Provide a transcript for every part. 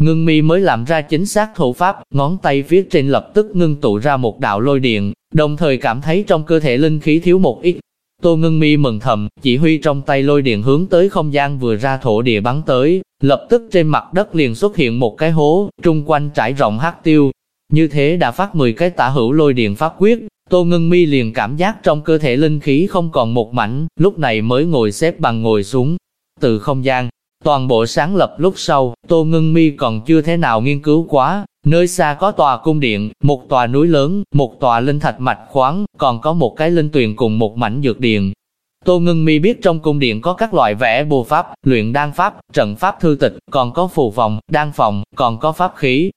ngưng mi mới làm ra chính xác thủ pháp, ngón tay phía trên lập tức ngưng tụ ra một đạo lôi điện, đồng thời cảm thấy trong cơ thể linh khí thiếu một ít. Tô ngưng mi mừng thầm, chỉ huy trong tay lôi điện hướng tới không gian vừa ra thổ địa bắn tới, lập tức trên mặt đất liền xuất hiện một cái hố, trung quanh trải rộng hắc tiêu. Như thế đã phát 10 cái tả hữu lôi điện pháp quyết, Tô Ngân Mi liền cảm giác trong cơ thể linh khí không còn một mảnh, lúc này mới ngồi xếp bằng ngồi xuống. Từ không gian, toàn bộ sáng lập lúc sau, Tô Ngân Mi còn chưa thế nào nghiên cứu quá, nơi xa có tòa cung điện, một tòa núi lớn, một tòa linh thạch mạch khoáng, còn có một cái linh tuyền cùng một mảnh dược điện. Tô Ngân Mi biết trong cung điện có các loại vẽ bùa pháp, luyện đan pháp, trận pháp thư tịch, còn có phù phòng, đan phòng, còn có pháp khí,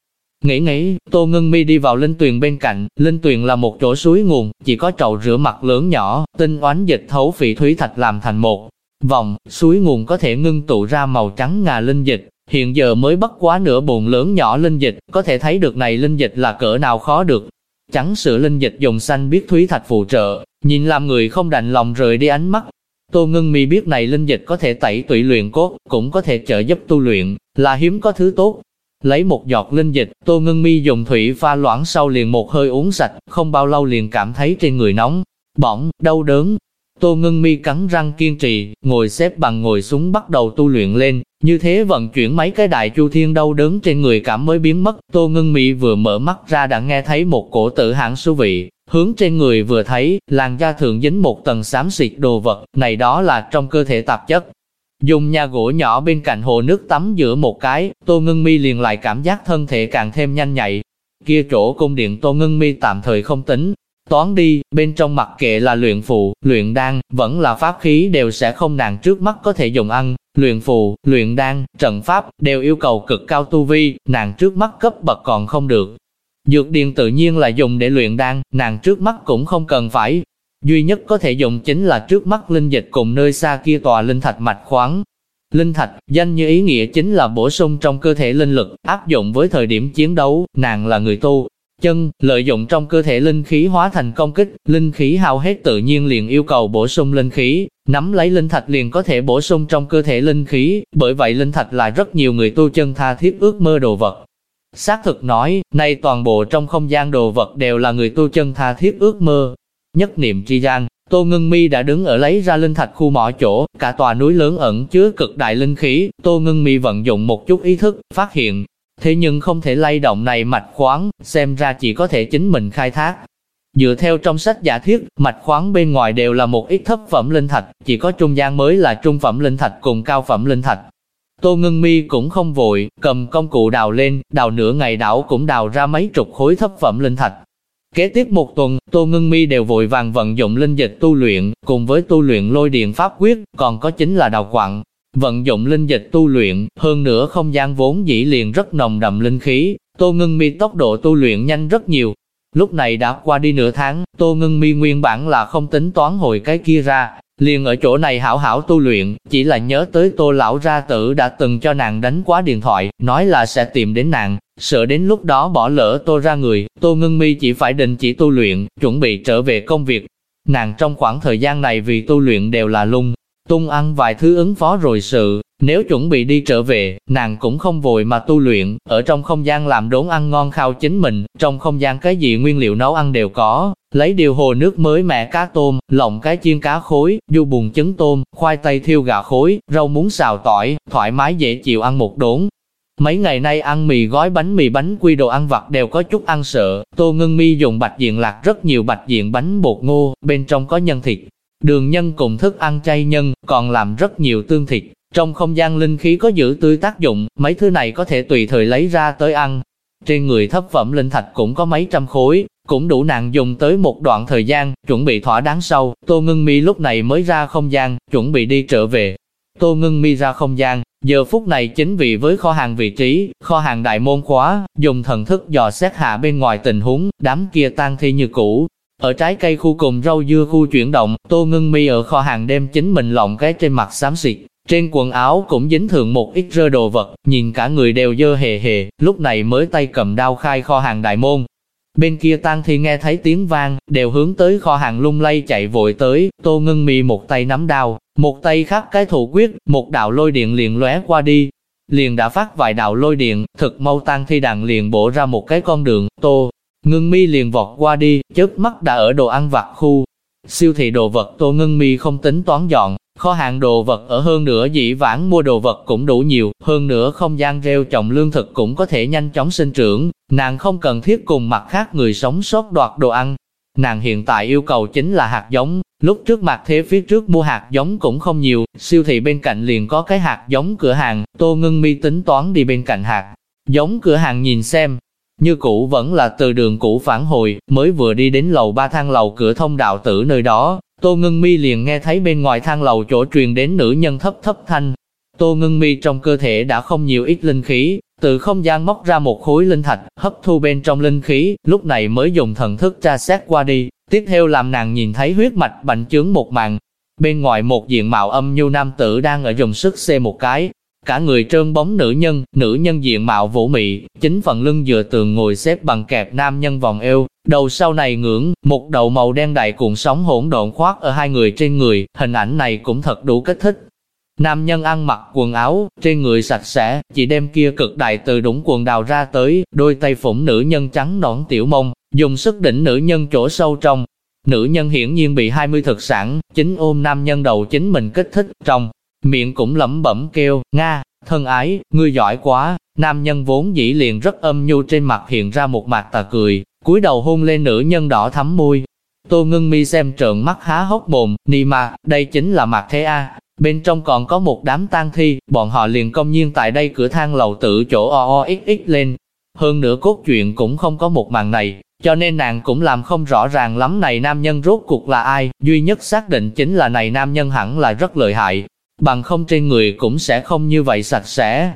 Nghĩ nghĩ, Tô Ngân Mi đi vào linh tuyền bên cạnh, linh tuyền là một chỗ suối nguồn, chỉ có chậu rửa mặt lớn nhỏ, tinh oánh dịch thấu phỉ thúy thạch làm thành một vòng, suối nguồn có thể ngưng tụ ra màu trắng ngà linh dịch. Hiện giờ mới bất quá nửa bồn lớn nhỏ linh dịch, có thể thấy được này linh dịch là cỡ nào khó được. Trắng sữa linh dịch dùng xanh biết thúy thạch phụ trợ, nhìn làm người không đành lòng rời đi ánh mắt. Tô Ngân Mi biết này linh dịch có thể tẩy tủy luyện cốt, cũng có thể trợ giúp tu luyện, là hiếm có thứ tốt, Lấy một giọt linh dịch, Tô Ngân Mi dùng thủy pha loãng sau liền một hơi uống sạch, không bao lâu liền cảm thấy trên người nóng, bỏng, đau đớn. Tô Ngân Mi cắn răng kiên trì, ngồi xếp bằng ngồi xuống bắt đầu tu luyện lên, như thế vận chuyển mấy cái đại chu thiên đau đớn trên người cảm mới biến mất. Tô Ngân Mi vừa mở mắt ra đã nghe thấy một cổ tử hãng số vị, hướng trên người vừa thấy, làn da thường dính một tầng xám xịt đồ vật, này đó là trong cơ thể tạp chất, Dùng nhà gỗ nhỏ bên cạnh hồ nước tắm giữa một cái, Tô Ngân Mi liền lại cảm giác thân thể càng thêm nhanh nhạy. Kia chỗ cung điện Tô Ngân Mi tạm thời không tính, toán đi, bên trong mặc kệ là luyện phụ luyện đan, vẫn là pháp khí đều sẽ không nàng trước mắt có thể dùng ăn, luyện phụ luyện đan, trận pháp, đều yêu cầu cực cao tu vi, nàng trước mắt cấp bậc còn không được. Dược điền tự nhiên là dùng để luyện đan, nàng trước mắt cũng không cần phải, Duy nhất có thể dùng chính là trước mắt linh dịch cùng nơi xa kia tòa linh thạch mạch khoáng. Linh thạch, danh như ý nghĩa chính là bổ sung trong cơ thể linh lực, áp dụng với thời điểm chiến đấu, nàng là người tu. Chân, lợi dụng trong cơ thể linh khí hóa thành công kích, linh khí hao hết tự nhiên liền yêu cầu bổ sung linh khí, nắm lấy linh thạch liền có thể bổ sung trong cơ thể linh khí, bởi vậy linh thạch là rất nhiều người tu chân tha thiết ước mơ đồ vật. Xác thực nói, nay toàn bộ trong không gian đồ vật đều là người tu chân tha thiết ước mơ, Nhất niệm tri gian, Tô Ngân Mi đã đứng ở lấy ra linh thạch khu mỏ chỗ, cả tòa núi lớn ẩn chứa cực đại linh khí, Tô Ngân Mi vận dụng một chút ý thức, phát hiện, thế nhưng không thể lay động này mạch khoáng, xem ra chỉ có thể chính mình khai thác. Dựa theo trong sách giả thiết, mạch khoáng bên ngoài đều là một ít thấp phẩm linh thạch, chỉ có trung gian mới là trung phẩm linh thạch cùng cao phẩm linh thạch. Tô Ngân Mi cũng không vội, cầm công cụ đào lên, đào nửa ngày đảo cũng đào ra mấy chục khối thấp phẩm linh thạch, Kế tiếp một tuần, Tô Ngân Mi đều vội vàng vận dụng linh dịch tu luyện, cùng với tu luyện lôi điện pháp quyết, còn có chính là đào quặng. Vận dụng linh dịch tu luyện, hơn nữa không gian vốn dĩ liền rất nồng đậm linh khí, Tô Ngân Mi tốc độ tu luyện nhanh rất nhiều. Lúc này đã qua đi nửa tháng, Tô Ngân Mi nguyên bản là không tính toán hồi cái kia ra, liền ở chỗ này hảo hảo tu luyện, chỉ là nhớ tới Tô lão gia tử đã từng cho nàng đánh quá điện thoại, nói là sẽ tìm đến nàng, sợ đến lúc đó bỏ lỡ tô ra người, tô ngưng mi chỉ phải đình chỉ tu luyện, chuẩn bị trở về công việc. Nàng trong khoảng thời gian này vì tu luyện đều là lung, tung ăn vài thứ ứng phó rồi sự, nếu chuẩn bị đi trở về, nàng cũng không vội mà tu luyện, ở trong không gian làm đốn ăn ngon khao chính mình, trong không gian cái gì nguyên liệu nấu ăn đều có, lấy điều hồ nước mới mẹ cá tôm, lộng cái chiên cá khối, du bùn trứng tôm, khoai tây thiêu gà khối, rau muống xào tỏi, thoải mái dễ chịu ăn một đốn, Mấy ngày nay ăn mì gói bánh mì bánh quy đồ ăn vặt đều có chút ăn sợ, Tô ngưng Mi dùng bạch diện lạc rất nhiều bạch diện bánh bột ngô, bên trong có nhân thịt, đường nhân cùng thức ăn chay nhân, còn làm rất nhiều tương thịt. Trong không gian linh khí có giữ tươi tác dụng, mấy thứ này có thể tùy thời lấy ra tới ăn. Trên người thấp phẩm linh thạch cũng có mấy trăm khối, cũng đủ nàng dùng tới một đoạn thời gian, chuẩn bị thỏa đáng sau, Tô Ngân Mi lúc này mới ra không gian, chuẩn bị đi trở về. Tô Ngân Mi ra không gian, Giờ phút này chính vì với kho hàng vị trí, kho hàng đại môn khóa, dùng thần thức dò xét hạ bên ngoài tình huống, đám kia tan thi như cũ. Ở trái cây khu cùng rau dưa khu chuyển động, Tô Ngân Mi ở kho hàng đem chính mình lọng cái trên mặt xám xịt, trên quần áo cũng dính thường một ít rơ đồ vật, nhìn cả người đều dơ hề hề, lúc này mới tay cầm đao khai kho hàng đại môn. Bên kia tang thì nghe thấy tiếng vang, đều hướng tới kho hàng lung lay chạy vội tới, Tô Ngân Mi một tay nắm đao, một tay khác cái thủ quyết, một đạo lôi điện liền lóe qua đi. liền đã phát vài đạo lôi điện, thực mau tang thi đàn liền bổ ra một cái con đường, tô. Ngưng mi liền vọt qua đi, chớp mắt đã ở đồ ăn vặt khu. Siêu thị đồ vật tô ngưng mi không tính toán dọn, kho hàng đồ vật ở hơn nữa dĩ vãng mua đồ vật cũng đủ nhiều, hơn nữa không gian rêu trồng lương thực cũng có thể nhanh chóng sinh trưởng, nàng không cần thiết cùng mặt khác người sống sót đoạt đồ ăn. Nàng hiện tại yêu cầu chính là hạt giống, lúc trước mặt thế phía trước mua hạt giống cũng không nhiều, siêu thị bên cạnh liền có cái hạt giống cửa hàng, tô ngưng mi tính toán đi bên cạnh hạt giống cửa hàng nhìn xem, như cũ vẫn là từ đường cũ phản hồi, mới vừa đi đến lầu ba thang lầu cửa thông đạo tử nơi đó, Tô Ngân Mi liền nghe thấy bên ngoài thang lầu chỗ truyền đến nữ nhân thấp thấp thanh. Tô Ngân Mi trong cơ thể đã không nhiều ít linh khí, từ không gian móc ra một khối linh thạch, hấp thu bên trong linh khí, lúc này mới dùng thần thức tra xét qua đi, tiếp theo làm nàng nhìn thấy huyết mạch bành trướng một màn. Bên ngoài một diện mạo âm nhu nam tử đang ở dùng sức xê một cái, Cả người trơn bóng nữ nhân, nữ nhân diện mạo vũ mị, chính phần lưng dựa tường ngồi xếp bằng kẹp nam nhân vòng eo, đầu sau này ngưỡng, một đầu màu đen đại cuộn sóng hỗn độn khoác ở hai người trên người, hình ảnh này cũng thật đủ kích thích. Nam nhân ăn mặc quần áo, trên người sạch sẽ, chỉ đem kia cực đại từ đũng quần đào ra tới, đôi tay phủng nữ nhân trắng nõn tiểu mông, dùng sức đỉnh nữ nhân chỗ sâu trong. Nữ nhân hiển nhiên bị 20 thực sản, chính ôm nam nhân đầu chính mình kích thích, trong miệng cũng lẩm bẩm kêu, Nga, thân ái, ngươi giỏi quá, nam nhân vốn dĩ liền rất âm nhu trên mặt hiện ra một mặt tà cười, cúi đầu hôn lên nữ nhân đỏ thắm môi. Tô ngưng mi xem trợn mắt há hốc mồm, ni mà, đây chính là mặt thế A, bên trong còn có một đám tang thi, bọn họ liền công nhiên tại đây cửa thang lầu tự chỗ o o x x lên. Hơn nữa cốt truyện cũng không có một màn này, cho nên nàng cũng làm không rõ ràng lắm này nam nhân rốt cuộc là ai, duy nhất xác định chính là này nam nhân hẳn là rất lợi hại, bằng không trên người cũng sẽ không như vậy sạch sẽ.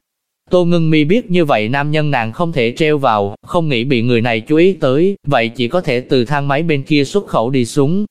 Tô ngưng mi biết như vậy nam nhân nàng không thể treo vào, không nghĩ bị người này chú ý tới, vậy chỉ có thể từ thang máy bên kia xuất khẩu đi xuống.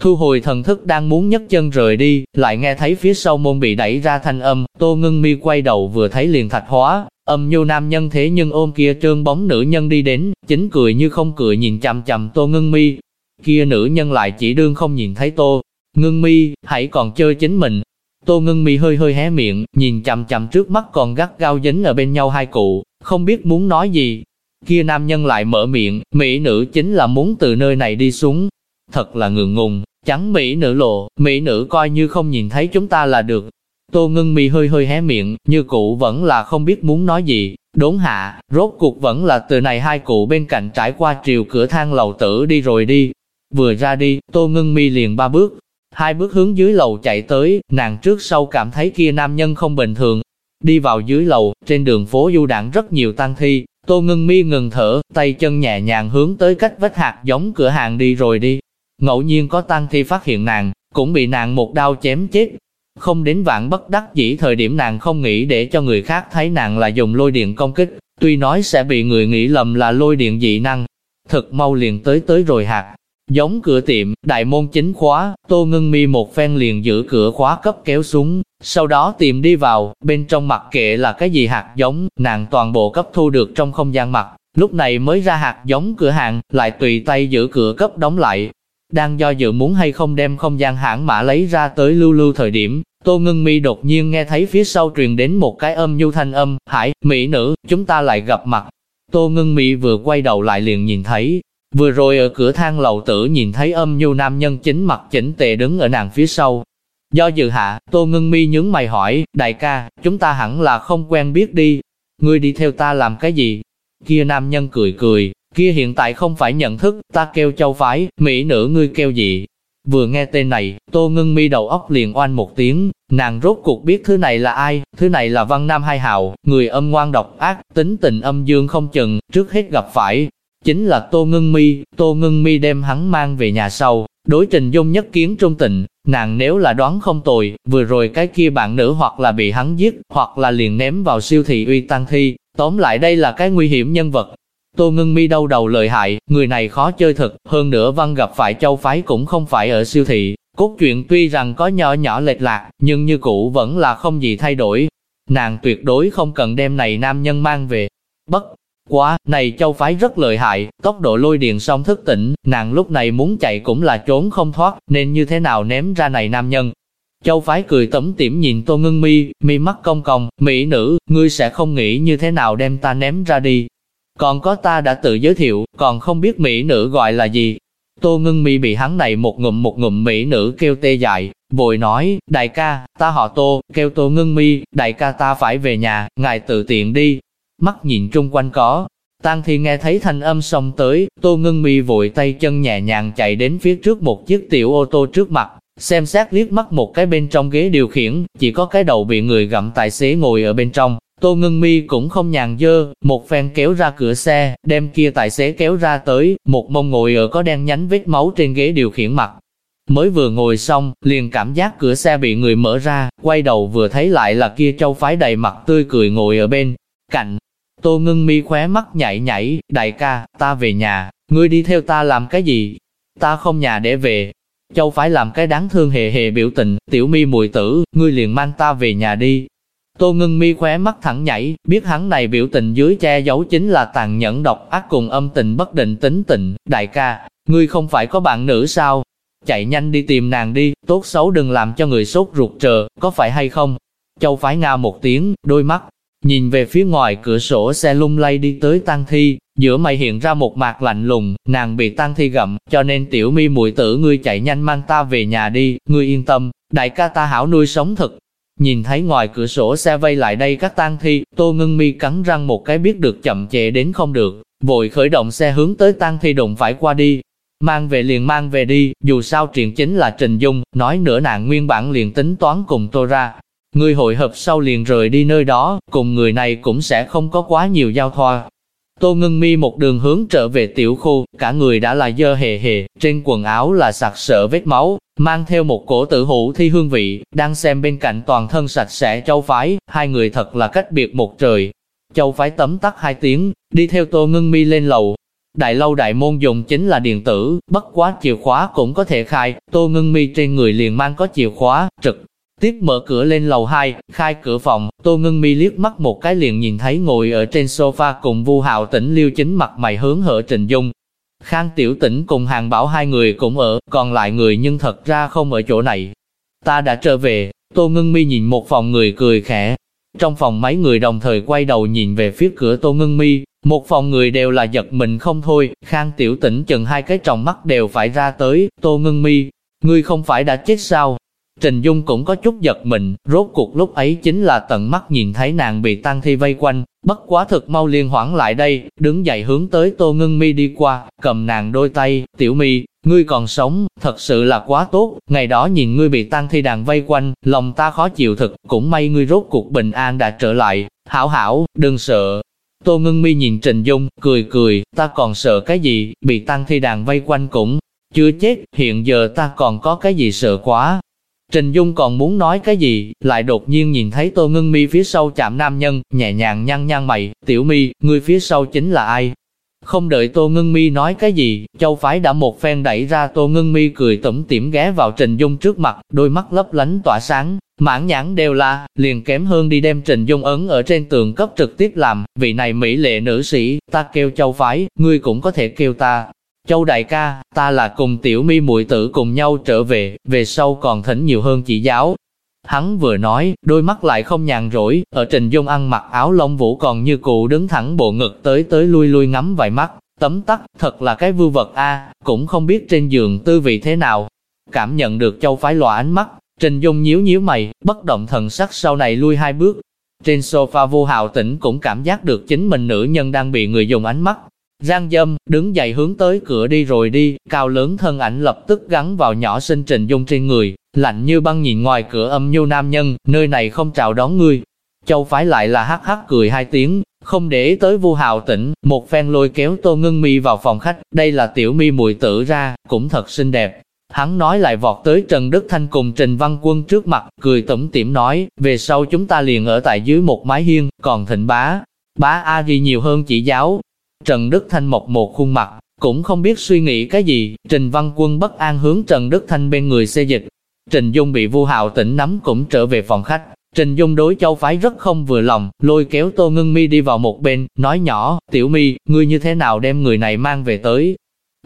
Thu hồi thần thức đang muốn nhấc chân rời đi, lại nghe thấy phía sau môn bị đẩy ra thanh âm, tô ngưng mi quay đầu vừa thấy liền thạch hóa, âm nhu nam nhân thế nhưng ôm kia trơn bóng nữ nhân đi đến, chính cười như không cười nhìn chằm chằm tô ngưng mi. Kia nữ nhân lại chỉ đương không nhìn thấy tô, ngưng mi, hãy còn chơi chính mình, Tô ngưng mi hơi hơi hé miệng, nhìn chằm chằm trước mắt còn gắt gao dính ở bên nhau hai cụ, không biết muốn nói gì. Kia nam nhân lại mở miệng, mỹ nữ chính là muốn từ nơi này đi xuống. Thật là ngượng ngùng, chẳng mỹ nữ lộ, mỹ nữ coi như không nhìn thấy chúng ta là được. Tô ngưng mi hơi hơi hé miệng, như cụ vẫn là không biết muốn nói gì. Đốn hạ, rốt cuộc vẫn là từ này hai cụ bên cạnh trải qua triều cửa thang lầu tử đi rồi đi. Vừa ra đi, tô ngưng mi liền ba bước, Hai bước hướng dưới lầu chạy tới, nàng trước sau cảm thấy kia nam nhân không bình thường. Đi vào dưới lầu, trên đường phố du đảng rất nhiều tăng thi, tô ngưng mi ngừng thở, tay chân nhẹ nhàng hướng tới cách vách hạt giống cửa hàng đi rồi đi. Ngẫu nhiên có tăng thi phát hiện nàng, cũng bị nàng một đao chém chết. Không đến vạn bất đắc dĩ thời điểm nàng không nghĩ để cho người khác thấy nàng là dùng lôi điện công kích, tuy nói sẽ bị người nghĩ lầm là lôi điện dị năng. Thực mau liền tới tới rồi hạt, Giống cửa tiệm, đại môn chính khóa, Tô Ngân Mi một phen liền giữ cửa khóa cấp kéo xuống, sau đó tìm đi vào, bên trong mặt kệ là cái gì hạt giống, nàng toàn bộ cấp thu được trong không gian mặt, lúc này mới ra hạt giống cửa hàng, lại tùy tay giữ cửa cấp đóng lại. Đang do dự muốn hay không đem không gian hãng mã lấy ra tới lưu lưu thời điểm, Tô Ngân Mi đột nhiên nghe thấy phía sau truyền đến một cái âm nhu thanh âm, hải, mỹ nữ, chúng ta lại gặp mặt. Tô Ngân Mi vừa quay đầu lại liền nhìn thấy, Vừa rồi ở cửa thang lầu tử nhìn thấy âm nhu nam nhân chính mặt chỉnh tề đứng ở nàng phía sau. Do dự hạ, Tô Ngân Mi nhướng mày hỏi, đại ca, chúng ta hẳn là không quen biết đi. Ngươi đi theo ta làm cái gì? Kia nam nhân cười cười, kia hiện tại không phải nhận thức, ta kêu châu phái, mỹ nữ ngươi kêu gì? Vừa nghe tên này, Tô Ngân Mi đầu óc liền oanh một tiếng, nàng rốt cuộc biết thứ này là ai, thứ này là Văn Nam Hai Hào, người âm ngoan độc ác, tính tình âm dương không chừng, trước hết gặp phải, chính là Tô Ngân Mi, Tô Ngân Mi đem hắn mang về nhà sau, đối Trình Dung nhất kiến trung tình, nàng nếu là đoán không tồi, vừa rồi cái kia bạn nữ hoặc là bị hắn giết, hoặc là liền ném vào siêu thị uy tăng thi, tóm lại đây là cái nguy hiểm nhân vật. Tô Ngân Mi đau đầu lợi hại, người này khó chơi thật, hơn nữa văn gặp phải châu phái cũng không phải ở siêu thị, cốt truyện tuy rằng có nhỏ nhỏ lệch lạc, nhưng như cũ vẫn là không gì thay đổi. Nàng tuyệt đối không cần đem này nam nhân mang về. Bất Quá, này châu phái rất lợi hại, tốc độ lôi điện song thức tỉnh, nàng lúc này muốn chạy cũng là trốn không thoát, nên như thế nào ném ra này nam nhân. Châu Phái cười tẩm tỉm nhìn Tô Ngưng Mi, mi mắt cong cong, mỹ nữ, ngươi sẽ không nghĩ như thế nào đem ta ném ra đi. Còn có ta đã tự giới thiệu, còn không biết mỹ nữ gọi là gì. Tô Ngưng Mi bị hắn này một ngụm một ngụm mỹ nữ kêu tê dại, vội nói, đại ca, ta họ Tô, kêu Tô Ngưng Mi, đại ca ta phải về nhà, ngài tự tiện đi. Mắt nhìn trung quanh có, Tang Thi nghe thấy thanh âm xông tới, Tô Ngân Mi vội tay chân nhẹ nhàng chạy đến phía trước một chiếc tiểu ô tô trước mặt, xem xét liếc mắt một cái bên trong ghế điều khiển, chỉ có cái đầu bị người gặm tài xế ngồi ở bên trong. Tô Ngân Mi cũng không nhàn dơ, một phen kéo ra cửa xe, đem kia tài xế kéo ra tới, một mông ngồi ở có đen nhánh vết máu trên ghế điều khiển mặt. Mới vừa ngồi xong, liền cảm giác cửa xe bị người mở ra, quay đầu vừa thấy lại là kia châu phái đầy mặt tươi cười ngồi ở bên cạnh. Tô Ngưng Mi khóe mắt nhảy nhảy, đại ca, ta về nhà, ngươi đi theo ta làm cái gì? Ta không nhà để về, Châu phải làm cái đáng thương hề hề biểu tình, tiểu mi mùi tử, ngươi liền mang ta về nhà đi. Tô ngưng mi khóe mắt thẳng nhảy, biết hắn này biểu tình dưới che giấu chính là tàn nhẫn độc ác cùng âm tình bất định tính tình, đại ca, ngươi không phải có bạn nữ sao? Chạy nhanh đi tìm nàng đi, tốt xấu đừng làm cho người sốt ruột chờ, có phải hay không? Châu phái nga một tiếng, đôi mắt, nhìn về phía ngoài cửa sổ xe lung lay đi tới tăng thi, Giữa mày hiện ra một mạc lạnh lùng, nàng bị tăng thi gặm, cho nên tiểu mi muội tử ngươi chạy nhanh mang ta về nhà đi, ngươi yên tâm, đại ca ta hảo nuôi sống thực. Nhìn thấy ngoài cửa sổ xe vây lại đây các tang thi, tô ngưng mi cắn răng một cái biết được chậm chệ đến không được, vội khởi động xe hướng tới tang thi đụng phải qua đi. Mang về liền mang về đi, dù sao chuyện chính là Trình Dung, nói nữa nàng nguyên bản liền tính toán cùng tô ra. Người hội hợp sau liền rời đi nơi đó, cùng người này cũng sẽ không có quá nhiều giao thoa, Tô Ngưng Mi một đường hướng trở về tiểu khu, cả người đã là dơ hề hề, trên quần áo là sặc sỡ vết máu, mang theo một cổ tử hữu thi hương vị, đang xem bên cạnh toàn thân sạch sẽ châu phái, hai người thật là cách biệt một trời. Châu phái tấm tắt hai tiếng, đi theo Tô Ngưng Mi lên lầu. Đại lâu đại môn dùng chính là điện tử, bất quá chìa khóa cũng có thể khai, Tô Ngưng Mi trên người liền mang có chìa khóa, trực Tiếp mở cửa lên lầu 2, khai cửa phòng, Tô Ngân Mi liếc mắt một cái liền nhìn thấy ngồi ở trên sofa cùng Vu Hạo Tĩnh Liêu Chính mặt mày hướng hở Trình Dung. Khang Tiểu Tĩnh cùng Hàng Bảo hai người cũng ở, còn lại người nhưng thật ra không ở chỗ này. Ta đã trở về, Tô Ngân Mi nhìn một phòng người cười khẽ. Trong phòng mấy người đồng thời quay đầu nhìn về phía cửa Tô Ngân Mi, một phòng người đều là giật mình không thôi, Khang Tiểu Tĩnh chừng hai cái tròng mắt đều phải ra tới, Tô Ngân Mi, ngươi không phải đã chết sao? Trình Dung cũng có chút giật mình, rốt cuộc lúc ấy chính là tận mắt nhìn thấy nàng bị tăng thi vây quanh, bất quá thực mau liên hoảng lại đây, đứng dậy hướng tới Tô Ngân Mi đi qua, cầm nàng đôi tay, tiểu mi, ngươi còn sống, thật sự là quá tốt, ngày đó nhìn ngươi bị tăng thi đàn vây quanh, lòng ta khó chịu thật, cũng may ngươi rốt cuộc bình an đã trở lại, hảo hảo, đừng sợ. Tô Ngân Mi nhìn Trình Dung, cười cười, ta còn sợ cái gì, bị tăng thi đàn vây quanh cũng chưa chết, hiện giờ ta còn có cái gì sợ quá, Trình Dung còn muốn nói cái gì, lại đột nhiên nhìn thấy Tô Ngân Mi phía sau chạm nam nhân, nhẹ nhàng nhăn nhăn mày, tiểu mi, người phía sau chính là ai? Không đợi Tô Ngân Mi nói cái gì, Châu Phái đã một phen đẩy ra Tô Ngân Mi cười tủm tỉm ghé vào Trình Dung trước mặt, đôi mắt lấp lánh tỏa sáng, mãn nhãn đều là, liền kém hơn đi đem Trình Dung ấn ở trên tường cấp trực tiếp làm, vị này mỹ lệ nữ sĩ, ta kêu Châu Phái, ngươi cũng có thể kêu ta, Châu đại ca, ta là cùng tiểu mi muội tử cùng nhau trở về, về sau còn thỉnh nhiều hơn chỉ giáo. Hắn vừa nói, đôi mắt lại không nhàn rỗi, ở Trình Dung ăn mặc áo lông vũ còn như cụ đứng thẳng bộ ngực tới tới lui lui ngắm vài mắt, tấm tắc, thật là cái vư vật a, cũng không biết trên giường tư vị thế nào. Cảm nhận được châu phái lòa ánh mắt, Trình Dung nhíu nhíu mày, bất động thần sắc sau này lui hai bước. Trên sofa vô hào tỉnh cũng cảm giác được chính mình nữ nhân đang bị người dùng ánh mắt Giang dâm, đứng dậy hướng tới cửa đi rồi đi, cao lớn thân ảnh lập tức gắn vào nhỏ sinh trình dung trên người, lạnh như băng nhìn ngoài cửa âm nhu nam nhân, nơi này không chào đón ngươi. Châu phái lại là hắc hắc cười hai tiếng, không để tới vu hào tỉnh, một phen lôi kéo tô ngưng mi vào phòng khách, đây là tiểu mi mùi tử ra, cũng thật xinh đẹp. Hắn nói lại vọt tới Trần Đức Thanh cùng Trình Văn Quân trước mặt, cười tủm tỉm nói, về sau chúng ta liền ở tại dưới một mái hiên, còn thịnh bá, bá A Di nhiều hơn chỉ giáo, Trần Đức Thanh mộc một khuôn mặt, cũng không biết suy nghĩ cái gì, Trình Văn Quân bất an hướng Trần Đức Thanh bên người xê dịch. Trình Dung bị Vu Hạo tỉnh nắm cũng trở về phòng khách. Trình Dung đối châu phái rất không vừa lòng, lôi kéo Tô Ngân Mi đi vào một bên, nói nhỏ, tiểu mi, ngươi như thế nào đem người này mang về tới.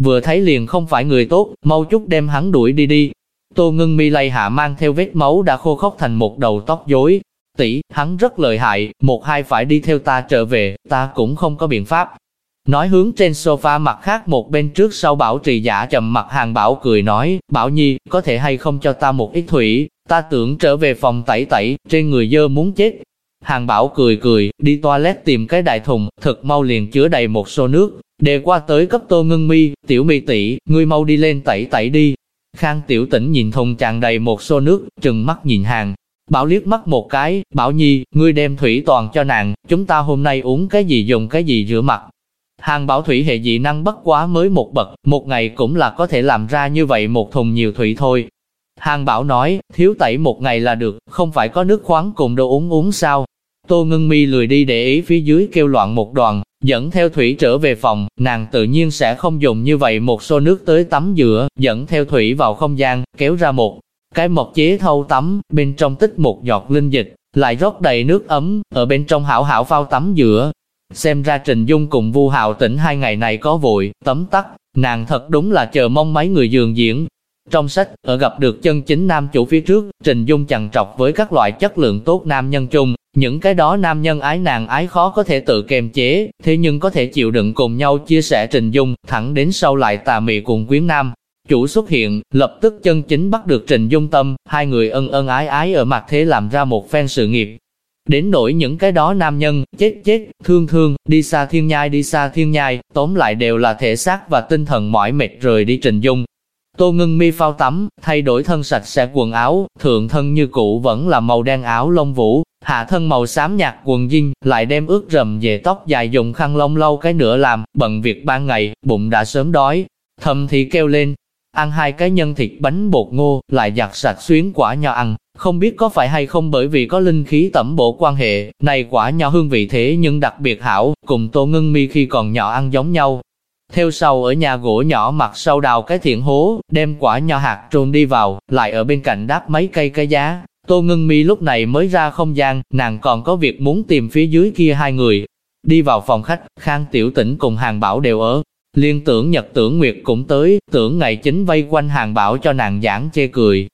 Vừa thấy liền không phải người tốt, mau chút đem hắn đuổi đi đi. Tô ngưng mi lay hạ mang theo vết máu đã khô khốc thành một đầu tóc rối. Tỷ, hắn rất lợi hại, một hai phải đi theo ta trở về, ta cũng không có biện pháp. Nói hướng trên sofa mặt khác một bên trước sau bảo trì giả chậm mặt hàng bảo cười nói, bảo nhi, có thể hay không cho ta một ít thủy, ta tưởng trở về phòng tẩy tẩy, trên người dơ muốn chết. Hàng bảo cười cười, đi toilet tìm cái đại thùng, thật mau liền chứa đầy một xô nước, để qua tới cấp tô ngưng mi, tiểu mi tỷ, ngươi mau đi lên tẩy tẩy đi. Khang tiểu tỉnh nhìn thùng tràn đầy một xô nước, trừng mắt nhìn hàng. Bảo liếc mắt một cái, bảo nhi, ngươi đem thủy toàn cho nàng, chúng ta hôm nay uống cái gì dùng cái gì rửa mặt. Hàng bảo thủy hệ dị năng bất quá mới một bậc, một ngày cũng là có thể làm ra như vậy một thùng nhiều thủy thôi. Hàng bảo nói, thiếu tẩy một ngày là được, không phải có nước khoáng cùng đồ uống uống sao. Tô ngưng mi lười đi để ý phía dưới kêu loạn một đoàn, dẫn theo thủy trở về phòng, nàng tự nhiên sẽ không dùng như vậy một xô nước tới tắm giữa, dẫn theo thủy vào không gian, kéo ra một cái mộc chế thâu tắm, bên trong tích một giọt linh dịch, lại rót đầy nước ấm, ở bên trong hảo hảo phao tắm giữa. Xem ra Trình Dung cùng Vu Hạo tỉnh hai ngày này có vội, tấm tắc, nàng thật đúng là chờ mong mấy người dường diễn, trong sách, ở gặp được chân chính nam chủ phía trước, Trình Dung chằn trọc với các loại chất lượng tốt nam nhân chung, những cái đó nam nhân ái nàng ái khó có thể tự kềm chế, thế nhưng có thể chịu đựng cùng nhau chia sẻ Trình Dung, thẳng đến sau lại tà mị cùng quyến nam. Chủ xuất hiện, lập tức chân chính bắt được Trình Dung tâm, hai người ân ân ái ái ở mặt thế làm ra một phen sự nghiệp. Đến nỗi những cái đó nam nhân, chết chết, thương thương, đi xa thiên nhai đi xa thiên nhai, tóm lại đều là thể xác và tinh thần mỏi mệt rời đi Trình Dung, Tô ngưng mi phao tắm, thay đổi thân sạch sẽ quần áo, thượng thân như cũ vẫn là màu đen áo lông vũ, hạ thân màu xám nhạt quần jean, lại đem ướt rầm về tóc dài dùng khăn lông lâu cái nữa làm, bận việc ban ngày, bụng đã sớm đói. Thầm thì kêu lên, ăn hai cái nhân thịt bánh bột ngô, lại giặt sạch xuyến quả nho ăn, không biết có phải hay không bởi vì có linh khí tẩm bổ quan hệ, này quả nho hương vị thế nhưng đặc biệt hảo, cùng tô ngưng mi khi còn nhỏ ăn giống nhau, theo sau ở nhà gỗ nhỏ mặt sau đào cái thiện hố, đem quả nho hạt trôn đi vào, lại ở bên cạnh đáp mấy cây cái giá. Tô Ngân Mi lúc này mới ra không gian, nàng còn có việc muốn tìm phía dưới kia hai người. Đi vào phòng khách, Khang Tiểu Tĩnh cùng Hàng Bảo đều ở. Liên tưởng Nhật tưởng Nguyệt cũng tới, tưởng ngày chính vây quanh Hàng Bảo cho nàng giảng chê cười.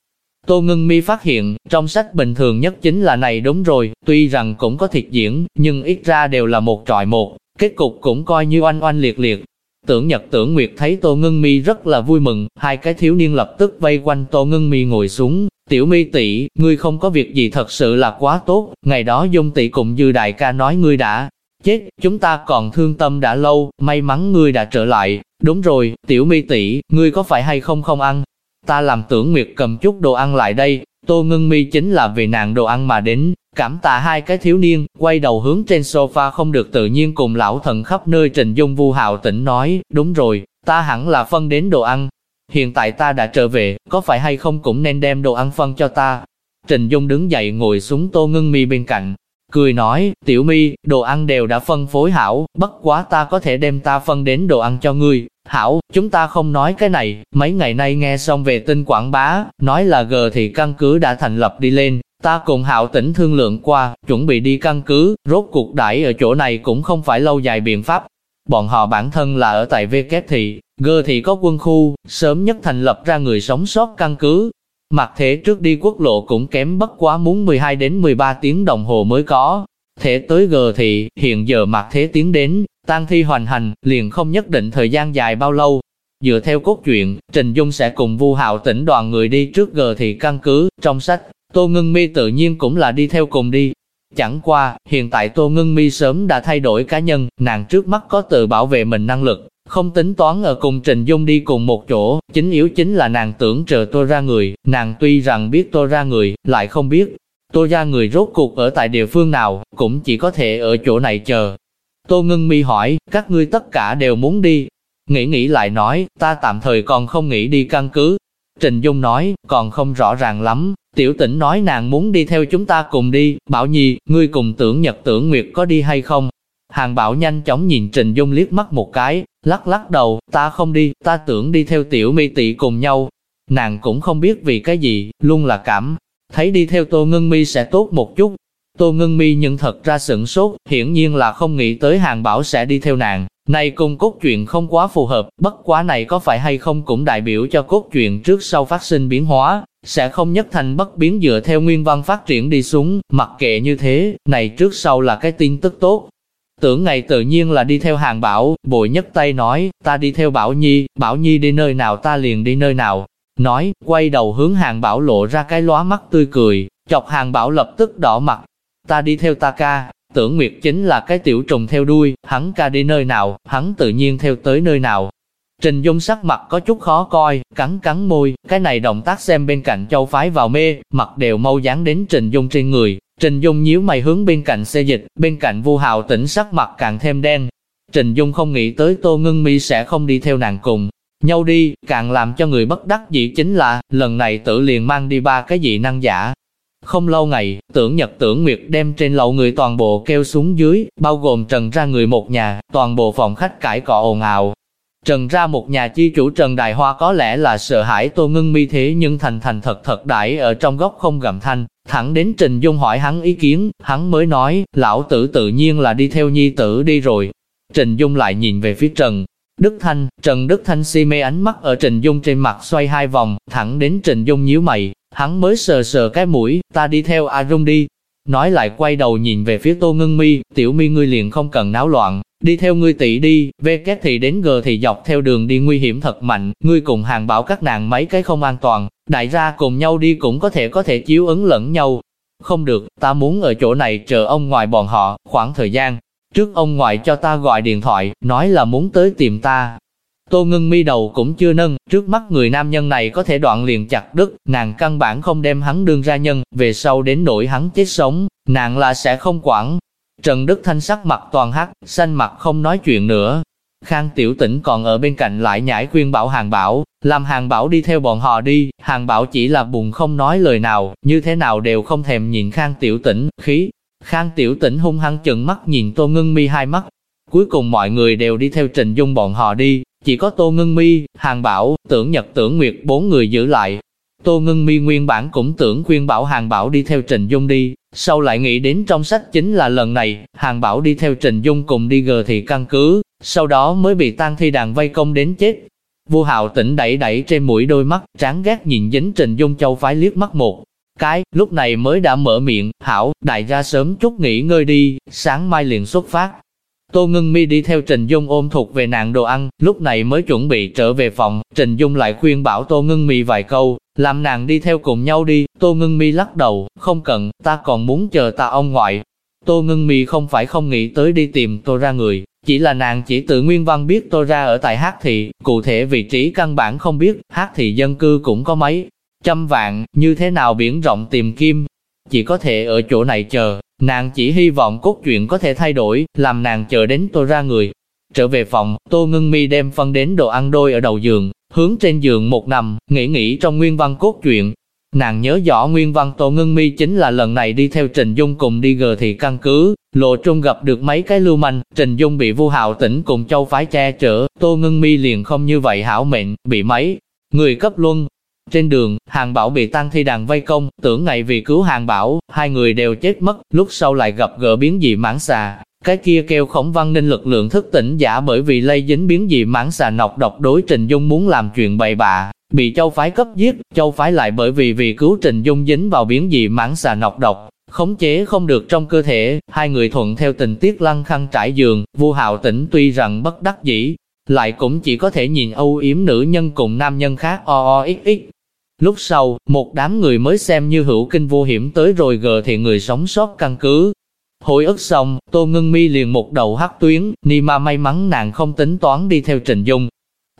Tô Ngân Mi phát hiện, trong sách bình thường nhất chính là này đúng rồi, tuy rằng cũng có thiệt diễn, nhưng ít ra đều là một trọi một, kết cục cũng coi như oanh oanh liệt liệt, Tưởng Nhật Tưởng Nguyệt thấy Tô Ngân Mi rất là vui mừng, hai cái thiếu niên lập tức vây quanh Tô Ngân Mi ngồi xuống. Tiểu Mi tỷ, ngươi không có việc gì thật sự là quá tốt, ngày đó Dung tỷ cùng Dư đại ca nói ngươi đã chết, chúng ta còn thương tâm đã lâu, may mắn ngươi đã trở lại. Đúng rồi, Tiểu Mi tỷ, ngươi có phải hay không không ăn? Ta làm Tưởng Nguyệt cầm chút đồ ăn lại đây, Tô ngưng Mi chính là vì nàng đồ ăn mà đến, Cảm tạ hai cái thiếu niên, quay đầu hướng trên sofa không được tự nhiên cùng lão thần khắp nơi Trình Dung Vu Hạo tỉnh nói, đúng rồi, ta hẳn là phân đến đồ ăn. Hiện tại ta đã trở về, có phải hay không cũng nên đem đồ ăn phân cho ta. Trình Dung đứng dậy ngồi xuống tô ngưng mi bên cạnh, cười nói, tiểu mi, đồ ăn đều đã phân phối hảo, bất quá ta có thể đem ta phân đến đồ ăn cho ngươi. Hảo, chúng ta không nói cái này, mấy ngày nay nghe xong về tin quảng bá, nói là gờ thì căn cứ đã thành lập đi lên, Ta cùng hạo tỉnh thương lượng qua, chuẩn bị đi căn cứ, rốt cuộc đãi ở chỗ này cũng không phải lâu dài biện pháp. Bọn họ bản thân là ở tại VK thị, G thị có quân khu, sớm nhất thành lập ra người sống sót căn cứ. Mặt thế trước đi quốc lộ cũng kém bất quá muốn 12 đến 13 tiếng đồng hồ mới có. Thể tới gờ thì hiện giờ mặt thế tiến đến, tang thi hoành hành, liền không nhất định thời gian dài bao lâu. Dựa theo cốt truyện, Trình Dung sẽ cùng Vu Hạo tỉnh đoàn người đi trước gờ thì căn cứ, trong sách, Tô Ngân Mi tự nhiên cũng là đi theo cùng đi. Chẳng qua, hiện tại Tô Ngân Mi sớm đã thay đổi cá nhân, nàng trước mắt có tự bảo vệ mình năng lực, không tính toán ở cùng Trình Dung đi cùng một chỗ, chính yếu chính là nàng tưởng chờ tôi ra người, nàng tuy rằng biết tôi ra người, lại không biết. Tôi ra người rốt cuộc ở tại địa phương nào, cũng chỉ có thể ở chỗ này chờ. Tô Ngân Mi hỏi, các ngươi tất cả đều muốn đi. Nghĩ nghĩ lại nói, ta tạm thời còn không nghĩ đi căn cứ. Trình Dung nói, còn không rõ ràng lắm, Tiểu tỉnh nói nàng muốn đi theo chúng ta cùng đi, Bảo Nhi, ngươi cùng tưởng Nhật tưởng Nguyệt có đi hay không? Hàng Bảo nhanh chóng nhìn Trình Dung liếc mắt một cái, lắc lắc đầu, ta không đi, ta tưởng đi theo tiểu mi tị cùng nhau. Nàng cũng không biết vì cái gì, luôn là cảm, thấy đi theo Tô Ngưng Mi sẽ tốt một chút. Tô Ngưng Mi nhưng thật ra sửng sốt, hiển nhiên là không nghĩ tới Hàng Bảo sẽ đi theo nàng. Này cùng cốt truyện không quá phù hợp, bất quá này có phải hay không cũng đại biểu cho cốt truyện trước sau phát sinh biến hóa, sẽ không nhất thành bất biến dựa theo nguyên văn phát triển đi xuống, mặc kệ như thế, này trước sau là cái tin tức tốt. Tưởng ngày tự nhiên là đi theo hàng bảo, bội nhất tay nói, ta đi theo Bảo Nhi, Bảo Nhi đi nơi nào ta liền đi nơi nào. Nói, quay đầu hướng hàng bảo lộ ra cái lóa mắt tươi cười, chọc hàng bảo lập tức đỏ mặt. Ta đi theo ta ca, tưởng Nguyệt chính là cái tiểu trùng theo đuôi, hắn ca đi nơi nào, hắn tự nhiên theo tới nơi nào. Trình Dung sắc mặt có chút khó coi, cắn cắn môi, cái này động tác xem bên cạnh châu phái vào mê, mặt đều mau dán đến Trình Dung trên người. Trình Dung nhíu mày hướng bên cạnh xe dịch, bên cạnh Vu Hào tỉnh sắc mặt càng thêm đen. Trình Dung không nghĩ tới Tô Ngân Mi sẽ không đi theo nàng cùng, nhau đi, càng làm cho người bất đắc dĩ chính là, lần này tử liền mang đi ba cái dị năng giả. Không lâu ngày, tưởng nhật tưởng nguyệt đem trên lầu người toàn bộ kêu xuống dưới, bao gồm trần ra người một nhà, toàn bộ phòng khách cãi cọ ồn ào, Trần ra một nhà chi chủ Trần Đại Hoa có lẽ là sợ hãi Tô Ngưng Mi thế nhưng thành thành thật thật đãi ở trong góc không gầm thanh, thẳng đến Trình Dung hỏi hắn ý kiến, hắn mới nói, lão tử tự nhiên là đi theo nhi tử đi rồi. Trình Dung lại nhìn về phía Trần Đức Thanh, Trần Đức Thanh si mê ánh mắt ở Trình Dung trên mặt xoay hai vòng, thẳng đến Trình Dung nhíu mày, hắn mới sờ sờ cái mũi, ta đi theo A Dung đi. Nói lại quay đầu nhìn về phía Tô Ngưng Mi, tiểu mi ngươi liền không cần náo loạn, Đi theo ngươi tỷ đi, về kết thì đến gờ thì dọc theo đường đi nguy hiểm thật mạnh, ngươi cùng hàng bảo các nàng mấy cái không an toàn, đại gia cùng nhau đi cũng có thể có thể chiếu ứng lẫn nhau. Không được, ta muốn ở chỗ này chờ ông ngoại bọn họ, khoảng thời gian. Trước ông ngoại cho ta gọi điện thoại, nói là muốn tới tìm ta. Tô ngưng mi đầu cũng chưa nâng, trước mắt người nam nhân này có thể đoạn liền chặt đứt, nàng căn bản không đem hắn đương ra nhân, về sau đến nỗi hắn chết sống, nàng là sẽ không quản, Trần Đức Thanh sắc mặt toàn hắc, xanh mặt không nói chuyện nữa. Khang Tiểu Tĩnh còn ở bên cạnh lại nhảy khuyên bảo Hàng Bảo, làm Hàng Bảo đi theo bọn họ đi, Hàng Bảo chỉ là buồn không nói lời nào, như thế nào đều không thèm nhìn Khang Tiểu Tĩnh, khí. Khang Tiểu Tĩnh hung hăng chừng mắt nhìn Tô Ngân Mi hai mắt. Cuối cùng mọi người đều đi theo Trình Dung bọn họ đi, chỉ có Tô Ngân Mi, Hàng Bảo, Tưởng Nhật Tưởng Nguyệt bốn người giữ lại, Tô Ngân Mi nguyên bản cũng tưởng khuyên bảo Hàng Bảo đi theo Trình Dung đi, sau lại nghĩ đến trong sách chính là lần này, Hàng Bảo đi theo Trình Dung cùng đi gờ thì căn cứ, sau đó mới bị tang thi đàn vây công đến chết. Vua Hạo tỉnh đẩy đẩy trên mũi đôi mắt, tráng ghét nhìn dính Trình Dung châu phái liếc mắt một cái, lúc này mới đã mở miệng, hảo, đại gia sớm chút nghỉ ngơi đi, sáng mai liền xuất phát. Tô Ngân Mi đi theo Trình Dung ôm thuộc về nàng đồ ăn, lúc này mới chuẩn bị trở về phòng, Trình Dung lại khuyên bảo Tô Ngân Mi vài câu, làm nàng đi theo cùng nhau đi, Tô Ngưng Mi lắc đầu, không cần, ta còn muốn chờ ta ông ngoại. Tô Ngưng Mi không phải không nghĩ tới đi tìm Tô ra người, chỉ là nàng chỉ tự nguyên văn biết Tô ra ở tại Hát Thị, cụ thể vị trí căn bản không biết, Hát Thị dân cư cũng có mấy, trăm vạn, như thế nào biển rộng tìm kim, chỉ có thể ở chỗ này chờ, nàng chỉ hy vọng cốt truyện có thể thay đổi, làm nàng chờ đến Tô ra người. Trở về phòng, Tô Ngân Mi đem phân đến đồ ăn đôi ở đầu giường, hướng trên giường một nằm, nghĩ nghĩ trong nguyên văn cốt truyện. Nàng nhớ rõ nguyên văn Tô Ngân Mi chính là lần này đi theo Trình Dung cùng đi gờ thì căn cứ, lộ trung gặp được mấy cái lưu manh, Trình Dung bị vu hạo tỉnh cùng châu phái che chở, Tô Ngân Mi liền không như vậy hảo mệnh, bị mấy người cấp luân. Trên đường, Hàng Bảo bị tăng thi đàn vây công, tưởng ngày vì cứu Hàng Bảo, hai người đều chết mất, lúc sau lại gặp gỡ biến dị mãn xà, cái kia kêu khổng văn ninh lực lượng thức tỉnh giả bởi vì lây dính biến dị mãn xà nọc độc đối Trình Dung muốn làm chuyện bậy bạ, bị châu phái cấp giết, châu phái lại bởi vì vì cứu Trình Dung dính vào biến dị mãn xà nọc độc, khống chế không được trong cơ thể, hai người thuận theo tình tiết lăng khăn trải giường, vua hạo tỉnh tuy rằng bất đắc dĩ, lại cũng chỉ có thể nhìn âu yếm nữ nhân cùng nam nhân khác o o x x. Lúc sau, một đám người mới xem như hữu kinh vô hiểm tới rồi gờ thì người sống sót căn cứ, Hồi ức xong, Tô Ngân Mi liền một đầu hắc tuyến, Ni Ma may mắn nàng không tính toán đi theo Trình Dung.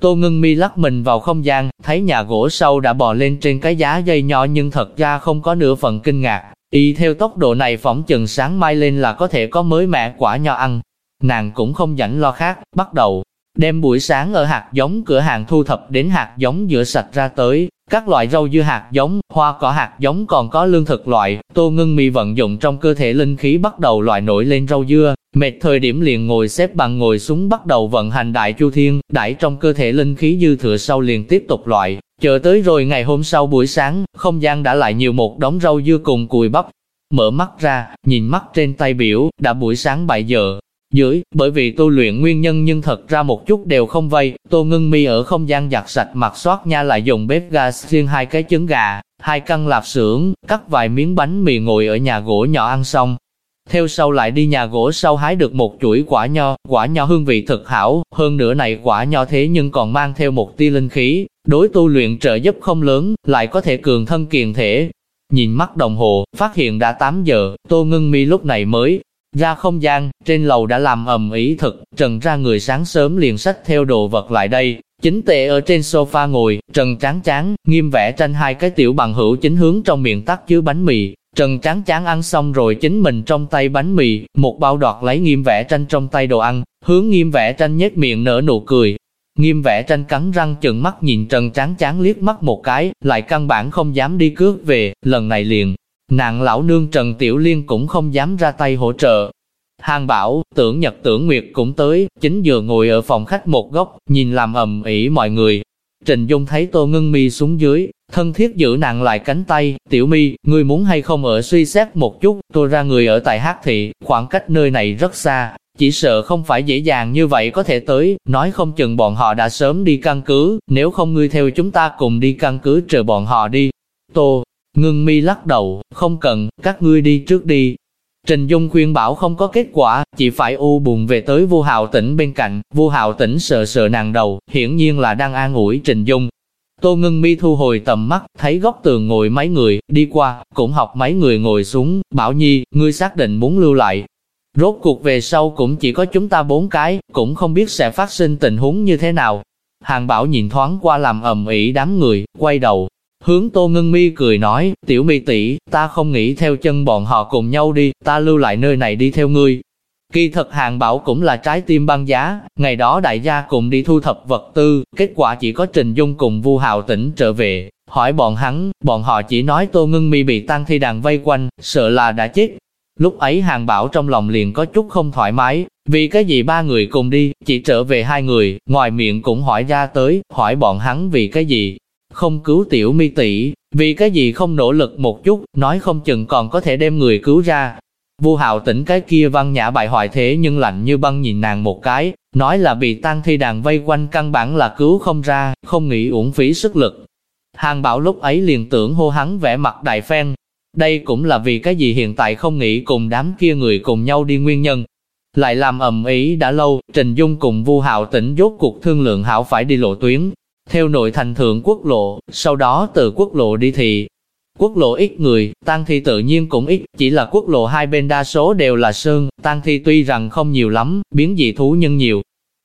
Tô Ngân Mi lắc mình vào không gian, thấy nhà gỗ sâu đã bò lên trên cái giá dây nhỏ nhưng thật ra không có nửa phần kinh ngạc. Y theo tốc độ này phỏng chừng sáng mai lên là có thể có mới mẻ quả nho ăn. Nàng cũng không rảnh lo khác, bắt đầu đem buổi sáng ở hạt giống cửa hàng thu thập đến hạt giống rửa sạch ra tới, các loại rau dưa hạt giống, hoa cỏ hạt giống còn có lương thực loại, tô ngưng mi vận dụng trong cơ thể linh khí bắt đầu loại nổi lên rau dưa, mệt thời điểm liền ngồi xếp bằng ngồi xuống bắt đầu vận hành đại chu thiên, đãi trong cơ thể linh khí dư thừa sau liền tiếp tục loại, chờ tới rồi ngày hôm sau buổi sáng, không gian đã lại nhiều một đống rau dưa cùng cùi bắp. Mở mắt ra, nhìn mắt trên tay biểu, đã buổi sáng 7 giờ, dưới, bởi vì tu luyện nguyên nhân nhưng thật ra một chút đều không vây, tô ngưng mi ở không gian giặt sạch mặt xoát nha lại dùng bếp ga xiên hai cái trứng gà, hai căn lạp xưởng, cắt vài miếng bánh mì ngồi ở nhà gỗ nhỏ ăn xong. Theo sau lại đi nhà gỗ sau hái được một chuỗi quả nho, quả nho hương vị thật hảo, hơn nữa này quả nho thế nhưng còn mang theo một tia linh khí, đối tu luyện trợ giúp không lớn, lại có thể cường thân kiền thể. Nhìn mắt đồng hồ, phát hiện đã 8 giờ, Tô Ngân Mi lúc này mới ra không gian, trên lầu đã làm ầm ý thực, trần ra người sáng sớm liền sách theo đồ vật lại đây, chính tệ ở trên sofa ngồi, trần tráng Tráng, nghiêm vẽ tranh hai cái tiểu bằng hữu chính hướng trong miệng tắt chứa bánh mì, trần tráng Tráng ăn xong rồi chính mình trong tay bánh mì, một bao đọt lấy nghiêm vẽ tranh trong tay đồ ăn, hướng nghiêm vẽ tranh nhếch miệng nở nụ cười. Nghiêm vẽ tranh cắn răng chừng mắt nhìn trần tráng Tráng liếc mắt một cái, lại căn bản không dám đi cướp về, lần này liền, nàng lão nương Trần Tiểu Liên cũng không dám ra tay hỗ trợ. Hàng bảo, tưởng nhật tưởng nguyệt cũng tới, chính vừa ngồi ở phòng khách một góc, nhìn làm ầm ĩ mọi người. Trình Dung thấy Tô Ngân Mi xuống dưới, thân thiết giữ nàng lại cánh tay, tiểu mi, ngươi muốn hay không ở suy xét một chút, tôi ra người ở tại Hát Thị, khoảng cách nơi này rất xa, chỉ sợ không phải dễ dàng như vậy có thể tới, nói không chừng bọn họ đã sớm đi căn cứ, nếu không ngươi theo chúng ta cùng đi căn cứ chờ bọn họ đi. Tô, Ngưng mi lắc đầu, không cần, các ngươi đi trước đi. Trình Dung khuyên bảo không có kết quả, chỉ phải u buồn về tới Vu Hạo Tĩnh bên cạnh, Vu Hạo Tĩnh sợ sợ nàng đầu, hiển nhiên là đang an ủi Trình Dung. Tô Ngưng Mi thu hồi tầm mắt, thấy góc tường ngồi mấy người, đi qua, cũng học mấy người ngồi xuống, bảo Nhi, ngươi xác định muốn lưu lại. Rốt cuộc về sau cũng chỉ có chúng ta bốn cái, cũng không biết sẽ phát sinh tình huống như thế nào. Hàng Bảo nhìn thoáng qua làm ầm ĩ đám người, quay đầu, Hướng Tô Ngân Mi cười nói, tiểu mi tỷ, ta không nghĩ theo chân bọn họ cùng nhau đi, ta lưu lại nơi này đi theo ngươi. Kỳ thật hàng bảo cũng là trái tim băng giá, ngày đó đại gia cùng đi thu thập vật tư, kết quả chỉ có Trình Dung cùng Vu Hào tỉnh trở về, hỏi bọn hắn, bọn họ chỉ nói Tô Ngân Mi bị tăng thi đàn vây quanh, sợ là đã chết. Lúc ấy hàng bảo trong lòng liền có chút không thoải mái, vì cái gì ba người cùng đi, chỉ trở về hai người, ngoài miệng cũng hỏi ra tới, hỏi bọn hắn vì cái gì, không cứu tiểu mi tỷ, vì cái gì không nỗ lực một chút, nói không chừng còn có thể đem người cứu ra. Vu Hạo tỉnh cái kia văn nhã bại hoại thế nhưng lạnh như băng nhìn nàng một cái, nói là bị tăng thi đàn vây quanh căn bản là cứu không ra, không nghĩ uổng phí sức lực. Hàng bảo lúc ấy liền tưởng hô hắn vẻ mặt đại phen. Đây cũng là vì cái gì hiện tại không nghĩ cùng đám kia người cùng nhau đi nguyên nhân. Lại làm ầm ý đã lâu, Trình Dung cùng Vu Hạo tỉnh dốt cuộc thương lượng hảo phải đi lộ tuyến, theo nội thành thượng quốc lộ, sau đó từ quốc lộ đi thị. Quốc lộ ít người, tăng thi tự nhiên cũng ít, chỉ là quốc lộ hai bên đa số đều là sơn, tăng thi tuy rằng không nhiều lắm, biến dị thú nhân nhiều.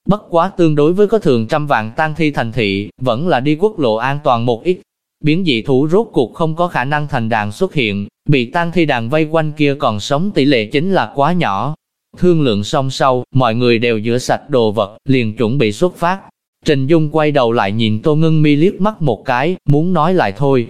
Bất quá tương đối với có thường trăm vạn tăng thi thành thị, vẫn là đi quốc lộ an toàn một ít. Biến dị thú rốt cuộc không có khả năng thành đàn xuất hiện, bị tăng thi đàn vây quanh kia còn sống tỷ lệ chính là quá nhỏ. Thương lượng xong sau, mọi người đều rửa sạch đồ vật, liền chuẩn bị xuất phát. Trình Dung quay đầu lại nhìn Tô Ngân Mi liếc mắt một cái, muốn nói lại thôi.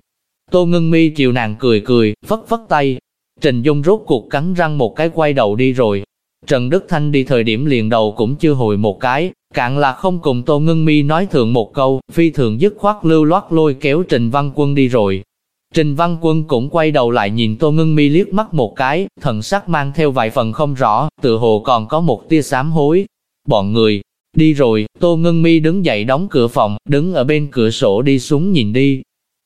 Tô Ngân Mi chiều nàng cười cười, phất phất tay. Trình Dung rốt cuộc cắn răng một cái quay đầu đi rồi. Trần Đức Thanh đi thời điểm liền đầu cũng chưa hồi một cái, cạn là không cùng Tô Ngân Mi nói thượng một câu, phi thường dứt khoát lưu loát lôi kéo Trình Văn Quân đi rồi. Trình Văn Quân cũng quay đầu lại nhìn Tô Ngân Mi liếc mắt một cái, thần sắc mang theo vài phần không rõ, tự hồ còn có một tia sám hối. Bọn người, Đi rồi, Tô Ngân Mi đứng dậy đóng cửa phòng, đứng ở bên cửa sổ đi xuống nhìn đi.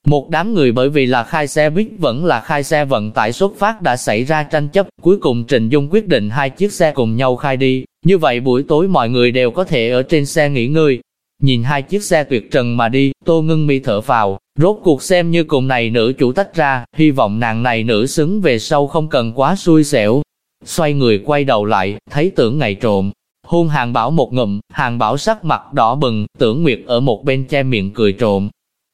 Một đám người bởi vì là khai xe buýt vẫn là khai xe vận tải xuất phát đã xảy ra tranh chấp, cuối cùng Trình Dung quyết định hai chiếc xe cùng nhau khai đi. Như vậy buổi tối mọi người đều có thể ở trên xe nghỉ ngơi. Nhìn hai chiếc xe tuyệt trần mà đi, Tô Ngân Mi thở vào, rốt cuộc xem như cùng này nữ chủ tách ra, hy vọng nàng này nữ xứng về sau không cần quá xui xẻo. Xoay người quay đầu lại, thấy tưởng ngày trộm, Hôn hàng bảo một ngụm, hàng bảo sắc mặt đỏ bừng, tưởng nguyệt ở một bên che miệng cười trộm.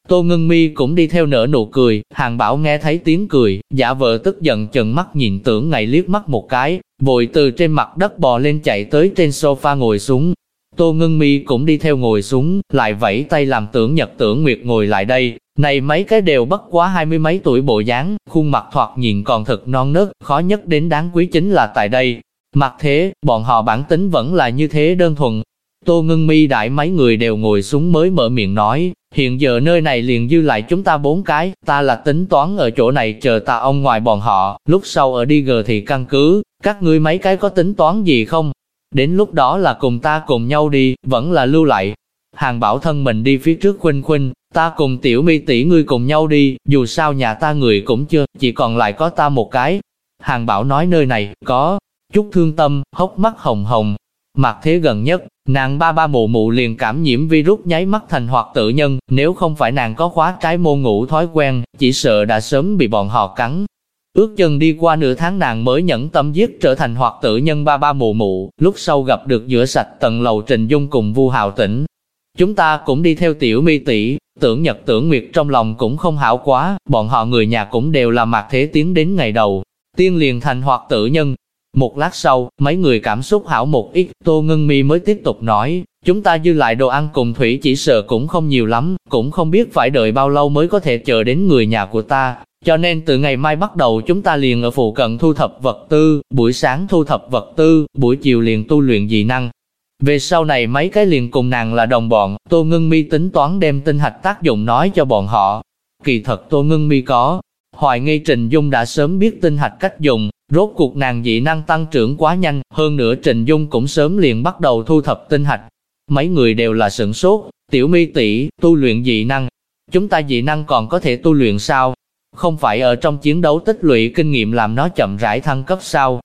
Tô Ngân Mi cũng đi theo nở nụ cười, hàng bảo nghe thấy tiếng cười, giả vợ tức giận chừng mắt nhìn tưởng ngày liếc mắt một cái, vội từ trên mặt đất bò lên chạy tới trên sofa ngồi xuống. Tô Ngân Mi cũng đi theo ngồi xuống, lại vẫy tay làm tưởng nhật tưởng nguyệt ngồi lại đây, này mấy cái đều bất quá hai mươi mấy tuổi bộ dáng, khuôn mặt thoạt nhìn còn thật non nớt, khó nhất đến đáng quý chính là tại đây, Mặc thế, bọn họ bản tính vẫn là như thế đơn thuần. Tô ngưng mi đại mấy người đều ngồi xuống mới mở miệng nói, hiện giờ nơi này liền dư lại chúng ta bốn cái, ta là tính toán ở chỗ này chờ ta ông ngoài bọn họ, lúc sau ở đi gờ thì căn cứ, các ngươi mấy cái có tính toán gì không? Đến lúc đó là cùng ta cùng nhau đi, vẫn là lưu lại. Hàng bảo thân mình đi phía trước khuynh khuynh, ta cùng tiểu mi tỷ ngươi cùng nhau đi, dù sao nhà ta người cũng chưa, chỉ còn lại có ta một cái. Hàng bảo nói nơi này, có chút thương tâm, hốc mắt hồng hồng. Mặt thế gần nhất, nàng ba ba mụ mụ liền cảm nhiễm virus nháy mắt thành hoạt tự nhân, nếu không phải nàng có khóa trái môn ngủ thói quen, chỉ sợ đã sớm bị bọn họ cắn. Ước chân đi qua nửa tháng nàng mới nhẫn tâm giết trở thành hoạt tự nhân ba ba mụ mụ, lúc sau gặp được rửa sạch tầng lầu Trình Dung cùng Vu Hào Tĩnh. Chúng ta cũng đi theo tiểu mi tỷ, tưởng nhật tưởng nguyệt trong lòng cũng không hảo quá, bọn họ người nhà cũng đều là mặt thế tiến đến ngày đầu. Tiên liền thành hoạt tự nhân. Một lát sau, mấy người cảm xúc hảo một ít, Tô Ngân Mi mới tiếp tục nói, chúng ta dư lại đồ ăn cùng thủy chỉ sợ cũng không nhiều lắm, cũng không biết phải đợi bao lâu mới có thể chờ đến người nhà của ta, cho nên từ ngày mai bắt đầu chúng ta liền ở phụ cận thu thập vật tư, buổi sáng thu thập vật tư, buổi chiều liền tu luyện dị năng. Về sau này mấy cái liền cùng nàng là đồng bọn, Tô Ngân Mi tính toán đem tinh hạch tác dụng nói cho bọn họ. Kỳ thật Tô Ngân Mi có, hoài nghi Trình Dung đã sớm biết tinh hạch cách dùng, rốt cuộc nàng dị năng tăng trưởng quá nhanh, hơn nữa Trình Dung cũng sớm liền bắt đầu thu thập tinh hạch. Mấy người đều là sửng sốt, tiểu mi tỷ tu luyện dị năng. Chúng ta dị năng còn có thể tu luyện sao? không phải ở trong chiến đấu tích lũy kinh nghiệm làm nó chậm rãi thăng cấp sao.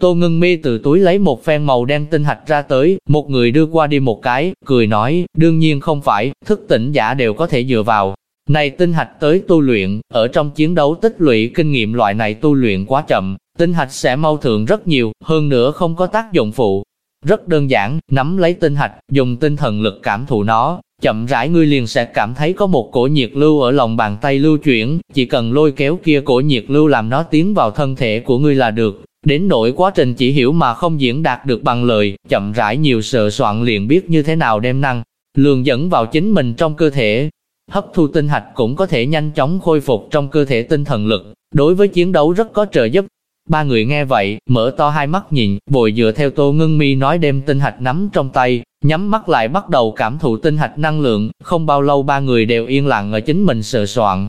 Tô ngưng mi từ túi lấy một phen màu đen tinh hạch ra tới, một người đưa qua đi một cái, cười nói, đương nhiên không phải, thức tỉnh giả đều có thể dựa vào. Này tinh hạch tới tu luyện, ở trong chiến đấu tích lũy kinh nghiệm loại này tu luyện quá chậm, tinh hạch sẽ mau thượng rất nhiều, hơn nữa không có tác dụng phụ. Rất đơn giản, nắm lấy tinh hạch, dùng tinh thần lực cảm thụ nó, chậm rãi ngươi liền sẽ cảm thấy có một cổ nhiệt lưu ở lòng bàn tay lưu chuyển, chỉ cần lôi kéo kia cổ nhiệt lưu làm nó tiến vào thân thể của ngươi là được. Đến nỗi quá trình chỉ hiểu mà không diễn đạt được bằng lời, chậm rãi nhiều sợ soạn liền biết như thế nào đem năng, lường dẫn vào chính mình trong cơ thể. Hấp thu tinh hạch cũng có thể nhanh chóng khôi phục trong cơ thể tinh thần lực, đối với chiến đấu rất có trợ giúp. Ba người nghe vậy, mở to hai mắt nhìn, vội dựa theo Tô Ngân Mi nói đem tinh hạch nắm trong tay, nhắm mắt lại bắt đầu cảm thụ tinh hạch năng lượng, không bao lâu ba người đều yên lặng ở chính mình sờ soạn.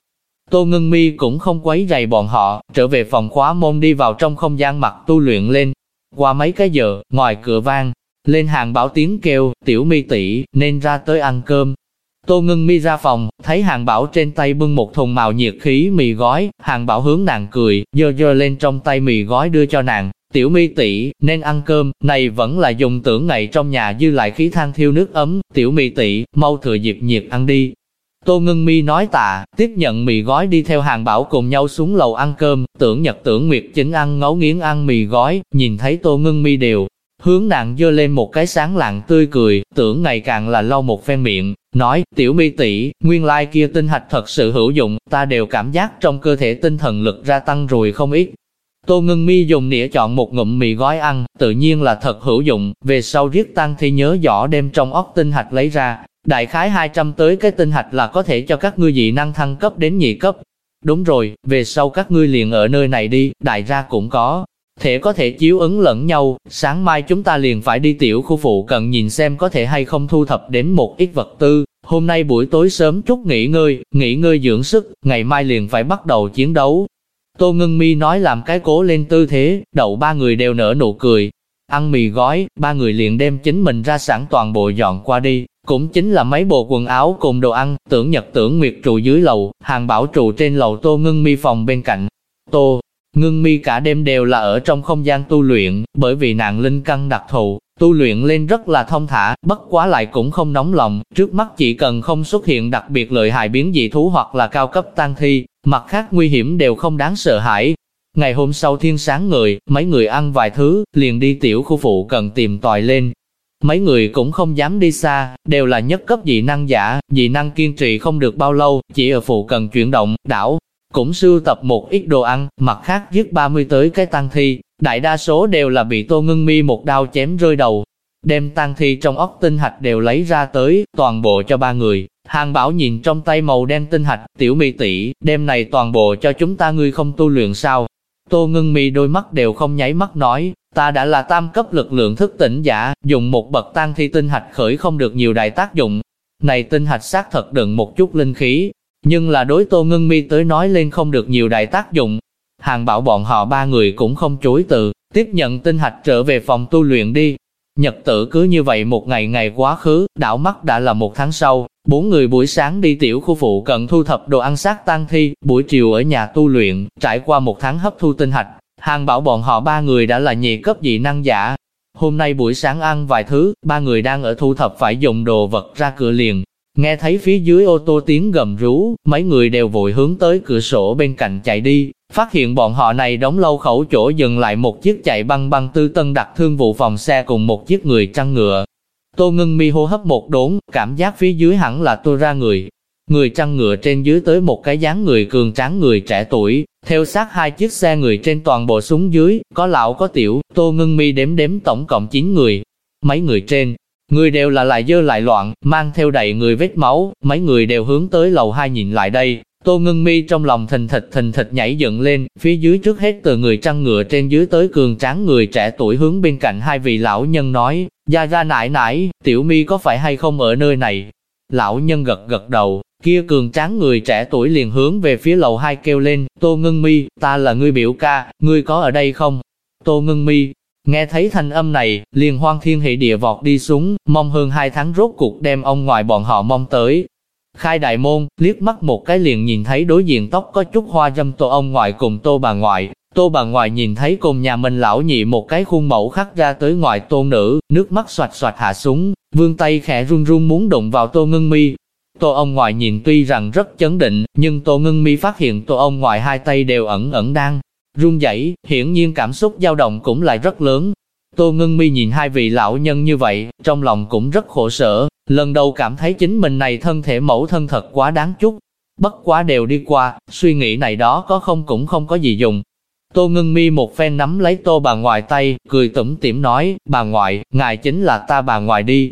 Tô Ngân Mi cũng không quấy rầy bọn họ, trở về phòng khóa môn đi vào trong không gian mặt tu luyện lên. Qua mấy cái giờ, ngoài cửa vang, lên hàng bảo tiếng kêu, tiểu mi tỷ nên ra tới ăn cơm. Tô Ngưng Mi ra phòng, thấy hàng bảo trên tay bưng một thùng màu nhiệt khí mì gói, hàng bảo hướng nàng cười, dơ dơ lên trong tay mì gói đưa cho nàng, Tiểu mi tỷ nên ăn cơm, này vẫn là dùng tưởng ngày trong nhà dư lại khí than thiêu nước ấm, tiểu mi tỷ mau thừa dịp nhiệt ăn đi. Tô Ngưng Mi nói tạ, tiếp nhận mì gói đi theo hàng bảo cùng nhau xuống lầu ăn cơm, tưởng nhật tưởng nguyệt chính ăn ngấu nghiến ăn mì gói, nhìn thấy Tô Ngưng Mi đều, hướng nàng dơ lên một cái sáng lạng tươi cười, tưởng ngày càng là lau một phen miệng, nói, tiểu mi tỷ nguyên lai kia tinh hạch thật sự hữu dụng, ta đều cảm giác trong cơ thể tinh thần lực gia tăng rồi không ít, Tô Ngân Mi dùng nĩa chọn một ngụm mì gói ăn, tự nhiên là thật hữu dụng, về sau riết tăng thì nhớ rõ đem trong óc tinh hạch lấy ra, đại khái 200 tới cái tinh hạch là có thể cho các ngươi dị năng thăng cấp đến nhị cấp. Đúng rồi, về sau các ngươi liền ở nơi này đi, đại ra cũng có. Thể có thể chiếu ứng lẫn nhau, sáng mai chúng ta liền phải đi tiểu khu phụ cận nhìn xem có thể hay không thu thập đến một ít vật tư. Hôm nay buổi tối sớm chút nghỉ ngơi, nghỉ ngơi dưỡng sức, ngày mai liền phải bắt đầu chiến đấu, Tô Ngân Mi nói làm cái cố lên tư thế, đậu ba người đều nở nụ cười. Ăn mì gói, ba người liền đem chính mình ra sẵn toàn bộ dọn qua đi, cũng chính là mấy bộ quần áo cùng đồ ăn, tưởng nhật tưởng nguyệt trụ dưới lầu, hàng bảo trụ trên lầu Tô Ngân Mi phòng bên cạnh. Tô, Ngưng Mi cả đêm đều là ở trong không gian tu luyện, bởi vì nàng linh căn đặc thù, tu luyện lên rất là thông thả, bất quá lại cũng không nóng lòng, trước mắt chỉ cần không xuất hiện đặc biệt lợi hại biến dị thú hoặc là cao cấp tăng thi, mặt khác nguy hiểm đều không đáng sợ hãi. Ngày hôm sau thiên sáng người, mấy người ăn vài thứ, liền đi tiểu khu phụ cần tìm tòi lên. Mấy người cũng không dám đi xa, đều là nhất cấp dị năng giả, dị năng kiên trì không được bao lâu, chỉ ở phụ cần chuyển động, đảo, cũng sưu tập một ít đồ ăn, mặt khác giết 30 tới cái tăng thi, đại đa số đều là bị tô ngưng mi một đao chém rơi đầu. Đem tăng thi trong ốc tinh hạch đều lấy ra tới, toàn bộ cho ba người, Hàng bảo nhìn trong tay màu đen tinh hạch, tiểu mi tỷ, đêm này toàn bộ cho chúng ta ngươi không tu luyện sao. Tô ngưng mi đôi mắt đều không nháy mắt nói, ta đã là tam cấp lực lượng thức tỉnh giả, dùng một bậc tăng thi tinh hạch khởi không được nhiều đại tác dụng. Này tinh hạch xác thật đựng một chút linh khí, nhưng là đối tô ngưng mi tới nói lên không được nhiều đại tác dụng. Hàng bảo bọn họ ba người cũng không chối từ, tiếp nhận tinh hạch trở về phòng tu luyện đi. Nhật tử cứ như vậy một ngày ngày quá khứ, đảo mắt đã là một tháng sau, bốn người buổi sáng đi tiểu khu phụ cận thu thập đồ ăn xác tang thi, buổi chiều ở nhà tu luyện, trải qua một tháng hấp thu tinh hạch. Hàng bảo bọn họ ba người đã là nhị cấp dị năng giả. Hôm nay buổi sáng ăn vài thứ, ba người đang ở thu thập phải dùng đồ vật ra cửa liền. Nghe thấy phía dưới ô tô tiếng gầm rú, mấy người đều vội hướng tới cửa sổ bên cạnh chạy đi, phát hiện bọn họ này đóng lâu khẩu chỗ dừng lại một chiếc chạy băng băng tư tân đặt thương vụ phòng xe cùng một chiếc người trăng ngựa. Tô ngưng mi hô hấp một đốn, cảm giác phía dưới hẳn là tôi ra người. Người trăng ngựa trên dưới tới một cái dáng người cường tráng người trẻ tuổi, theo sát hai chiếc xe người trên toàn bộ xuống dưới, có lão có tiểu, tô ngưng mi đếm đếm tổng cộng 9 người. Mấy người trên, người đều là lại dơ lại loạn, mang theo đầy người vết máu, mấy người đều hướng tới lầu hai nhìn lại đây, Tô ngưng mi trong lòng thình thịch thình thịch nhảy dựng lên, phía dưới trước hết từ người trăng ngựa trên dưới tới cường tráng người trẻ tuổi hướng bên cạnh hai vị lão nhân nói, gia ra nải nải, tiểu mi có phải hay không ở nơi này? Lão nhân gật gật đầu, kia cường tráng người trẻ tuổi liền hướng về phía lầu hai kêu lên, tô ngưng mi, ta là ngươi biểu ca, ngươi có ở đây không? Tô ngưng mi, nghe thấy thanh âm này, liền hoang thiên hỷ địa vọt đi xuống, mong hơn hai tháng rốt cuộc đem ông ngoại bọn họ mong tới, Khai đại môn, liếc mắt một cái liền nhìn thấy đối diện tóc có chút hoa dâm tô ông ngoại cùng tô bà ngoại. Tô bà ngoại nhìn thấy cùng nhà mình lão nhị một cái khuôn mẫu khắc ra tới ngoại tôn nữ, nước mắt xoạch xoạch hạ xuống, vương tay khẽ run run muốn đụng vào tô ngưng mi. Tô ông ngoại nhìn tuy rằng rất chấn định, nhưng tô ngưng mi phát hiện tô ông ngoại hai tay đều ẩn ẩn đang run rẩy, hiển nhiên cảm xúc dao động cũng lại rất lớn, Tô Ngân Mi nhìn hai vị lão nhân như vậy, trong lòng cũng rất khổ sở, lần đầu cảm thấy chính mình này thân thể mẫu thân thật quá đáng chút. Bất quá đều đi qua, suy nghĩ này đó có không cũng không có gì dùng. Tô Ngân Mi một phen nắm lấy tô bà ngoại tay, cười tủm tỉm nói, bà ngoại, ngài chính là ta bà ngoại đi.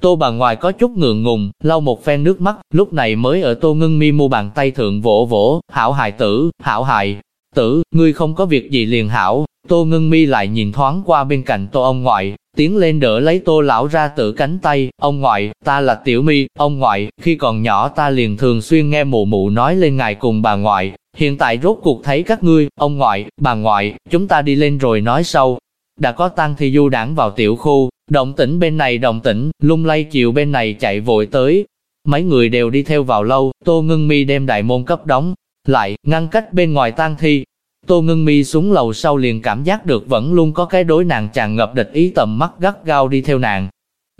Tô bà ngoại có chút ngượng ngùng, lau một phen nước mắt, lúc này mới ở Tô Ngân Mi mua bàn tay thượng vỗ vỗ, hảo hài tử, hảo hài, tử, ngươi không có việc gì liền hảo, Tô ngưng mi lại nhìn thoáng qua bên cạnh tô ông ngoại, tiến lên đỡ lấy tô lão ra tự cánh tay, ông ngoại, ta là tiểu mi, ông ngoại, khi còn nhỏ ta liền thường xuyên nghe mụ mụ nói lên ngài cùng bà ngoại, hiện tại rốt cuộc thấy các ngươi, ông ngoại, bà ngoại, chúng ta đi lên rồi nói sau. Đã có tăng thì du đảng vào tiểu khu, động tĩnh bên này động tĩnh, lung lay chiều bên này chạy vội tới. Mấy người đều đi theo vào lâu, tô ngưng mi đem đại môn cấp đóng, lại, ngăn cách bên ngoài tang thi, Tô ngưng mi xuống lầu sau liền cảm giác được vẫn luôn có cái đối nàng tràn ngập địch ý tầm mắt gắt gao đi theo nàng.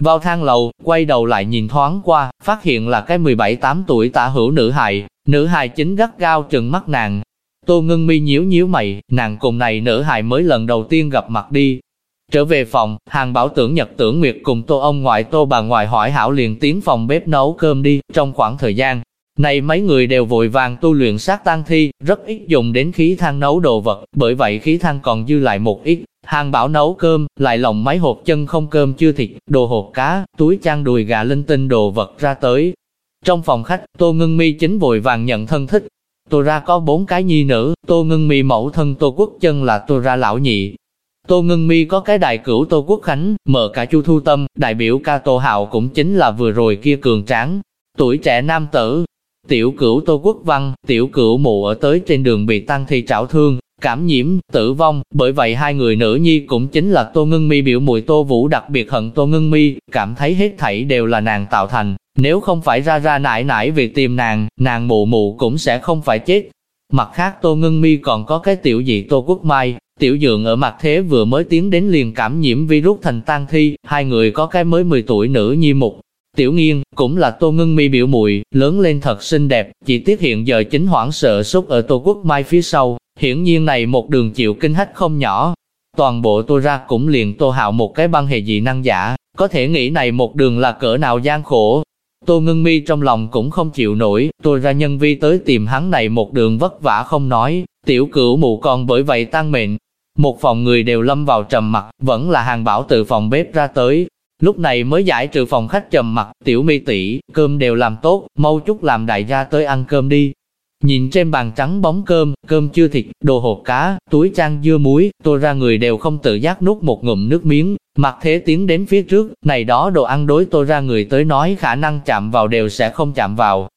Vào thang lầu, quay đầu lại nhìn thoáng qua, phát hiện là cái 17-8 tuổi tả hữu nữ hài, nữ hài chính gắt gao trừng mắt nàng. Tô ngưng mi nhíu nhíu mày, nàng cùng này nữ hài mới lần đầu tiên gặp mặt đi. Trở về phòng, hàng bảo tưởng nhật tưởng nguyệt cùng tô ông ngoại tô bà ngoại hỏi hảo liền tiến phòng bếp nấu cơm đi, trong khoảng thời gian, này mấy người đều vội vàng tu luyện sát tan thi, rất ít dùng đến khí than nấu đồ vật, bởi vậy khí than còn dư lại một ít. Hàng bảo nấu cơm, lại lồng máy hộp chân không cơm chưa thịt, đồ hộp cá, túi trang đùi gà linh tinh đồ vật ra tới. Trong phòng khách, Tô Ngân Mi chính vội vàng nhận thân thích. Tô ra có bốn cái nhi nữ, Tô Ngân Mi mẫu thân Tô Quốc Chân là Tô ra lão nhị. Tô Ngân Mi có cái đại cửu Tô Quốc Khánh, mở cả Chu Thu Tâm, đại biểu ca Tô Hạo cũng chính là vừa rồi kia cường tráng. Tuổi trẻ nam tử, Tiểu cửu Tô Quốc Văn, tiểu cửu mụ ở tới trên đường bị tăng thi trảo thương, cảm nhiễm, tử vong, bởi vậy hai người nữ nhi cũng chính là Tô Ngân Mi biểu mùi Tô Vũ đặc biệt hận Tô Ngân Mi, cảm thấy hết thảy đều là nàng tạo thành, nếu không phải ra ra nải nải vì tìm nàng, nàng mụ mụ cũng sẽ không phải chết. Mặt khác Tô Ngân Mi còn có cái tiểu dị Tô Quốc Mai, tiểu dượng ở mặt thế vừa mới tiến đến liền cảm nhiễm virus thành tăng thi, hai người có cái mới 10 tuổi nữ nhi mục, Tiểu nghiên, cũng là tô ngưng mi biểu mùi, lớn lên thật xinh đẹp, chỉ tiếc hiện giờ chính hoảng sợ sốt ở tô quốc mai phía sau, hiển nhiên này một đường chịu kinh hách không nhỏ. Toàn bộ tô ra cũng liền tô hạo một cái băng hệ dị năng giả, có thể nghĩ này một đường là cỡ nào gian khổ. Tô ngưng mi trong lòng cũng không chịu nổi, tôi ra nhân vi tới tìm hắn này một đường vất vả không nói, tiểu cửu mụ còn bởi vậy tăng mệnh. Một phòng người đều lâm vào trầm mặt, vẫn là hàng bảo từ phòng bếp ra tới, Lúc này mới giải trừ phòng khách trầm mặt, tiểu mi tỷ cơm đều làm tốt, mau chút làm đại gia tới ăn cơm đi. Nhìn trên bàn trắng bóng cơm, cơm chưa thịt, đồ hộp cá, túi trang dưa muối, tôi ra người đều không tự giác nuốt một ngụm nước miếng, mặc thế tiến đến phía trước, này đó đồ ăn đối tôi ra người tới nói khả năng chạm vào đều sẽ không chạm vào.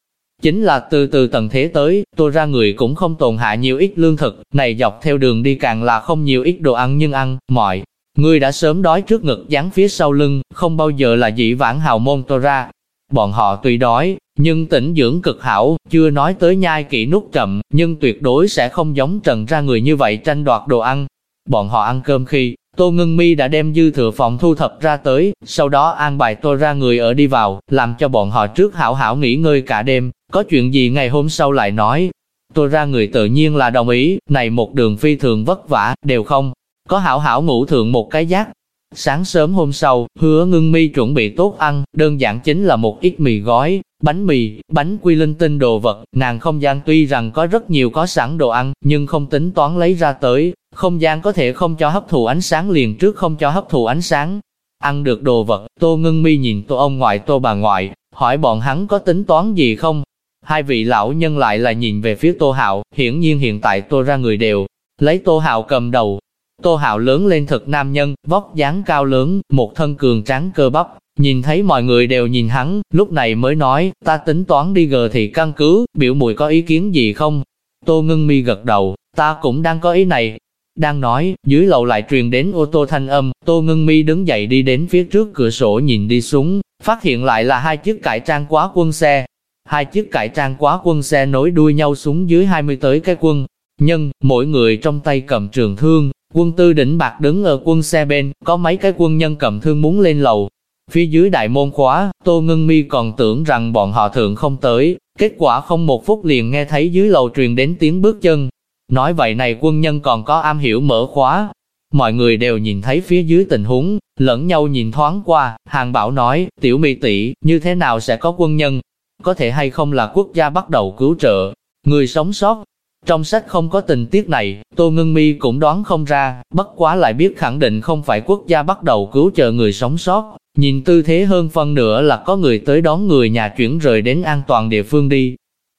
Chính là từ từ tầng thế tới, tôi ra người cũng không tồn hạ nhiều ít lương thực, này dọc theo đường đi càng là không nhiều ít đồ ăn nhưng ăn, mọi Ngươi đã sớm đói trước ngực dán phía sau lưng, không bao giờ là dị vãng hào môn tô ra. Bọn họ tuy đói, nhưng tỉnh dưỡng cực hảo, chưa nói tới nhai kỹ nút chậm, nhưng tuyệt đối sẽ không giống trần ra người như vậy tranh đoạt đồ ăn. Bọn họ ăn cơm khi, Tô Ngân Mi đã đem dư thừa phòng thu thập ra tới, sau đó an bài tô ra người ở đi vào, làm cho bọn họ trước hảo hảo nghỉ ngơi cả đêm, có chuyện gì ngày hôm sau lại nói. Tô ra người tự nhiên là đồng ý, này một đường phi thường vất vả, đều không, có hảo hảo ngủ thượng một cái giác. Sáng sớm hôm sau, hứa ngưng mi chuẩn bị tốt ăn, đơn giản chính là một ít mì gói, bánh mì, bánh quy linh tinh đồ vật, nàng không gian tuy rằng có rất nhiều có sẵn đồ ăn, nhưng không tính toán lấy ra tới, không gian có thể không cho hấp thụ ánh sáng liền trước không cho hấp thụ ánh sáng. Ăn được đồ vật, tô ngưng mi nhìn tô ông ngoại tô bà ngoại, hỏi bọn hắn có tính toán gì không? Hai vị lão nhân lại là nhìn về phía tô hạo, hiển nhiên hiện tại tô ra người đều, lấy tô hạo cầm đầu. Tô hạo lớn lên thật nam nhân, vóc dáng cao lớn, một thân cường tráng cơ bắp, nhìn thấy mọi người đều nhìn hắn, lúc này mới nói, ta tính toán đi gờ thì căn cứ, biểu mùi có ý kiến gì không? Tô ngưng mi gật đầu, ta cũng đang có ý này, đang nói, dưới lầu lại truyền đến ô tô thanh âm, Tô Ngưng Mi đứng dậy đi đến phía trước cửa sổ nhìn đi xuống, phát hiện lại là hai chiếc cải trang quá quân xe. Hai chiếc cải trang quá quân xe nối đuôi nhau xuống dưới 20 tới cái quân. Nhân, mỗi người trong tay cầm trường thương, quân tư đỉnh bạc đứng ở quân xe bên, có mấy cái quân nhân cầm thương muốn lên lầu. Phía dưới đại môn khóa, Tô Ngân Mi còn tưởng rằng bọn họ thượng không tới, kết quả không một phút liền nghe thấy dưới lầu truyền đến tiếng bước chân, Nói vậy này quân nhân còn có am hiểu mở khóa. Mọi người đều nhìn thấy phía dưới tình huống, lẫn nhau nhìn thoáng qua, hàng bảo nói, tiểu Mi tỷ, như thế nào sẽ có quân nhân? Có thể hay không là quốc gia bắt đầu cứu trợ, người sống sót. Trong sách không có tình tiết này, Tô Ngân Mi cũng đoán không ra, bất quá lại biết khẳng định không phải quốc gia bắt đầu cứu trợ người sống sót. Nhìn tư thế hơn phân nửa là có người tới đón người nhà chuyển rời đến an toàn địa phương đi,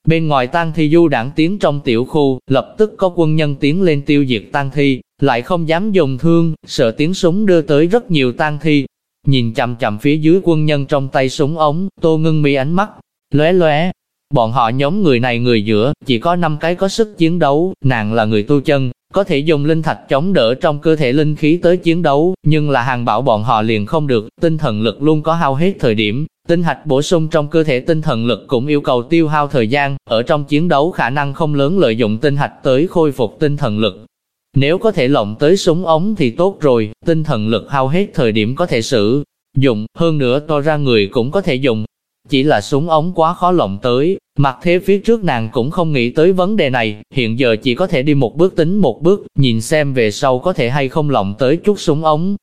Bên ngoài tang thi du đảng tiến trong tiểu khu, lập tức có quân nhân tiến lên tiêu diệt tang thi, lại không dám dùng thương, sợ tiếng súng đưa tới rất nhiều tang thi. Nhìn chậm chậm phía dưới quân nhân trong tay súng ống, tô ngưng mi ánh mắt, lóe lóe. Bọn họ nhóm người này người giữa, chỉ có 5 cái có sức chiến đấu, nàng là người tu chân, có thể dùng linh thạch chống đỡ trong cơ thể linh khí tới chiến đấu, nhưng là hàng bảo bọn họ liền không được, tinh thần lực luôn có hao hết thời điểm, Tinh hạch bổ sung trong cơ thể tinh thần lực cũng yêu cầu tiêu hao thời gian, ở trong chiến đấu khả năng không lớn lợi dụng tinh hạch tới khôi phục tinh thần lực. Nếu có thể lộng tới súng ống thì tốt rồi, tinh thần lực hao hết thời điểm có thể sử dụng, hơn nữa to ra người cũng có thể dùng. Chỉ là súng ống quá khó lộng tới, mặt thế phía trước nàng cũng không nghĩ tới vấn đề này, hiện giờ chỉ có thể đi một bước tính một bước, nhìn xem về sau có thể hay không lộng tới chút súng ống.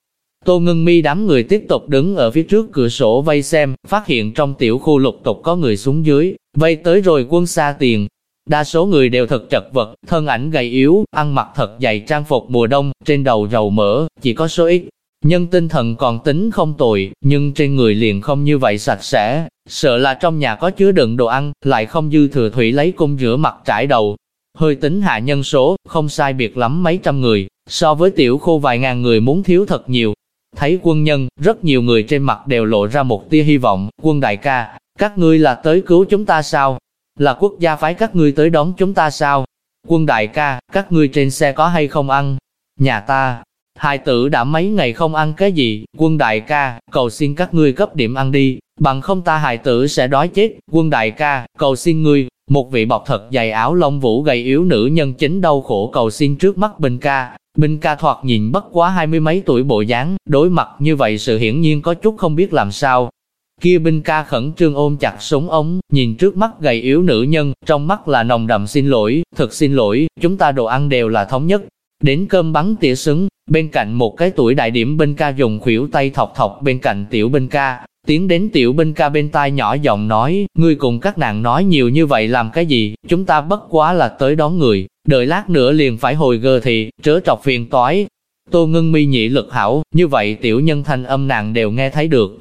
Tô Ngân Mi đám người tiếp tục đứng ở phía trước cửa sổ vây xem, phát hiện trong tiểu khu lục tục có người xuống dưới, vây tới rồi quân xa tiền. Đa số người đều thật chật vật, thân ảnh gầy yếu, ăn mặc thật dày trang phục mùa đông, trên đầu dầu mỡ, chỉ có số ít. Nhân tinh thần còn tính không tồi, nhưng trên người liền không như vậy sạch sẽ, sợ là trong nhà có chứa đựng đồ ăn, lại không dư thừa thủy lấy cung rửa mặt trải đầu. Hơi tính hạ nhân số, không sai biệt lắm mấy trăm người, so với tiểu khu vài ngàn người muốn thiếu thật nhiều, Thấy quân nhân, rất nhiều người trên mặt đều lộ ra một tia hy vọng, quân đại ca, các ngươi là tới cứu chúng ta sao? Là quốc gia phái các ngươi tới đón chúng ta sao? Quân đại ca, các ngươi trên xe có hay không ăn? Nhà ta, hai tử đã mấy ngày không ăn cái gì, quân đại ca, cầu xin các ngươi cấp điểm ăn đi, bằng không ta hài tử sẽ đói chết, quân đại ca, cầu xin ngươi, một vị bọc thật dày áo lông vũ gầy yếu nữ nhân chính đau khổ cầu xin trước mắt Bình ca, Bình ca thoạt nhìn bất quá hai mươi mấy tuổi bộ dáng, đối mặt như vậy sự hiển nhiên có chút không biết làm sao. Kia binh ca khẩn trương ôm chặt súng ống, nhìn trước mắt gầy yếu nữ nhân, trong mắt là nồng đậm xin lỗi, thật xin lỗi, chúng ta đồ ăn đều là thống nhất. Đến cơm bắn tỉa xứng, bên cạnh một cái tuổi đại điểm bên ca dùng khuỷu tay thọc thọc bên cạnh tiểu bên ca, tiến đến tiểu bên ca bên tai nhỏ giọng nói, ngươi cùng các nàng nói nhiều như vậy làm cái gì, chúng ta bất quá là tới đón người, đợi lát nữa liền phải hồi gờ thì, trớ trọc phiền toái. Tô ngưng mi nhị lực hảo, như vậy tiểu nhân thanh âm nàng đều nghe thấy được.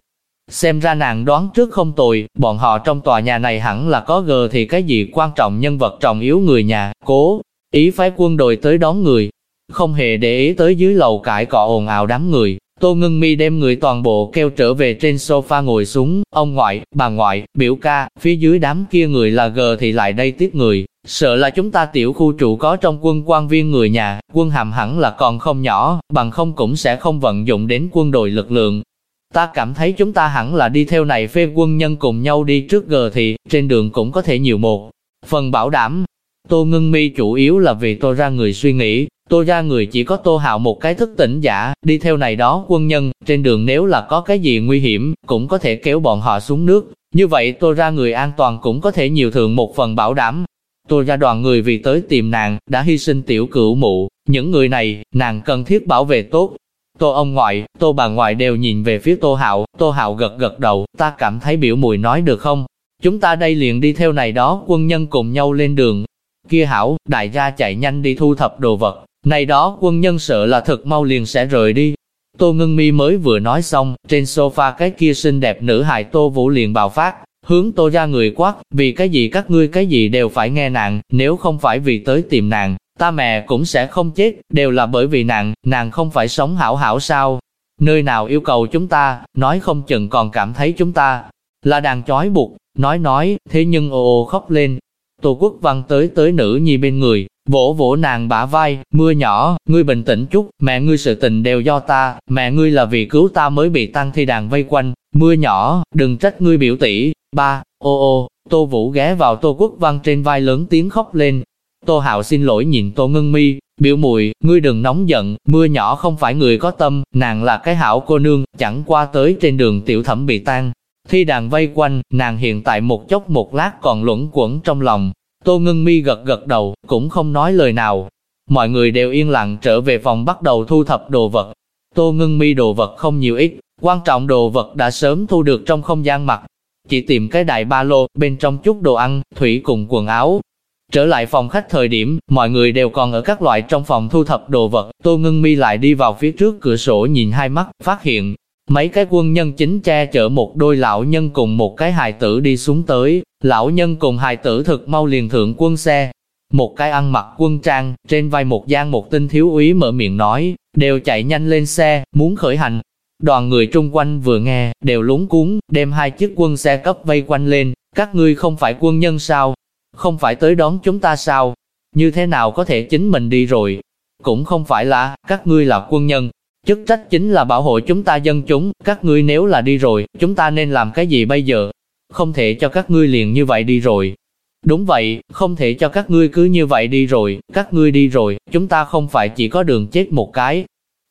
Xem ra nàng đoán trước không tồi, bọn họ trong tòa nhà này hẳn là có gờ thì cái gì quan trọng nhân vật trọng yếu người nhà, cố, ý phái quân đội tới đón người. Không hề để ý tới dưới lầu cãi cọ ồn ào đám người, Tô Ngân Mi đem người toàn bộ kêu trở về trên sofa ngồi xuống, ông ngoại, bà ngoại, biểu ca, phía dưới đám kia người là gờ thì lại đây tiếp người, Sợ là chúng ta tiểu khu trụ có trong quân quan viên người nhà, quân hàm hẳn là còn không nhỏ, bằng không cũng sẽ không vận dụng đến quân đội lực lượng. Ta cảm thấy chúng ta hẳn là đi theo này phê quân nhân cùng nhau đi trước gờ thì, trên đường cũng có thể nhiều một phần bảo đảm. Tô ngân mi chủ yếu là vì tôi ra người suy nghĩ, Tô gia người chỉ có tô hạo một cái thức tỉnh giả, đi theo này đó quân nhân, trên đường nếu là có cái gì nguy hiểm, cũng có thể kéo bọn họ xuống nước. Như vậy Tô ra người an toàn cũng có thể nhiều thường một phần bảo đảm. Tô gia đoàn người vì tới tìm nàng, đã hy sinh tiểu cửu mụ, những người này, nàng cần thiết bảo vệ tốt. Tô ông ngoại, tô bà ngoại đều nhìn về phía tô hạo, tô hạo gật gật đầu, ta cảm thấy biểu mùi nói được không? Chúng ta đây liền đi theo này đó, quân nhân cùng nhau lên đường. Kia hảo, đại gia chạy nhanh đi thu thập đồ vật, này đó quân nhân sợ là thật mau liền sẽ rời đi. Tô Ngân Mi mới vừa nói xong, trên sofa cái kia xinh đẹp nữ hài Tô Vũ liền bào phát, hướng Tô ra người quát, vì cái gì các ngươi cái gì đều phải nghe nàng, nếu không phải vì tới tìm nàng, ta mẹ cũng sẽ không chết, đều là bởi vì nàng, nàng không phải sống hảo hảo sao. Nơi nào yêu cầu chúng ta, nói không chừng còn cảm thấy chúng ta là đàn chói buộc, nói nói, thế nhưng ồ ồ khóc lên. Tô Quốc Văn tới tới nữ nhi bên người, vỗ vỗ nàng bả vai, mưa nhỏ, ngươi bình tĩnh chút, mẹ ngươi sự tình đều do ta, mẹ ngươi là vì cứu ta mới bị tăng thi đàn vây quanh, mưa nhỏ, đừng trách ngươi biểu tỷ, ba, ô ô, Tô Vũ ghé vào Tô Quốc Văn trên vai lớn tiếng khóc lên. Tô Hạo xin lỗi nhìn Tô Ngân Mi, biểu mùi, ngươi đừng nóng giận, mưa nhỏ không phải người có tâm, nàng là cái hảo cô nương, chẳng qua tới trên đường tiểu thẩm bị tan. Thi đàn vây quanh, nàng hiện tại một chốc một lát còn luẩn quẩn trong lòng, Tô Ngân Mi gật gật đầu, cũng không nói lời nào. Mọi người đều yên lặng trở về phòng bắt đầu thu thập đồ vật. Tô Ngân Mi đồ vật không nhiều ít, quan trọng đồ vật đã sớm thu được trong không gian mặt. Chỉ tìm cái đại ba lô, bên trong chút đồ ăn, thủy cùng quần áo. Trở lại phòng khách thời điểm, mọi người đều còn ở các loại trong phòng thu thập đồ vật. Tô Ngân Mi lại đi vào phía trước cửa sổ nhìn hai mắt, phát hiện, Mấy cái quân nhân chính che chở một đôi lão nhân cùng một cái hài tử đi xuống tới, lão nhân cùng hài tử thực mau liền thượng quân xe. Một cái ăn mặc quân trang, trên vai một gian một tinh thiếu úy mở miệng nói, đều chạy nhanh lên xe, muốn khởi hành. Đoàn người trung quanh vừa nghe, đều lúng cuốn, đem hai chiếc quân xe cấp vây quanh lên, các ngươi không phải quân nhân sao? Không phải tới đón chúng ta sao? Như thế nào có thể chính mình đi rồi? Cũng không phải là, các ngươi là quân nhân, Chức trách chính là bảo hộ chúng ta dân chúng, các ngươi nếu là đi rồi, chúng ta nên làm cái gì bây giờ? Không thể cho các ngươi liền như vậy đi rồi. Đúng vậy, không thể cho các ngươi cứ như vậy đi rồi, các ngươi đi rồi, chúng ta không phải chỉ có đường chết một cái.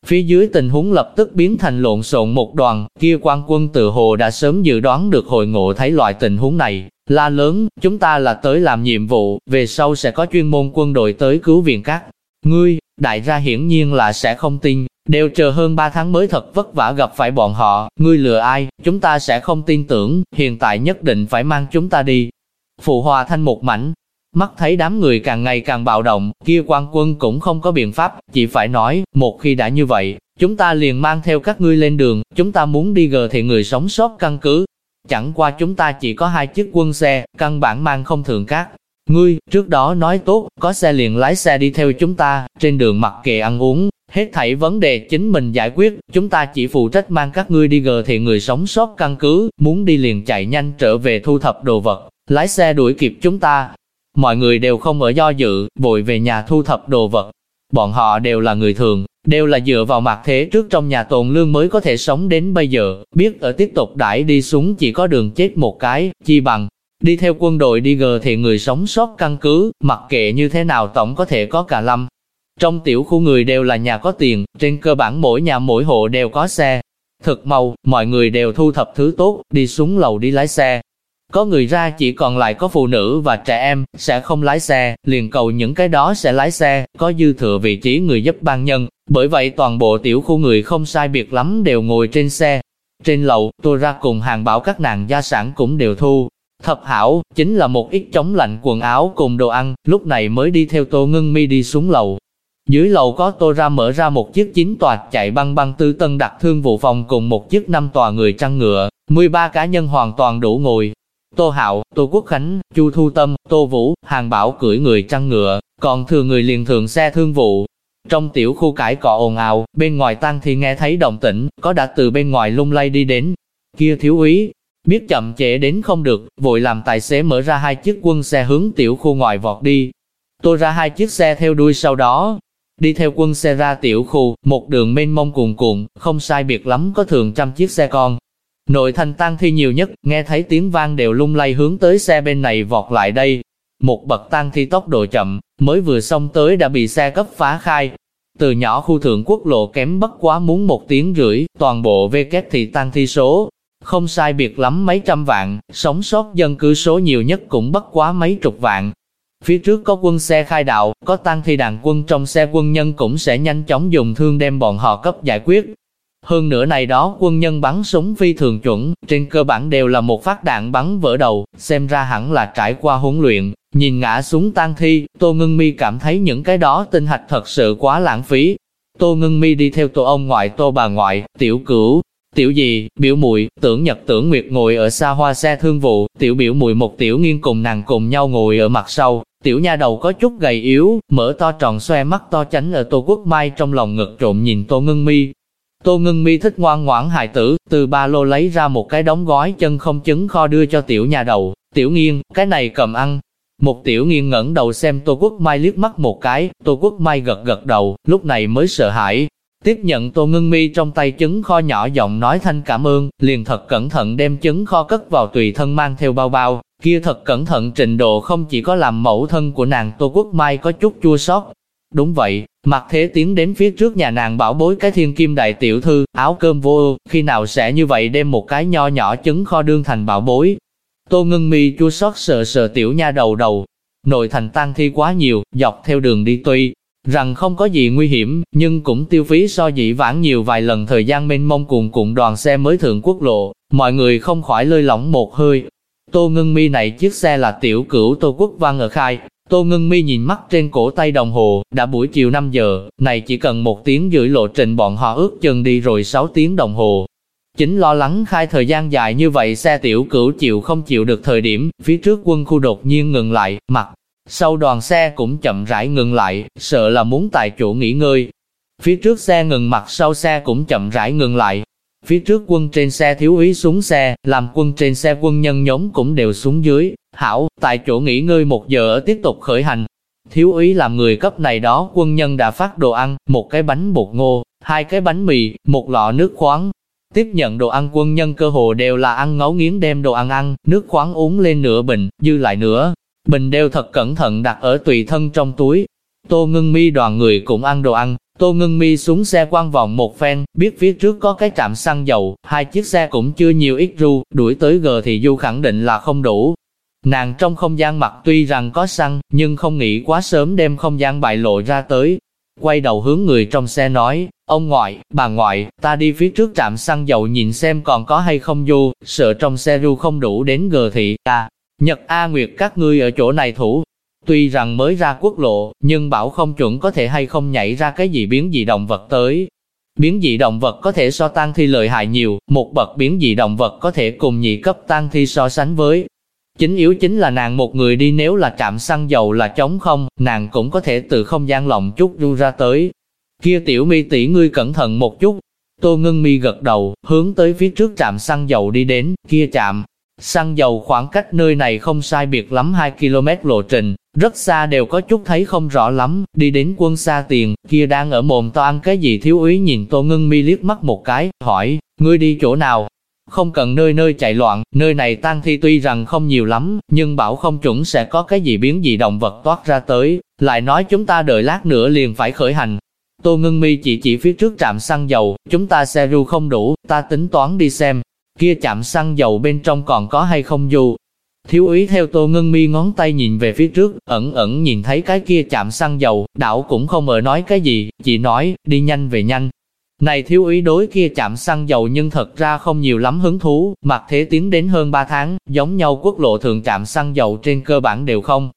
Phía dưới tình huống lập tức biến thành lộn xộn một đoàn, kia quan quân tự hồ đã sớm dự đoán được hội ngộ thấy loại tình huống này, la lớn, chúng ta là tới làm nhiệm vụ, về sau sẽ có chuyên môn quân đội tới cứu viện các ngươi, đại gia hiển nhiên là sẽ không tin, Đều chờ hơn 3 tháng mới thật vất vả gặp phải bọn họ, ngươi lừa ai, chúng ta sẽ không tin tưởng, hiện tại nhất định phải mang chúng ta đi. Phụ hòa thanh một mảnh, mắt thấy đám người càng ngày càng bạo động, kia quan quân cũng không có biện pháp, chỉ phải nói, một khi đã như vậy, chúng ta liền mang theo các ngươi lên đường, chúng ta muốn đi gờ thì người sống sót căn cứ. Chẳng qua chúng ta chỉ có hai chiếc quân xe, căn bản mang không thường các. Ngươi, trước đó nói tốt, có xe liền lái xe đi theo chúng ta, trên đường mặc kệ ăn uống, Hết thảy vấn đề chính mình giải quyết, chúng ta chỉ phụ trách mang các ngươi đi gờ thì người sống sót căn cứ, muốn đi liền chạy nhanh trở về thu thập đồ vật, lái xe đuổi kịp chúng ta. Mọi người đều không ở do dự, vội về nhà thu thập đồ vật. Bọn họ đều là người thường, đều là dựa vào mặt thế trước trong nhà tồn lương mới có thể sống đến bây giờ, biết ở tiếp tục đãi đi xuống chỉ có đường chết một cái, chi bằng. Đi theo quân đội đi gờ thì người sống sót căn cứ, mặc kệ như thế nào tổng có thể có cả lâm, trong tiểu khu người đều là nhà có tiền, trên cơ bản mỗi nhà mỗi hộ đều có xe. Thực mau, mọi người đều thu thập thứ tốt, đi xuống lầu đi lái xe. Có người ra chỉ còn lại có phụ nữ và trẻ em, sẽ không lái xe, liền cầu những cái đó sẽ lái xe, có dư thừa vị trí người giúp ban nhân. Bởi vậy toàn bộ tiểu khu người không sai biệt lắm đều ngồi trên xe. Trên lầu, tôi ra cùng hàng bảo các nàng gia sản cũng đều thu. Thập hảo, chính là một ít chống lạnh quần áo cùng đồ ăn, lúc này mới đi theo tô ngưng mi đi xuống lầu, dưới lầu có tô ra mở ra một chiếc chín tòa chạy băng băng tư tân đặc thương vụ phòng cùng một chiếc năm tòa người trăng ngựa, 13 cá nhân hoàn toàn đủ ngồi. Tô Hạo, Tô Quốc Khánh, Chu Thu Tâm, Tô Vũ, Hàng Bảo cưỡi người trăng ngựa, còn thừa người liền thường xe thương vụ. Trong tiểu khu cải cọ ồn ào, bên ngoài tăng thì nghe thấy động tĩnh, có đã từ bên ngoài lung lay đi đến. Kia thiếu úy, biết chậm trễ đến không được, vội làm tài xế mở ra hai chiếc quân xe hướng tiểu khu ngoài vọt đi. Tôi ra hai chiếc xe theo đuôi sau đó, đi theo quân xe ra tiểu khu, một đường mênh mông cuồn cuộn, không sai biệt lắm có thường trăm chiếc xe con. Nội thành tăng thi nhiều nhất, nghe thấy tiếng vang đều lung lay hướng tới xe bên này vọt lại đây. Một bậc tăng thi tốc độ chậm, mới vừa xong tới đã bị xe cấp phá khai. Từ nhỏ khu thượng quốc lộ kém bất quá muốn một tiếng rưỡi, toàn bộ về kết thì tăng thi số. Không sai biệt lắm mấy trăm vạn, sống sót dân cư số nhiều nhất cũng bất quá mấy chục vạn, Phía trước có quân xe khai đạo, có tăng thi đàn quân trong xe quân nhân cũng sẽ nhanh chóng dùng thương đem bọn họ cấp giải quyết. Hơn nữa này đó quân nhân bắn súng phi thường chuẩn, trên cơ bản đều là một phát đạn bắn vỡ đầu, xem ra hẳn là trải qua huấn luyện. Nhìn ngã xuống tăng thi, Tô Ngân Mi cảm thấy những cái đó tinh hạch thật sự quá lãng phí. Tô Ngân Mi đi theo tô ông ngoại tô bà ngoại, tiểu cửu, Tiểu gì, biểu muội tưởng nhật tưởng nguyệt ngồi ở xa hoa xe thương vụ, tiểu biểu muội một tiểu nghiên cùng nàng cùng nhau ngồi ở mặt sau, tiểu nha đầu có chút gầy yếu, mở to tròn xoe mắt to chánh ở tô quốc mai trong lòng ngực trộm nhìn tô ngân mi. Tô ngân mi thích ngoan ngoãn hài tử, từ ba lô lấy ra một cái đóng gói chân không trứng kho đưa cho tiểu nha đầu, tiểu nghiêng cái này cầm ăn. Một tiểu nghiêng ngẩng đầu xem Tô Quốc Mai liếc mắt một cái, Tô Quốc Mai gật gật đầu, lúc này mới sợ hãi, Tiếp nhận Tô Ngân Mi trong tay trứng kho nhỏ giọng nói thanh cảm ơn, liền thật cẩn thận đem trứng kho cất vào tùy thân mang theo bao bao, kia thật cẩn thận trình độ không chỉ có làm mẫu thân của nàng Tô Quốc Mai có chút chua xót. Đúng vậy, mặt thế tiến đến phía trước nhà nàng bảo bối cái thiên kim đại tiểu thư, áo cơm vô khi nào sẽ như vậy đem một cái nho nhỏ trứng kho đương thành bảo bối. Tô ngưng Mi chua xót sờ sờ tiểu nha đầu đầu, nội thành tăng thi quá nhiều, dọc theo đường đi tuy rằng không có gì nguy hiểm, nhưng cũng tiêu phí so dĩ vãng nhiều vài lần thời gian mênh mông cuồn cuộn đoàn xe mới thượng quốc lộ, mọi người không khỏi lơi lỏng một hơi. Tô Ngân Mi này chiếc xe là tiểu cửu Tô Quốc Văn ở khai, Tô Ngân Mi nhìn mắt trên cổ tay đồng hồ, đã buổi chiều 5 giờ, này chỉ cần một tiếng rưỡi lộ trình bọn họ ước chân đi rồi 6 tiếng đồng hồ. Chính lo lắng khai thời gian dài như vậy xe tiểu cửu chịu không chịu được thời điểm, phía trước quân khu đột nhiên ngừng lại, mặt sau đoàn xe cũng chậm rãi ngừng lại, sợ là muốn tại chỗ nghỉ ngơi. Phía trước xe ngừng mặt sau xe cũng chậm rãi ngừng lại. Phía trước quân trên xe thiếu úy xuống xe, làm quân trên xe quân nhân nhóm cũng đều xuống dưới. Hảo, tại chỗ nghỉ ngơi một giờ ở tiếp tục khởi hành. Thiếu úy làm người cấp này đó quân nhân đã phát đồ ăn, một cái bánh bột ngô, hai cái bánh mì, một lọ nước khoáng. Tiếp nhận đồ ăn quân nhân cơ hồ đều là ăn ngấu nghiến đem đồ ăn ăn, nước khoáng uống lên nửa bình, dư lại nữa, Bình đều thật cẩn thận đặt ở tùy thân trong túi. Tô ngưng mi đoàn người cũng ăn đồ ăn, Tô ngưng mi xuống xe quan vòng một phen, biết phía trước có cái trạm xăng dầu, hai chiếc xe cũng chưa nhiều ít ru, đuổi tới gờ thì du khẳng định là không đủ. Nàng trong không gian mặt tuy rằng có xăng, nhưng không nghĩ quá sớm đem không gian bại lộ ra tới. Quay đầu hướng người trong xe nói, ông ngoại, bà ngoại, ta đi phía trước trạm xăng dầu nhìn xem còn có hay không du, sợ trong xe ru không đủ đến gờ thị, à, Nhật A Nguyệt các ngươi ở chỗ này thủ. Tuy rằng mới ra quốc lộ, nhưng bảo không chuẩn có thể hay không nhảy ra cái gì biến dị động vật tới. Biến dị động vật có thể so tăng thi lợi hại nhiều, một bậc biến dị động vật có thể cùng nhị cấp tăng thi so sánh với. Chính yếu chính là nàng một người đi nếu là trạm xăng dầu là trống không, nàng cũng có thể từ không gian lộng chút ru ra tới. Kia tiểu mi tỷ ngươi cẩn thận một chút. Tô ngưng mi gật đầu, hướng tới phía trước trạm xăng dầu đi đến, kia trạm, Xăng dầu khoảng cách nơi này không sai biệt lắm 2 km lộ trình, rất xa đều có chút thấy không rõ lắm, đi đến quân xa tiền, kia đang ở mồm to ăn cái gì thiếu úy nhìn Tô Ngân Mi liếc mắt một cái, hỏi, ngươi đi chỗ nào? Không cần nơi nơi chạy loạn, nơi này tang thi tuy rằng không nhiều lắm, nhưng bảo không chuẩn sẽ có cái gì biến dị động vật toát ra tới, lại nói chúng ta đợi lát nữa liền phải khởi hành. Tô Ngân Mi chỉ chỉ phía trước trạm xăng dầu, chúng ta xe ru không đủ, ta tính toán đi xem, kia chạm xăng dầu bên trong còn có hay không dù. Thiếu úy theo tô ngân mi ngón tay nhìn về phía trước, ẩn ẩn nhìn thấy cái kia chạm xăng dầu, đảo cũng không ở nói cái gì, chỉ nói, đi nhanh về nhanh. Này thiếu úy đối kia chạm xăng dầu nhưng thật ra không nhiều lắm hứng thú, mặc thế tiến đến hơn 3 tháng, giống nhau quốc lộ thường chạm xăng dầu trên cơ bản đều không.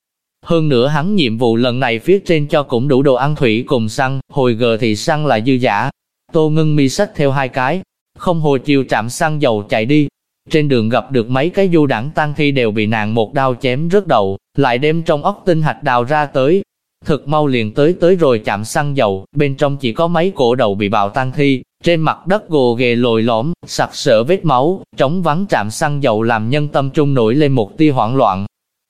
Hơn nữa hắn nhiệm vụ lần này phía trên cho cũng đủ đồ ăn thủy cùng xăng, hồi gờ thì xăng lại dư giả. Tô ngân mi sách theo hai cái, không hồi chiều trạm xăng dầu chạy đi. Trên đường gặp được mấy cái du đảng tăng thi đều bị nàng một đao chém rớt đầu, lại đem trong ốc tinh hạch đào ra tới. Thực mau liền tới tới rồi chạm xăng dầu, bên trong chỉ có mấy cổ đầu bị bào tăng thi, Trên mặt đất gồ ghề lồi lõm, sặc sỡ vết máu, trống vắng chạm xăng dầu làm nhân tâm trung nổi lên một tia hoảng loạn.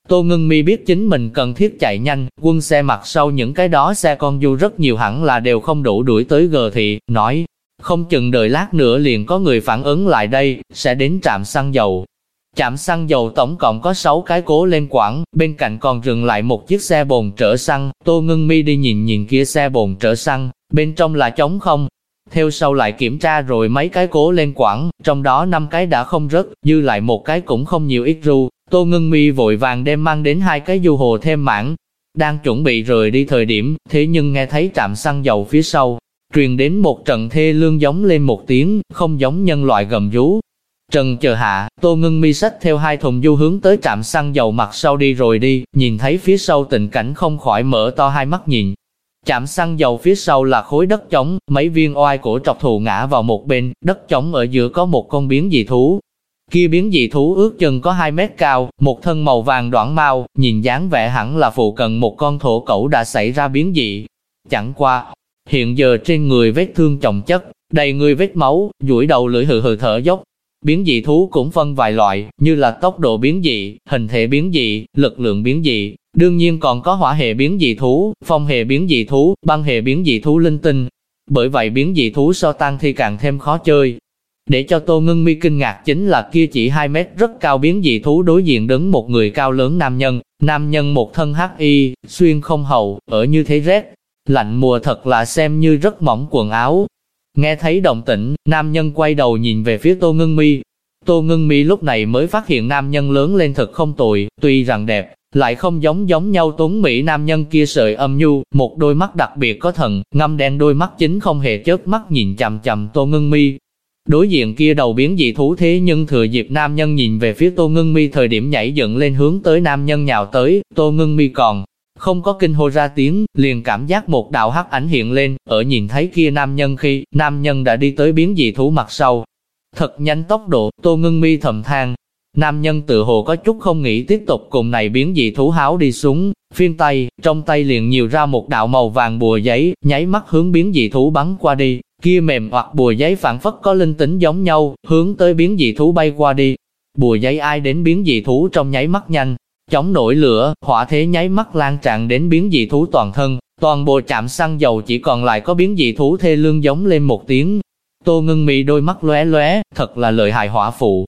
Tô Ngân Mi biết chính mình cần thiết chạy nhanh, quân xe mặt sau những cái đó xe con du rất nhiều hẳn là đều không đủ đuổi tới gờ thị, nói, không chừng đợi lát nữa liền có người phản ứng lại đây, sẽ đến trạm xăng dầu. Trạm xăng dầu tổng cộng có 6 cái cố lên quảng, bên cạnh còn dừng lại một chiếc xe bồn chở xăng, Tô Ngân Mi đi nhìn nhìn kia xe bồn chở xăng, bên trong là trống không. Theo sau lại kiểm tra rồi mấy cái cố lên quảng, trong đó năm cái đã không rớt, dư lại một cái cũng không nhiều ít ru. Tô Ngân Mi vội vàng đem mang đến hai cái du hồ thêm mảng. Đang chuẩn bị rời đi thời điểm, thế nhưng nghe thấy trạm xăng dầu phía sau, truyền đến một trận thê lương giống lên một tiếng, không giống nhân loại gầm rú. Trần chờ hạ, Tô ngưng Mi sách theo hai thùng du hướng tới trạm xăng dầu mặt sau đi rồi đi, nhìn thấy phía sau tình cảnh không khỏi mở to hai mắt nhìn. Chạm xăng dầu phía sau là khối đất trống, mấy viên oai cổ trọc thù ngã vào một bên, đất trống ở giữa có một con biến dị thú. Kia biến dị thú ước chừng có 2 mét cao, một thân màu vàng đoạn mau, nhìn dáng vẻ hẳn là phụ cận một con thổ cẩu đã xảy ra biến dị. Chẳng qua, hiện giờ trên người vết thương chồng chất, đầy người vết máu, duỗi đầu lưỡi hừ hừ thở dốc, Biến dị thú cũng phân vài loại, như là tốc độ biến dị, hình thể biến dị, lực lượng biến dị, đương nhiên còn có hỏa hệ biến dị thú, phong hệ biến dị thú, băng hệ biến dị thú linh tinh. Bởi vậy biến dị thú so tăng thì càng thêm khó chơi. Để cho Tô Ngân Mi kinh ngạc chính là kia chỉ 2 mét rất cao biến dị thú đối diện đứng một người cao lớn nam nhân, nam nhân một thân hắc y, xuyên không hậu, ở như thế rét. Lạnh mùa thật là xem như rất mỏng quần áo, Nghe thấy động tĩnh, nam nhân quay đầu nhìn về phía Tô Ngân Mi. Tô Ngân Mi lúc này mới phát hiện nam nhân lớn lên thật không tồi, tuy rằng đẹp, lại không giống giống nhau tuấn Mỹ nam nhân kia sợi âm nhu, một đôi mắt đặc biệt có thần, ngâm đen đôi mắt chính không hề chớp mắt nhìn chằm chằm Tô Ngân Mi. Đối diện kia đầu biến dị thú thế nhưng thừa dịp nam nhân nhìn về phía Tô Ngân Mi thời điểm nhảy dựng lên hướng tới nam nhân nhào tới, Tô Ngân Mi còn không có kinh hô ra tiếng, liền cảm giác một đạo hắc ảnh hiện lên, ở nhìn thấy kia nam nhân khi, nam nhân đã đi tới biến dị thú mặt sau. Thật nhanh tốc độ, tô ngưng mi thầm than. Nam nhân tự hồ có chút không nghĩ tiếp tục cùng này biến dị thú háo đi xuống, phiên tay, trong tay liền nhiều ra một đạo màu vàng bùa giấy, nháy mắt hướng biến dị thú bắn qua đi, kia mềm hoặc bùa giấy phản phất có linh tính giống nhau, hướng tới biến dị thú bay qua đi. Bùa giấy ai đến biến dị thú trong nháy mắt nhanh, Chống nổi lửa, hỏa thế nháy mắt lan tràn đến biến dị thú toàn thân, toàn bộ chạm xăng dầu chỉ còn lại có biến dị thú thê lương giống lên một tiếng. Tô ngưng mị đôi mắt lóe lóe, thật là lợi hại hỏa phụ.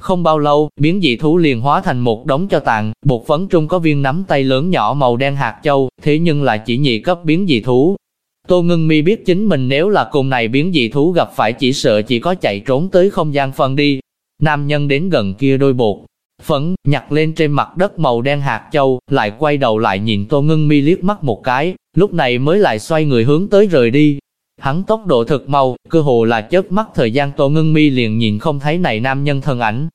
Không bao lâu, biến dị thú liền hóa thành một đống cho tàn, bột phấn trung có viên nắm tay lớn nhỏ màu đen hạt châu, thế nhưng lại chỉ nhị cấp biến dị thú. Tô ngưng mi biết chính mình nếu là cùng này biến dị thú gặp phải chỉ sợ chỉ có chạy trốn tới không gian phân đi. Nam nhân đến gần kia đôi bột, Phấn, nhặt lên trên mặt đất màu đen hạt châu, lại quay đầu lại nhìn Tô Ngân Mi liếc mắt một cái, lúc này mới lại xoay người hướng tới rời đi. Hắn tốc độ thực mau, cơ hồ là chớp mắt thời gian Tô Ngân Mi liền nhìn không thấy này nam nhân thân ảnh.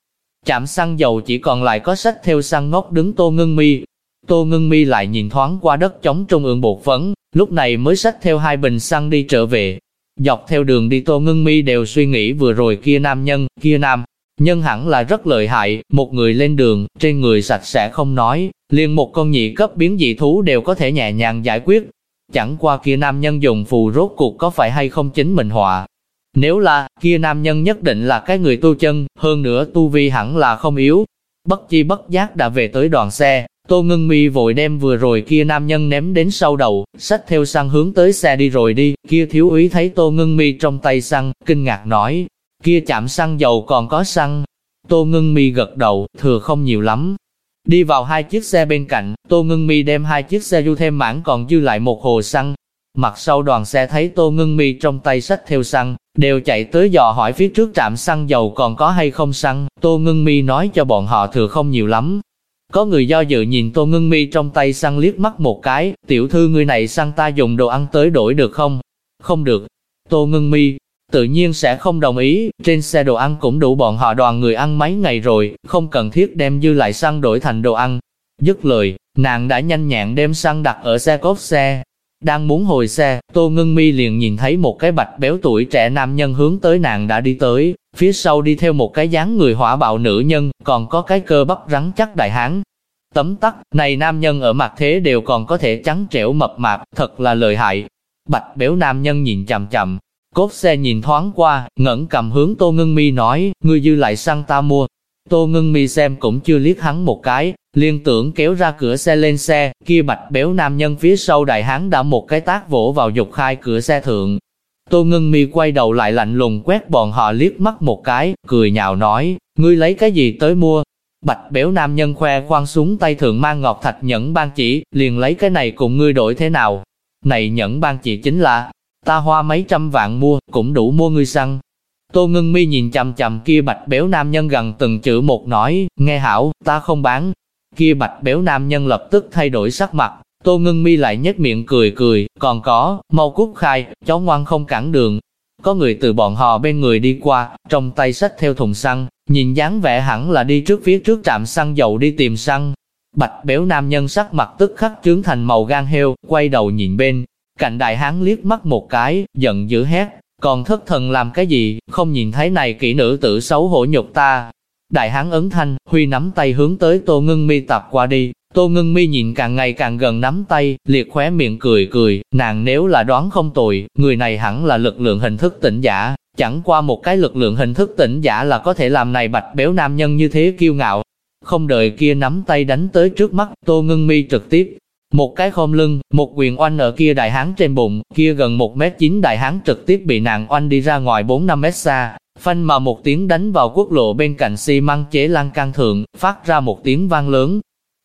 Chạm xăng dầu chỉ còn lại có sách theo xăng ngốc đứng Tô Ngân Mi. Tô Ngân Mi lại nhìn thoáng qua đất chống trung ương bột phấn, lúc này mới sách theo hai bình xăng đi trở về. Dọc theo đường đi Tô Ngân Mi đều suy nghĩ vừa rồi kia nam nhân, kia nam Nhân hẳn là rất lợi hại, một người lên đường, trên người sạch sẽ không nói, liền một con nhị cấp biến dị thú đều có thể nhẹ nhàng giải quyết. Chẳng qua kia nam nhân dùng phù rốt cuộc có phải hay không chính mình họa. Nếu là, kia nam nhân nhất định là cái người tu chân, hơn nữa tu vi hẳn là không yếu. Bất chi bất giác đã về tới đoàn xe, Tô Ngưng Mi vội đem vừa rồi kia nam nhân ném đến sau đầu, xách theo xăng hướng tới xe đi rồi đi, kia thiếu úy thấy Tô Ngưng Mi trong tay xăng, kinh ngạc nói, kia chạm xăng dầu còn có xăng. Tô Ngân Mi gật đầu, thừa không nhiều lắm. Đi vào hai chiếc xe bên cạnh, Tô Ngân Mi đem hai chiếc xe du thêm mãn còn dư lại một hồ xăng. Mặt sau đoàn xe thấy Tô Ngân Mi trong tay sách theo xăng, đều chạy tới dò hỏi phía trước trạm xăng dầu còn có hay không xăng. Tô Ngân Mi nói cho bọn họ thừa không nhiều lắm. Có người do dự nhìn Tô Ngân Mi trong tay xăng liếc mắt một cái, tiểu thư người này xăng ta dùng đồ ăn tới đổi được không? Không được. Tô Ngân Mi, tự nhiên sẽ không đồng ý, trên xe đồ ăn cũng đủ bọn họ đoàn người ăn mấy ngày rồi, không cần thiết đem dư lại xăng đổi thành đồ ăn. Dứt lời, nàng đã nhanh nhẹn đem xăng đặt ở xe cốp xe. Đang muốn hồi xe, Tô Ngân Mi liền nhìn thấy một cái bạch béo tuổi trẻ nam nhân hướng tới nàng đã đi tới, phía sau đi theo một cái dáng người hỏa bạo nữ nhân, còn có cái cơ bắp rắn chắc đại hán. Tấm tắc, này nam nhân ở mặt thế đều còn có thể trắng trẻo mập mạp, thật là lợi hại. Bạch béo nam nhân nhìn chằm chằm, Cốt xe nhìn thoáng qua, ngẩng cầm hướng Tô Ngân Mi nói, ngươi dư lại xăng ta mua. Tô Ngân Mi xem cũng chưa liếc hắn một cái, liên tưởng kéo ra cửa xe lên xe, kia bạch béo nam nhân phía sau đại hán đã một cái tác vỗ vào dục khai cửa xe thượng. Tô Ngân Mi quay đầu lại lạnh lùng quét bọn họ liếc mắt một cái, cười nhạo nói, ngươi lấy cái gì tới mua? Bạch béo nam nhân khoe khoang xuống tay thượng mang ngọc thạch nhẫn ban chỉ, liền lấy cái này cùng ngươi đổi thế nào? Này nhẫn ban chỉ chính là, ta hoa mấy trăm vạn mua, cũng đủ mua ngươi xăng. Tô ngưng mi nhìn chằm chằm kia bạch béo nam nhân gần từng chữ một nói, nghe hảo, ta không bán. Kia bạch béo nam nhân lập tức thay đổi sắc mặt, tô ngưng mi lại nhếch miệng cười cười, còn có, mau cút khai, cháu ngoan không cản đường. Có người từ bọn họ bên người đi qua, trong tay sách theo thùng xăng, nhìn dáng vẻ hẳn là đi trước phía trước trạm xăng dầu đi tìm xăng. Bạch béo nam nhân sắc mặt tức khắc trướng thành màu gan heo, quay đầu nhìn bên, Cạnh đại hán liếc mắt một cái, giận dữ hét, còn thất thần làm cái gì, không nhìn thấy này kỹ nữ tử xấu hổ nhục ta. Đại hán ấn thanh, huy nắm tay hướng tới tô ngưng mi tập qua đi, tô ngưng mi nhìn càng ngày càng gần nắm tay, liệt khóe miệng cười cười, nàng nếu là đoán không tồi, người này hẳn là lực lượng hình thức tỉnh giả, chẳng qua một cái lực lượng hình thức tỉnh giả là có thể làm này bạch béo nam nhân như thế kiêu ngạo. Không đợi kia nắm tay đánh tới trước mắt, tô ngưng mi trực tiếp một cái khom lưng, một quyền oanh ở kia đại hán trên bụng, kia gần một mét chín đại hán trực tiếp bị nàng oanh đi ra ngoài 4-5 mét xa, phanh mà một tiếng đánh vào quốc lộ bên cạnh xi măng chế lan can thượng, phát ra một tiếng vang lớn.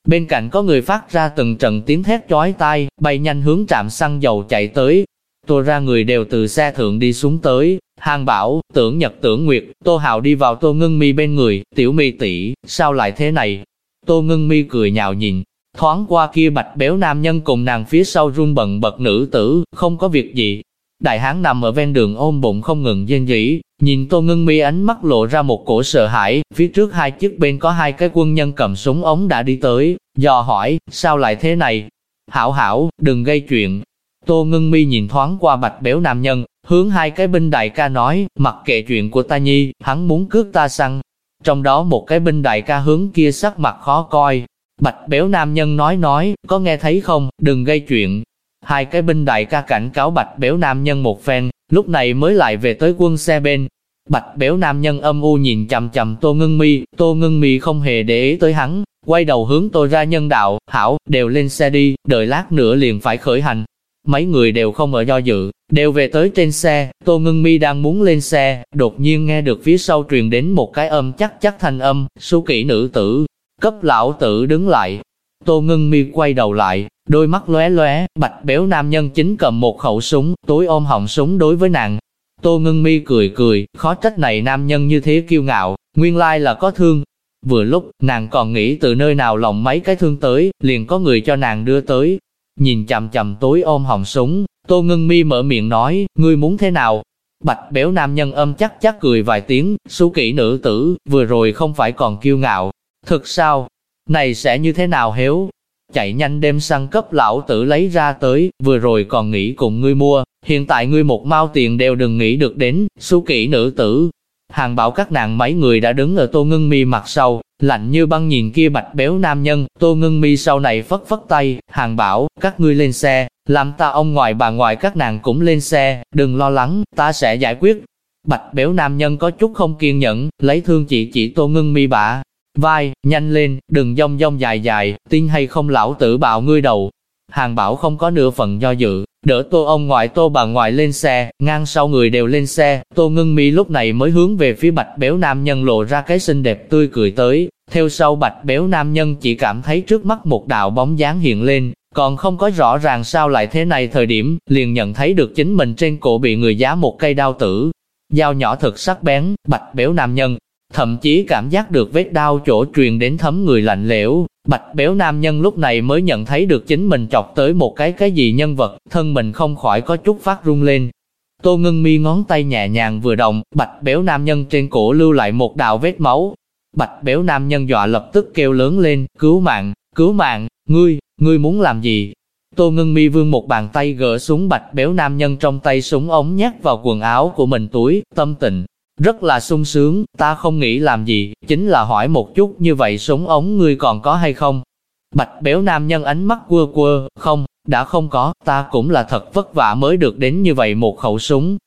Bên cạnh có người phát ra từng trận tiếng thét chói tai, bay nhanh hướng trạm xăng dầu chạy tới. Tô ra người đều từ xe thượng đi xuống tới, hàng bảo, tưởng nhật tưởng nguyệt, tô hào đi vào tô ngưng mi bên người, tiểu mi tỷ sao lại thế này? Tô ngưng mi cười nhạo nhìn, Thoáng qua kia bạch béo nam nhân cùng nàng phía sau run bận bật nữ tử, không có việc gì. Đại hán nằm ở ven đường ôm bụng không ngừng dên dĩ, nhìn Tô Ngân Mi ánh mắt lộ ra một cổ sợ hãi, phía trước hai chiếc bên có hai cái quân nhân cầm súng ống đã đi tới, dò hỏi, sao lại thế này? Hảo hảo, đừng gây chuyện. Tô Ngân Mi nhìn thoáng qua bạch béo nam nhân, hướng hai cái binh đại ca nói, mặc kệ chuyện của ta nhi, hắn muốn cướp ta săn. Trong đó một cái binh đại ca hướng kia sắc mặt khó coi, Bạch béo nam nhân nói nói, có nghe thấy không, đừng gây chuyện. Hai cái binh đại ca cảnh cáo bạch béo nam nhân một phen, lúc này mới lại về tới quân xe bên. Bạch béo nam nhân âm u nhìn chầm chầm tô ngưng mi, tô ngưng mi không hề để ý tới hắn, quay đầu hướng tôi ra nhân đạo, hảo, đều lên xe đi, đợi lát nữa liền phải khởi hành. Mấy người đều không ở do dự, đều về tới trên xe, Tô Ngưng Mi đang muốn lên xe, đột nhiên nghe được phía sau truyền đến một cái âm chắc chắc thanh âm, su kỹ nữ tử, Cấp lão tử đứng lại. Tô ngưng mi quay đầu lại, đôi mắt lóe lóe, bạch béo nam nhân chính cầm một khẩu súng, tối ôm họng súng đối với nàng. Tô ngưng mi cười cười, khó trách này nam nhân như thế kiêu ngạo, nguyên lai là có thương. Vừa lúc, nàng còn nghĩ từ nơi nào lòng mấy cái thương tới, liền có người cho nàng đưa tới. Nhìn chầm chầm tối ôm họng súng, Tô ngưng mi mở miệng nói, ngươi muốn thế nào? Bạch béo nam nhân âm chắc chắc cười vài tiếng, su kỹ nữ tử, vừa rồi không phải còn kiêu ngạo, Thực sao? Này sẽ như thế nào hiếu? Chạy nhanh đem săn cấp lão tử lấy ra tới, vừa rồi còn nghĩ cùng ngươi mua, hiện tại ngươi một mao tiền đều đừng nghĩ được đến, su kỹ nữ tử. Hàng bảo các nàng mấy người đã đứng ở tô ngưng mi mặt sau, lạnh như băng nhìn kia bạch béo nam nhân, tô ngưng mi sau này phất phất tay, hàng bảo, các ngươi lên xe, làm ta ông ngoại bà ngoại các nàng cũng lên xe, đừng lo lắng, ta sẽ giải quyết. Bạch béo nam nhân có chút không kiên nhẫn, lấy thương chỉ chỉ tô ngưng mi bả, vai, nhanh lên, đừng dông dông dài dài, tin hay không lão tử bạo ngươi đầu. Hàng bảo không có nửa phần do dự, đỡ tô ông ngoại tô bà ngoại lên xe, ngang sau người đều lên xe, tô ngưng mi lúc này mới hướng về phía bạch béo nam nhân lộ ra cái xinh đẹp tươi cười tới, theo sau bạch béo nam nhân chỉ cảm thấy trước mắt một đạo bóng dáng hiện lên, còn không có rõ ràng sao lại thế này thời điểm, liền nhận thấy được chính mình trên cổ bị người giá một cây đao tử. Dao nhỏ thật sắc bén, bạch béo nam nhân, thậm chí cảm giác được vết đau chỗ truyền đến thấm người lạnh lẽo. Bạch béo nam nhân lúc này mới nhận thấy được chính mình chọc tới một cái cái gì nhân vật, thân mình không khỏi có chút phát run lên. Tô ngưng mi ngón tay nhẹ nhàng vừa động, bạch béo nam nhân trên cổ lưu lại một đạo vết máu. Bạch béo nam nhân dọa lập tức kêu lớn lên, cứu mạng, cứu mạng, ngươi, ngươi muốn làm gì? Tô ngưng mi vương một bàn tay gỡ súng bạch béo nam nhân trong tay súng ống nhét vào quần áo của mình túi, tâm tình, rất là sung sướng, ta không nghĩ làm gì, chính là hỏi một chút như vậy súng ống ngươi còn có hay không? Bạch béo nam nhân ánh mắt quơ quơ, không, đã không có, ta cũng là thật vất vả mới được đến như vậy một khẩu súng.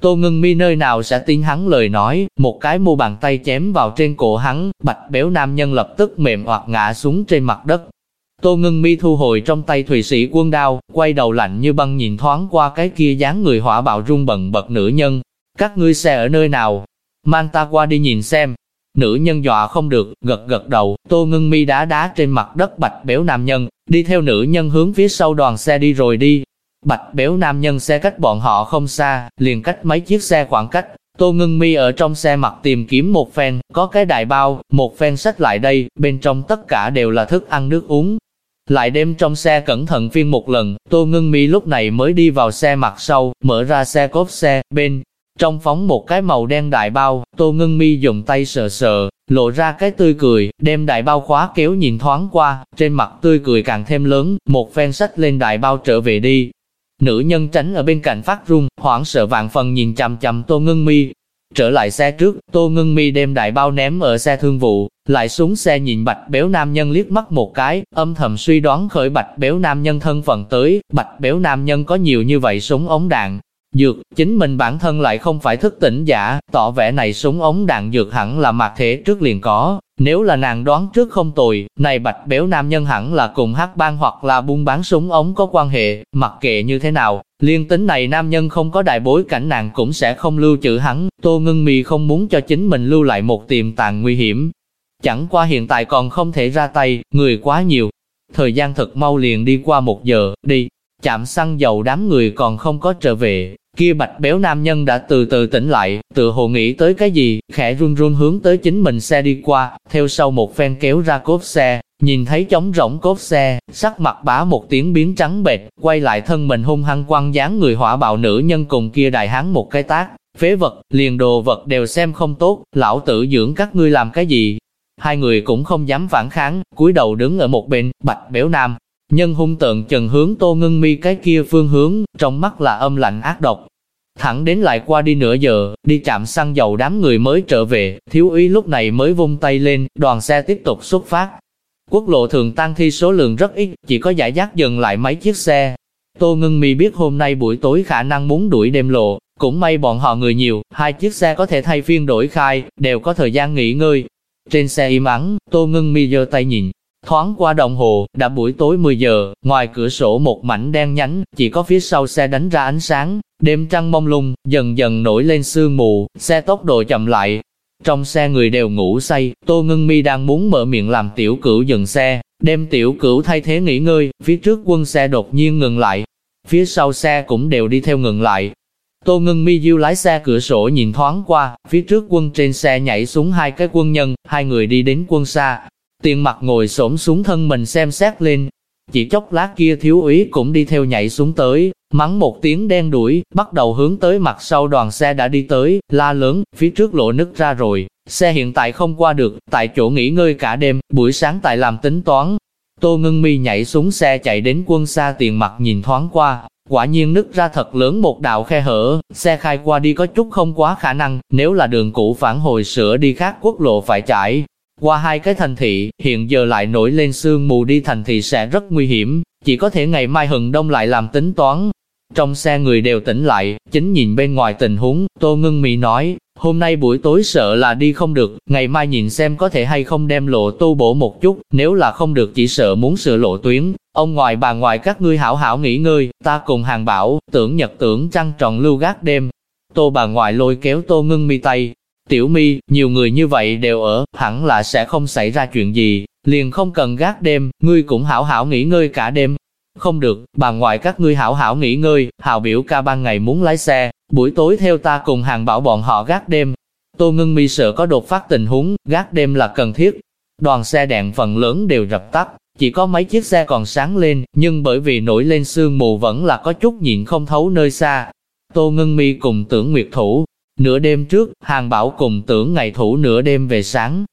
Tô ngưng mi nơi nào sẽ tin hắn lời nói, một cái mu bàn tay chém vào trên cổ hắn, bạch béo nam nhân lập tức mềm hoặc ngã xuống trên mặt đất. Tô ngưng mi thu hồi trong tay thủy sĩ quân đao, quay đầu lạnh như băng nhìn thoáng qua cái kia dáng người hỏa bạo rung bần bật nữ nhân. Các ngươi xe ở nơi nào? Mang ta qua đi nhìn xem. Nữ nhân dọa không được, gật gật đầu, tô ngưng mi đá đá trên mặt đất bạch béo nam nhân, đi theo nữ nhân hướng phía sau đoàn xe đi rồi đi. Bạch béo nam nhân xe cách bọn họ không xa, liền cách mấy chiếc xe khoảng cách. Tô ngưng mi ở trong xe mặt tìm kiếm một phen, có cái đại bao, một phen sách lại đây, bên trong tất cả đều là thức ăn nước uống. Lại đem trong xe cẩn thận phiên một lần, Tô ngưng mi lúc này mới đi vào xe mặt sau, mở ra xe cốp xe, bên trong phóng một cái màu đen đại bao, Tô Ngân Mi dùng tay sờ sờ, lộ ra cái tươi cười, đem đại bao khóa kéo nhìn thoáng qua, trên mặt tươi cười càng thêm lớn, một phen sách lên đại bao trở về đi. Nữ nhân tránh ở bên cạnh phát run, hoảng sợ vạn phần nhìn chằm chằm Tô Ngân Mi. Trở lại xe trước, Tô Ngân Mi đem đại bao ném ở xe thương vụ, lại xuống xe nhìn bạch béo nam nhân liếc mắt một cái, âm thầm suy đoán khởi bạch béo nam nhân thân phận tới, bạch béo nam nhân có nhiều như vậy súng ống đạn, Dược, chính mình bản thân lại không phải thức tỉnh giả, tỏ vẻ này súng ống đạn dược hẳn là mặt thế trước liền có. Nếu là nàng đoán trước không tồi, này bạch béo nam nhân hẳn là cùng hát bang hoặc là buôn bán súng ống có quan hệ, mặc kệ như thế nào, liên tính này nam nhân không có đại bối cảnh nàng cũng sẽ không lưu trữ hắn, tô ngưng mì không muốn cho chính mình lưu lại một tiềm tàng nguy hiểm. Chẳng qua hiện tại còn không thể ra tay, người quá nhiều. Thời gian thật mau liền đi qua một giờ, đi, chạm xăng dầu đám người còn không có trở về, Kia bạch béo nam nhân đã từ từ tỉnh lại, tự hồ nghĩ tới cái gì, khẽ run run hướng tới chính mình xe đi qua, theo sau một phen kéo ra cốp xe, nhìn thấy trống rỗng cốp xe, sắc mặt bá một tiếng biến trắng bệch, quay lại thân mình hung hăng quăng dáng người hỏa bạo nữ nhân cùng kia đại hán một cái tác, phế vật, liền đồ vật đều xem không tốt, lão tử dưỡng các ngươi làm cái gì. Hai người cũng không dám phản kháng, cúi đầu đứng ở một bên, bạch béo nam, Nhân hung tợn trần hướng tô ngưng mi cái kia phương hướng, trong mắt là âm lạnh ác độc. Thẳng đến lại qua đi nửa giờ, đi chạm xăng dầu đám người mới trở về, thiếu úy lúc này mới vung tay lên, đoàn xe tiếp tục xuất phát. Quốc lộ thường tăng thi số lượng rất ít, chỉ có giải rác dừng lại mấy chiếc xe. Tô Ngưng Mi biết hôm nay buổi tối khả năng muốn đuổi đêm lộ, cũng may bọn họ người nhiều, hai chiếc xe có thể thay phiên đổi khai, đều có thời gian nghỉ ngơi. Trên xe im ắng, Tô Ngưng Mi giơ tay nhìn, Thoáng qua đồng hồ, đã buổi tối 10 giờ, ngoài cửa sổ một mảnh đen nhánh, chỉ có phía sau xe đánh ra ánh sáng, đêm trăng mông lung, dần dần nổi lên sương mù, xe tốc độ chậm lại. Trong xe người đều ngủ say, Tô Ngân Mi đang muốn mở miệng làm tiểu cửu dừng xe, đem tiểu cửu thay thế nghỉ ngơi, phía trước quân xe đột nhiên ngừng lại. Phía sau xe cũng đều đi theo ngừng lại, Tô Ngân Mi diêu lái xe cửa sổ nhìn thoáng qua, phía trước quân trên xe nhảy xuống hai cái quân nhân, hai người đi đến quân xa, Tiền mặt ngồi xổm xuống thân mình xem xét lên. Chỉ chốc lát kia thiếu úy cũng đi theo nhảy xuống tới, mắng một tiếng đen đuổi, bắt đầu hướng tới mặt sau đoàn xe đã đi tới, la lớn, phía trước lộ nứt ra rồi, xe hiện tại không qua được, tại chỗ nghỉ ngơi cả đêm, buổi sáng tại làm tính toán. Tô Ngân Mi nhảy xuống xe chạy đến quân xa tiền mặt nhìn thoáng qua, quả nhiên nứt ra thật lớn một đạo khe hở, xe khai qua đi có chút không quá khả năng, nếu là đường cũ phản hồi sửa đi khác quốc lộ phải chạy, qua hai cái thành thị, hiện giờ lại nổi lên sương mù đi thành thị sẽ rất nguy hiểm, chỉ có thể ngày mai hừng đông lại làm tính toán. Trong xe người đều tỉnh lại, chính nhìn bên ngoài tình huống, Tô ngưng Mỹ nói, hôm nay buổi tối sợ là đi không được, ngày mai nhìn xem có thể hay không đem lộ tu bổ một chút, nếu là không được chỉ sợ muốn sửa lộ tuyến. Ông ngoài bà ngoài các ngươi hảo hảo nghỉ ngơi, ta cùng hàng bảo, tưởng nhật tưởng trăng tròn lưu gác đêm. Tô bà ngoại lôi kéo Tô ngưng Mi tay, Tiểu mi, nhiều người như vậy đều ở, hẳn là sẽ không xảy ra chuyện gì, liền không cần gác đêm, ngươi cũng hảo hảo nghỉ ngơi cả đêm. Không được, bà ngoại các ngươi hảo hảo nghỉ ngơi, hào biểu ca ban ngày muốn lái xe, buổi tối theo ta cùng hàng bảo bọn họ gác đêm. Tô ngưng mi sợ có đột phát tình huống, gác đêm là cần thiết. Đoàn xe đèn phần lớn đều rập tắt, chỉ có mấy chiếc xe còn sáng lên, nhưng bởi vì nổi lên sương mù vẫn là có chút nhịn không thấu nơi xa. Tô Ngân Mi cùng tưởng Nguyệt Thủ, Nửa đêm trước, Hàng Bảo cùng tưởng ngày thủ nửa đêm về sáng.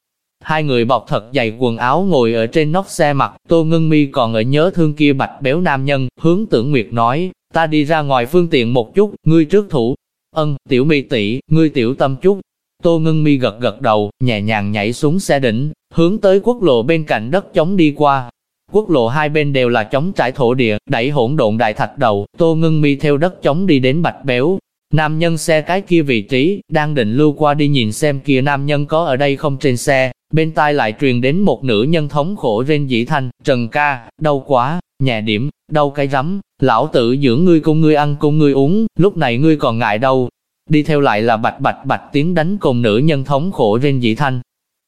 Hai người bọc thật dày quần áo ngồi ở trên nóc xe mặt, Tô Ngân Mi còn ở nhớ thương kia bạch béo nam nhân, hướng tưởng Nguyệt nói, ta đi ra ngoài phương tiện một chút, ngươi trước thủ. Ân, tiểu mi tỷ, ngươi tiểu tâm chút. Tô Ngân Mi gật gật đầu, nhẹ nhàng nhảy xuống xe đỉnh, hướng tới quốc lộ bên cạnh đất chống đi qua. Quốc lộ hai bên đều là chống trải thổ địa, đẩy hỗn độn đại thạch đầu, Tô Ngân Mi theo đất chống đi đến bạch béo, Nam nhân xe cái kia vị trí, đang định lưu qua đi nhìn xem kia nam nhân có ở đây không trên xe, bên tai lại truyền đến một nữ nhân thống khổ rên dĩ thanh, trần ca, đau quá, nhẹ điểm, đau cái rắm, lão tử dưỡng ngươi cùng ngươi ăn cùng ngươi uống, lúc này ngươi còn ngại đâu. Đi theo lại là bạch bạch bạch tiếng đánh cùng nữ nhân thống khổ rên dĩ thanh.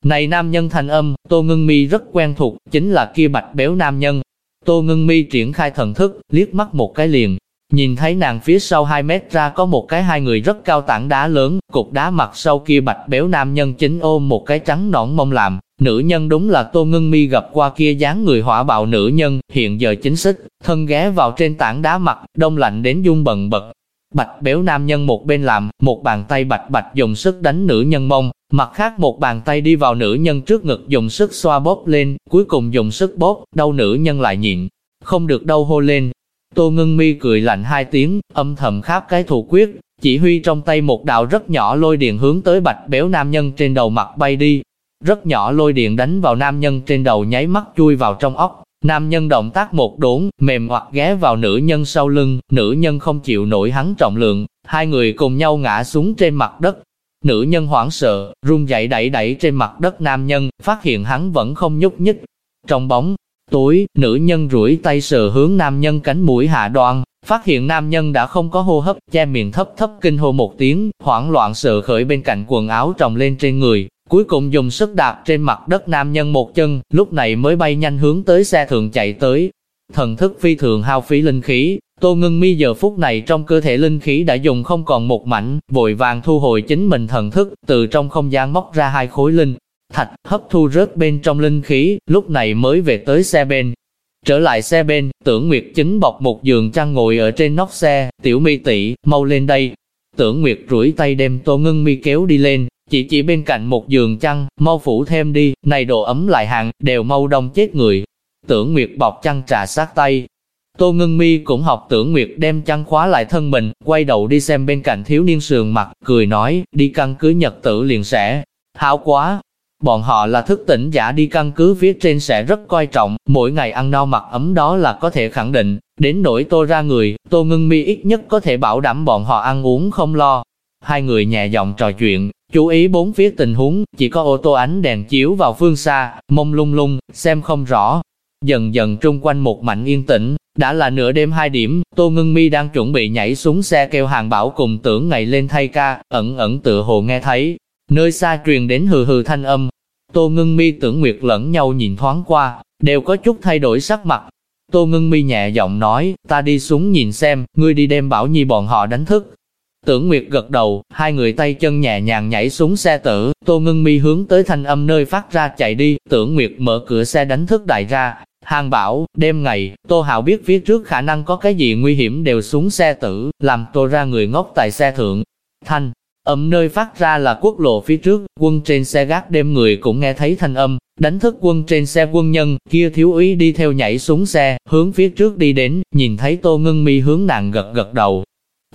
Này nam nhân thanh âm, Tô Ngân Mi rất quen thuộc, chính là kia bạch béo nam nhân. Tô Ngân Mi triển khai thần thức, liếc mắt một cái liền, Nhìn thấy nàng phía sau 2 mét ra có một cái hai người rất cao tảng đá lớn, cục đá mặt sau kia bạch béo nam nhân chính ôm một cái trắng nõn mông làm. Nữ nhân đúng là Tô Ngân Mi gặp qua kia dáng người hỏa bạo nữ nhân, hiện giờ chính xích, thân ghé vào trên tảng đá mặt, đông lạnh đến dung bần bật. Bạch béo nam nhân một bên làm, một bàn tay bạch bạch dùng sức đánh nữ nhân mông, mặt khác một bàn tay đi vào nữ nhân trước ngực dùng sức xoa bóp lên, cuối cùng dùng sức bóp, đau nữ nhân lại nhịn, không được đau hô lên, Tô Ngưng Mi cười lạnh hai tiếng, âm thầm kháp cái thủ quyết, chỉ huy trong tay một đạo rất nhỏ lôi điện hướng tới bạch béo nam nhân trên đầu mặt bay đi. Rất nhỏ lôi điện đánh vào nam nhân trên đầu nháy mắt chui vào trong óc. Nam nhân động tác một đốn, mềm hoặc ghé vào nữ nhân sau lưng, nữ nhân không chịu nổi hắn trọng lượng, hai người cùng nhau ngã xuống trên mặt đất. Nữ nhân hoảng sợ, run dậy đẩy đẩy trên mặt đất nam nhân, phát hiện hắn vẫn không nhúc nhích. Trong bóng, Tối, nữ nhân rủi tay sờ hướng nam nhân cánh mũi hạ đoan, phát hiện nam nhân đã không có hô hấp, che miệng thấp thấp kinh hô một tiếng, hoảng loạn sợ khởi bên cạnh quần áo trồng lên trên người, cuối cùng dùng sức đạp trên mặt đất nam nhân một chân, lúc này mới bay nhanh hướng tới xe thường chạy tới. Thần thức phi thường hao phí linh khí, Tô Ngân Mi giờ phút này trong cơ thể linh khí đã dùng không còn một mảnh, vội vàng thu hồi chính mình thần thức, từ trong không gian móc ra hai khối linh thạch hấp thu rớt bên trong linh khí, lúc này mới về tới xe bên. Trở lại xe bên, tưởng Nguyệt chính bọc một giường chăn ngồi ở trên nóc xe, tiểu mi tỷ mau lên đây. Tưởng Nguyệt rủi tay đem tô ngưng mi kéo đi lên, chỉ chỉ bên cạnh một giường chăn, mau phủ thêm đi, này độ ấm lại hàng, đều mau đông chết người. Tưởng Nguyệt bọc chăn trà sát tay. Tô Ngân Mi cũng học Tưởng Nguyệt đem chăn khóa lại thân mình, quay đầu đi xem bên cạnh thiếu niên sườn mặt, cười nói, đi căn cứ nhật tử liền sẽ. Hảo quá, Bọn họ là thức tỉnh giả đi căn cứ phía trên sẽ rất coi trọng, mỗi ngày ăn no mặc ấm đó là có thể khẳng định, đến nỗi tô ra người, tô ngưng mi ít nhất có thể bảo đảm bọn họ ăn uống không lo. Hai người nhẹ giọng trò chuyện, chú ý bốn phía tình huống, chỉ có ô tô ánh đèn chiếu vào phương xa, mông lung lung, xem không rõ. Dần dần trung quanh một mảnh yên tĩnh, đã là nửa đêm hai điểm, Tô Ngưng Mi đang chuẩn bị nhảy xuống xe kêu hàng bảo cùng tưởng ngày lên thay ca, ẩn ẩn tự hồ nghe thấy, Nơi xa truyền đến hừ hừ thanh âm. Tô Ngân Mi tưởng Nguyệt lẫn nhau nhìn thoáng qua, đều có chút thay đổi sắc mặt. Tô Ngân Mi nhẹ giọng nói, ta đi xuống nhìn xem, ngươi đi đem Bảo Nhi bọn họ đánh thức. Tưởng Nguyệt gật đầu, hai người tay chân nhẹ nhàng nhảy xuống xe tử, Tô Ngân Mi hướng tới thanh âm nơi phát ra chạy đi, Tưởng Nguyệt mở cửa xe đánh thức đại ra. Hàng bảo, đêm ngày, Tô Hạo biết phía trước khả năng có cái gì nguy hiểm đều xuống xe tử, làm Tô ra người ngốc tại xe thượng. Thanh, Ẩm nơi phát ra là quốc lộ phía trước, quân trên xe gác đêm người cũng nghe thấy thanh âm, đánh thức quân trên xe quân nhân, kia thiếu úy đi theo nhảy xuống xe, hướng phía trước đi đến, nhìn thấy tô ngưng mi hướng nàng gật gật đầu.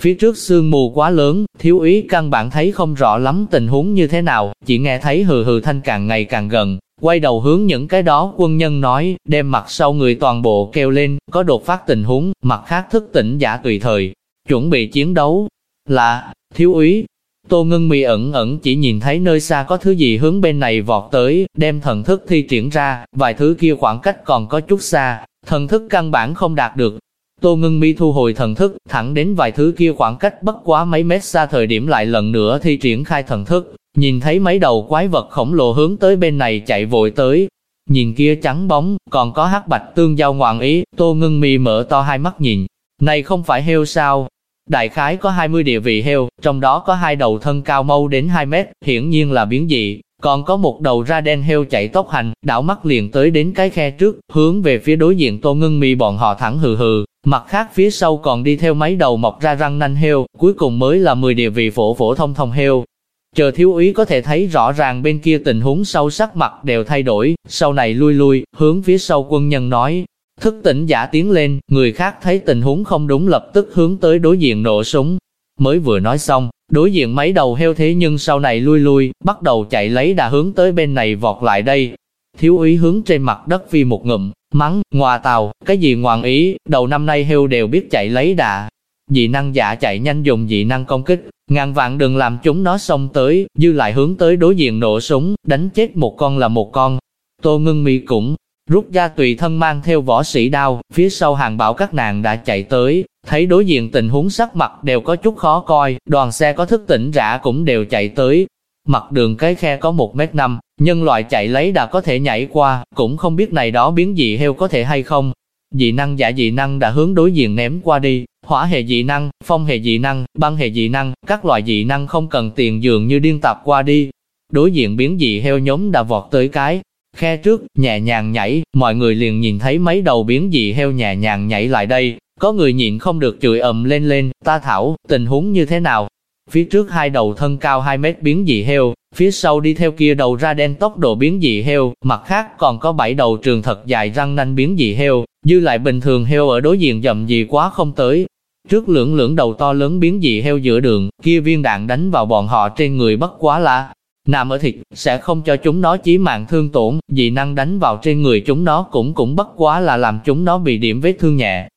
Phía trước sương mù quá lớn, thiếu úy căn bản thấy không rõ lắm tình huống như thế nào, chỉ nghe thấy hừ hừ thanh càng ngày càng gần, quay đầu hướng những cái đó quân nhân nói, đem mặt sau người toàn bộ kêu lên, có đột phát tình huống, mặt khác thức tỉnh giả tùy thời, chuẩn bị chiến đấu. Là, thiếu úy, Tô Ngưng Mì ẩn ẩn chỉ nhìn thấy nơi xa có thứ gì hướng bên này vọt tới, đem thần thức thi triển ra, vài thứ kia khoảng cách còn có chút xa, thần thức căn bản không đạt được. Tô Ngưng Mi thu hồi thần thức, thẳng đến vài thứ kia khoảng cách bất quá mấy mét xa thời điểm lại lần nữa thi triển khai thần thức, nhìn thấy mấy đầu quái vật khổng lồ hướng tới bên này chạy vội tới. Nhìn kia trắng bóng, còn có hắc bạch tương giao ngoạn ý, Tô Ngưng Mi mở to hai mắt nhìn. Này không phải heo sao, Đại khái có 20 địa vị heo, trong đó có hai đầu thân cao mâu đến 2 mét, hiển nhiên là biến dị, còn có một đầu ra đen heo chạy tốc hành, đảo mắt liền tới đến cái khe trước, hướng về phía đối diện Tô ngưng Mi bọn họ thẳng hừ hừ, mặt khác phía sau còn đi theo mấy đầu mọc ra răng nanh heo, cuối cùng mới là 10 địa vị phổ phổ thông thông heo. Chờ thiếu úy có thể thấy rõ ràng bên kia tình huống sâu sắc mặt đều thay đổi, sau này lui lui, hướng phía sau quân nhân nói, Thức tỉnh giả tiến lên, người khác thấy tình huống không đúng lập tức hướng tới đối diện nổ súng. Mới vừa nói xong, đối diện mấy đầu heo thế nhưng sau này lui lui, bắt đầu chạy lấy đà hướng tới bên này vọt lại đây. Thiếu úy hướng trên mặt đất phi một ngụm, mắng, ngoà tàu, cái gì ngoạn ý, đầu năm nay heo đều biết chạy lấy đà. Dị năng giả chạy nhanh dùng dị năng công kích, ngàn vạn đừng làm chúng nó xông tới, dư lại hướng tới đối diện nổ súng, đánh chết một con là một con. Tô ngưng mi cũng rút ra tùy thân mang theo võ sĩ đao, phía sau hàng bảo các nàng đã chạy tới, thấy đối diện tình huống sắc mặt đều có chút khó coi, đoàn xe có thức tỉnh rã cũng đều chạy tới. Mặt đường cái khe có một mét năm, nhân loại chạy lấy đã có thể nhảy qua, cũng không biết này đó biến dị heo có thể hay không. Dị năng giả dị năng đã hướng đối diện ném qua đi, hỏa hệ dị năng, phong hệ dị năng, băng hệ dị năng, các loại dị năng không cần tiền dường như điên tạp qua đi. Đối diện biến dị heo nhóm đã vọt tới cái, khe trước, nhẹ nhàng nhảy, mọi người liền nhìn thấy mấy đầu biến dị heo nhẹ nhàng nhảy lại đây, có người nhịn không được chửi ầm lên lên, ta thảo, tình huống như thế nào? Phía trước hai đầu thân cao 2 mét biến dị heo, phía sau đi theo kia đầu ra đen tốc độ biến dị heo, mặt khác còn có bảy đầu trường thật dài răng nanh biến dị heo, dư lại bình thường heo ở đối diện dầm gì quá không tới. Trước lưỡng lưỡng đầu to lớn biến dị heo giữa đường, kia viên đạn đánh vào bọn họ trên người bất quá là nằm ở thịt, sẽ không cho chúng nó chí mạng thương tổn, dị năng đánh vào trên người chúng nó cũng cũng bất quá là làm chúng nó bị điểm vết thương nhẹ.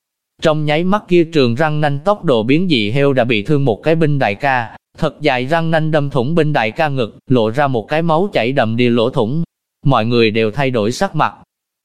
Trong nháy mắt kia trường răng nanh tốc độ biến dị heo đã bị thương một cái binh đại ca, thật dài răng nanh đâm thủng binh đại ca ngực, lộ ra một cái máu chảy đầm đi lỗ thủng. Mọi người đều thay đổi sắc mặt.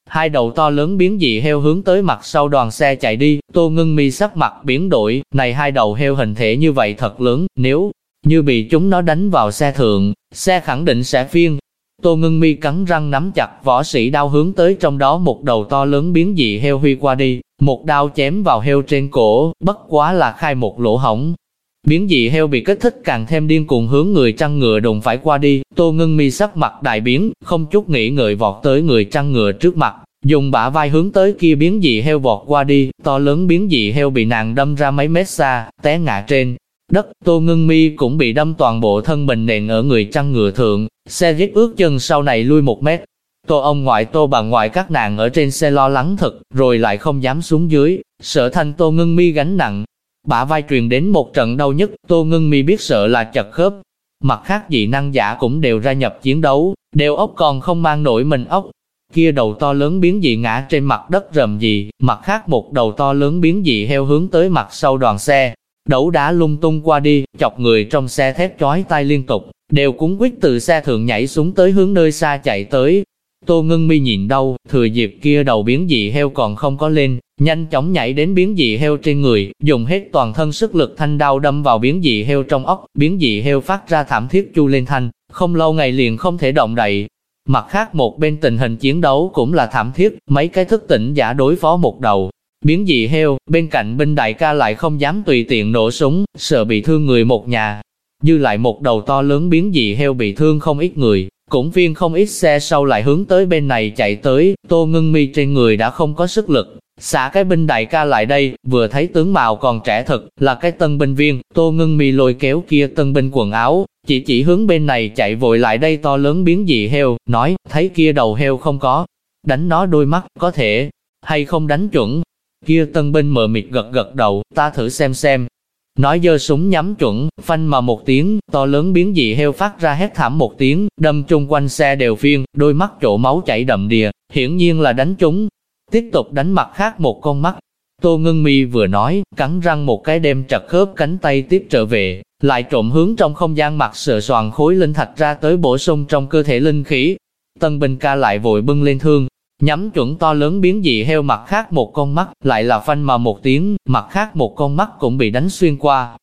Hai đầu to lớn biến dị heo hướng tới mặt sau đoàn xe chạy đi, tô ngưng mi sắc mặt biến đổi, này hai đầu heo hình thể như vậy thật lớn, nếu như bị chúng nó đánh vào xe thượng, xe khẳng định sẽ phiên. Tô ngưng mi cắn răng nắm chặt võ sĩ đao hướng tới trong đó một đầu to lớn biến dị heo huy qua đi, một đao chém vào heo trên cổ, bất quá là khai một lỗ hổng. Biến dị heo bị kích thích càng thêm điên cuồng hướng người trăng ngựa đụng phải qua đi, tô ngưng mi sắc mặt đại biến, không chút nghĩ ngợi vọt tới người trăng ngựa trước mặt, dùng bả vai hướng tới kia biến dị heo vọt qua đi, to lớn biến dị heo bị nàng đâm ra mấy mét xa, té ngã trên đất, Tô Ngưng Mi cũng bị đâm toàn bộ thân mình nền ở người chăn ngựa thượng, xe ghét ướt chân sau này lui một mét. Tô ông ngoại Tô bà ngoại các nàng ở trên xe lo lắng thật, rồi lại không dám xuống dưới, sợ thanh Tô Ngưng Mi gánh nặng. Bả vai truyền đến một trận đau nhất, Tô Ngưng Mi biết sợ là chật khớp. Mặt khác dị năng giả cũng đều ra nhập chiến đấu, đều ốc còn không mang nổi mình ốc, kia đầu to lớn biến dị ngã trên mặt đất rầm gì, mặt khác một đầu to lớn biến dị heo hướng tới mặt sau đoàn xe, Đấu đá lung tung qua đi, chọc người trong xe thét chói tai liên tục, đều cúng quyết từ xe thượng nhảy xuống tới hướng nơi xa chạy tới. Tô ngưng mi nhìn đâu, thừa dịp kia đầu biến dị heo còn không có lên, nhanh chóng nhảy đến biến dị heo trên người, dùng hết toàn thân sức lực thanh đao đâm vào biến dị heo trong ốc, biến dị heo phát ra thảm thiết chu lên thanh, không lâu ngày liền không thể động đậy. Mặt khác một bên tình hình chiến đấu cũng là thảm thiết, mấy cái thức tỉnh giả đối phó một đầu, Biến dị heo, bên cạnh binh đại ca lại không dám tùy tiện nổ súng, sợ bị thương người một nhà. Dư lại một đầu to lớn biến dị heo bị thương không ít người, cũng viên không ít xe sau lại hướng tới bên này chạy tới, tô ngưng mi trên người đã không có sức lực. Xả cái binh đại ca lại đây, vừa thấy tướng mạo còn trẻ thật, là cái tân binh viên, tô ngưng mi lôi kéo kia tân binh quần áo, chỉ chỉ hướng bên này chạy vội lại đây to lớn biến dị heo, nói, thấy kia đầu heo không có, đánh nó đôi mắt, có thể, hay không đánh chuẩn, Kia tân binh mờ mịt gật gật đầu, ta thử xem xem. Nói dơ súng nhắm chuẩn, phanh mà một tiếng, to lớn biến dị heo phát ra hét thảm một tiếng, đâm chung quanh xe đều phiên, đôi mắt chỗ máu chảy đậm đìa, hiển nhiên là đánh chúng. Tiếp tục đánh mặt khác một con mắt. Tô Ngân Mi vừa nói, cắn răng một cái đem chặt khớp cánh tay tiếp trở về, lại trộm hướng trong không gian mặt sợ soàn khối linh thạch ra tới bổ sung trong cơ thể linh khí. Tân binh ca lại vội bưng lên thương, Nhắm chuẩn to lớn biến dị heo mặt khác một con mắt, lại là phanh mà một tiếng, mặt khác một con mắt cũng bị đánh xuyên qua.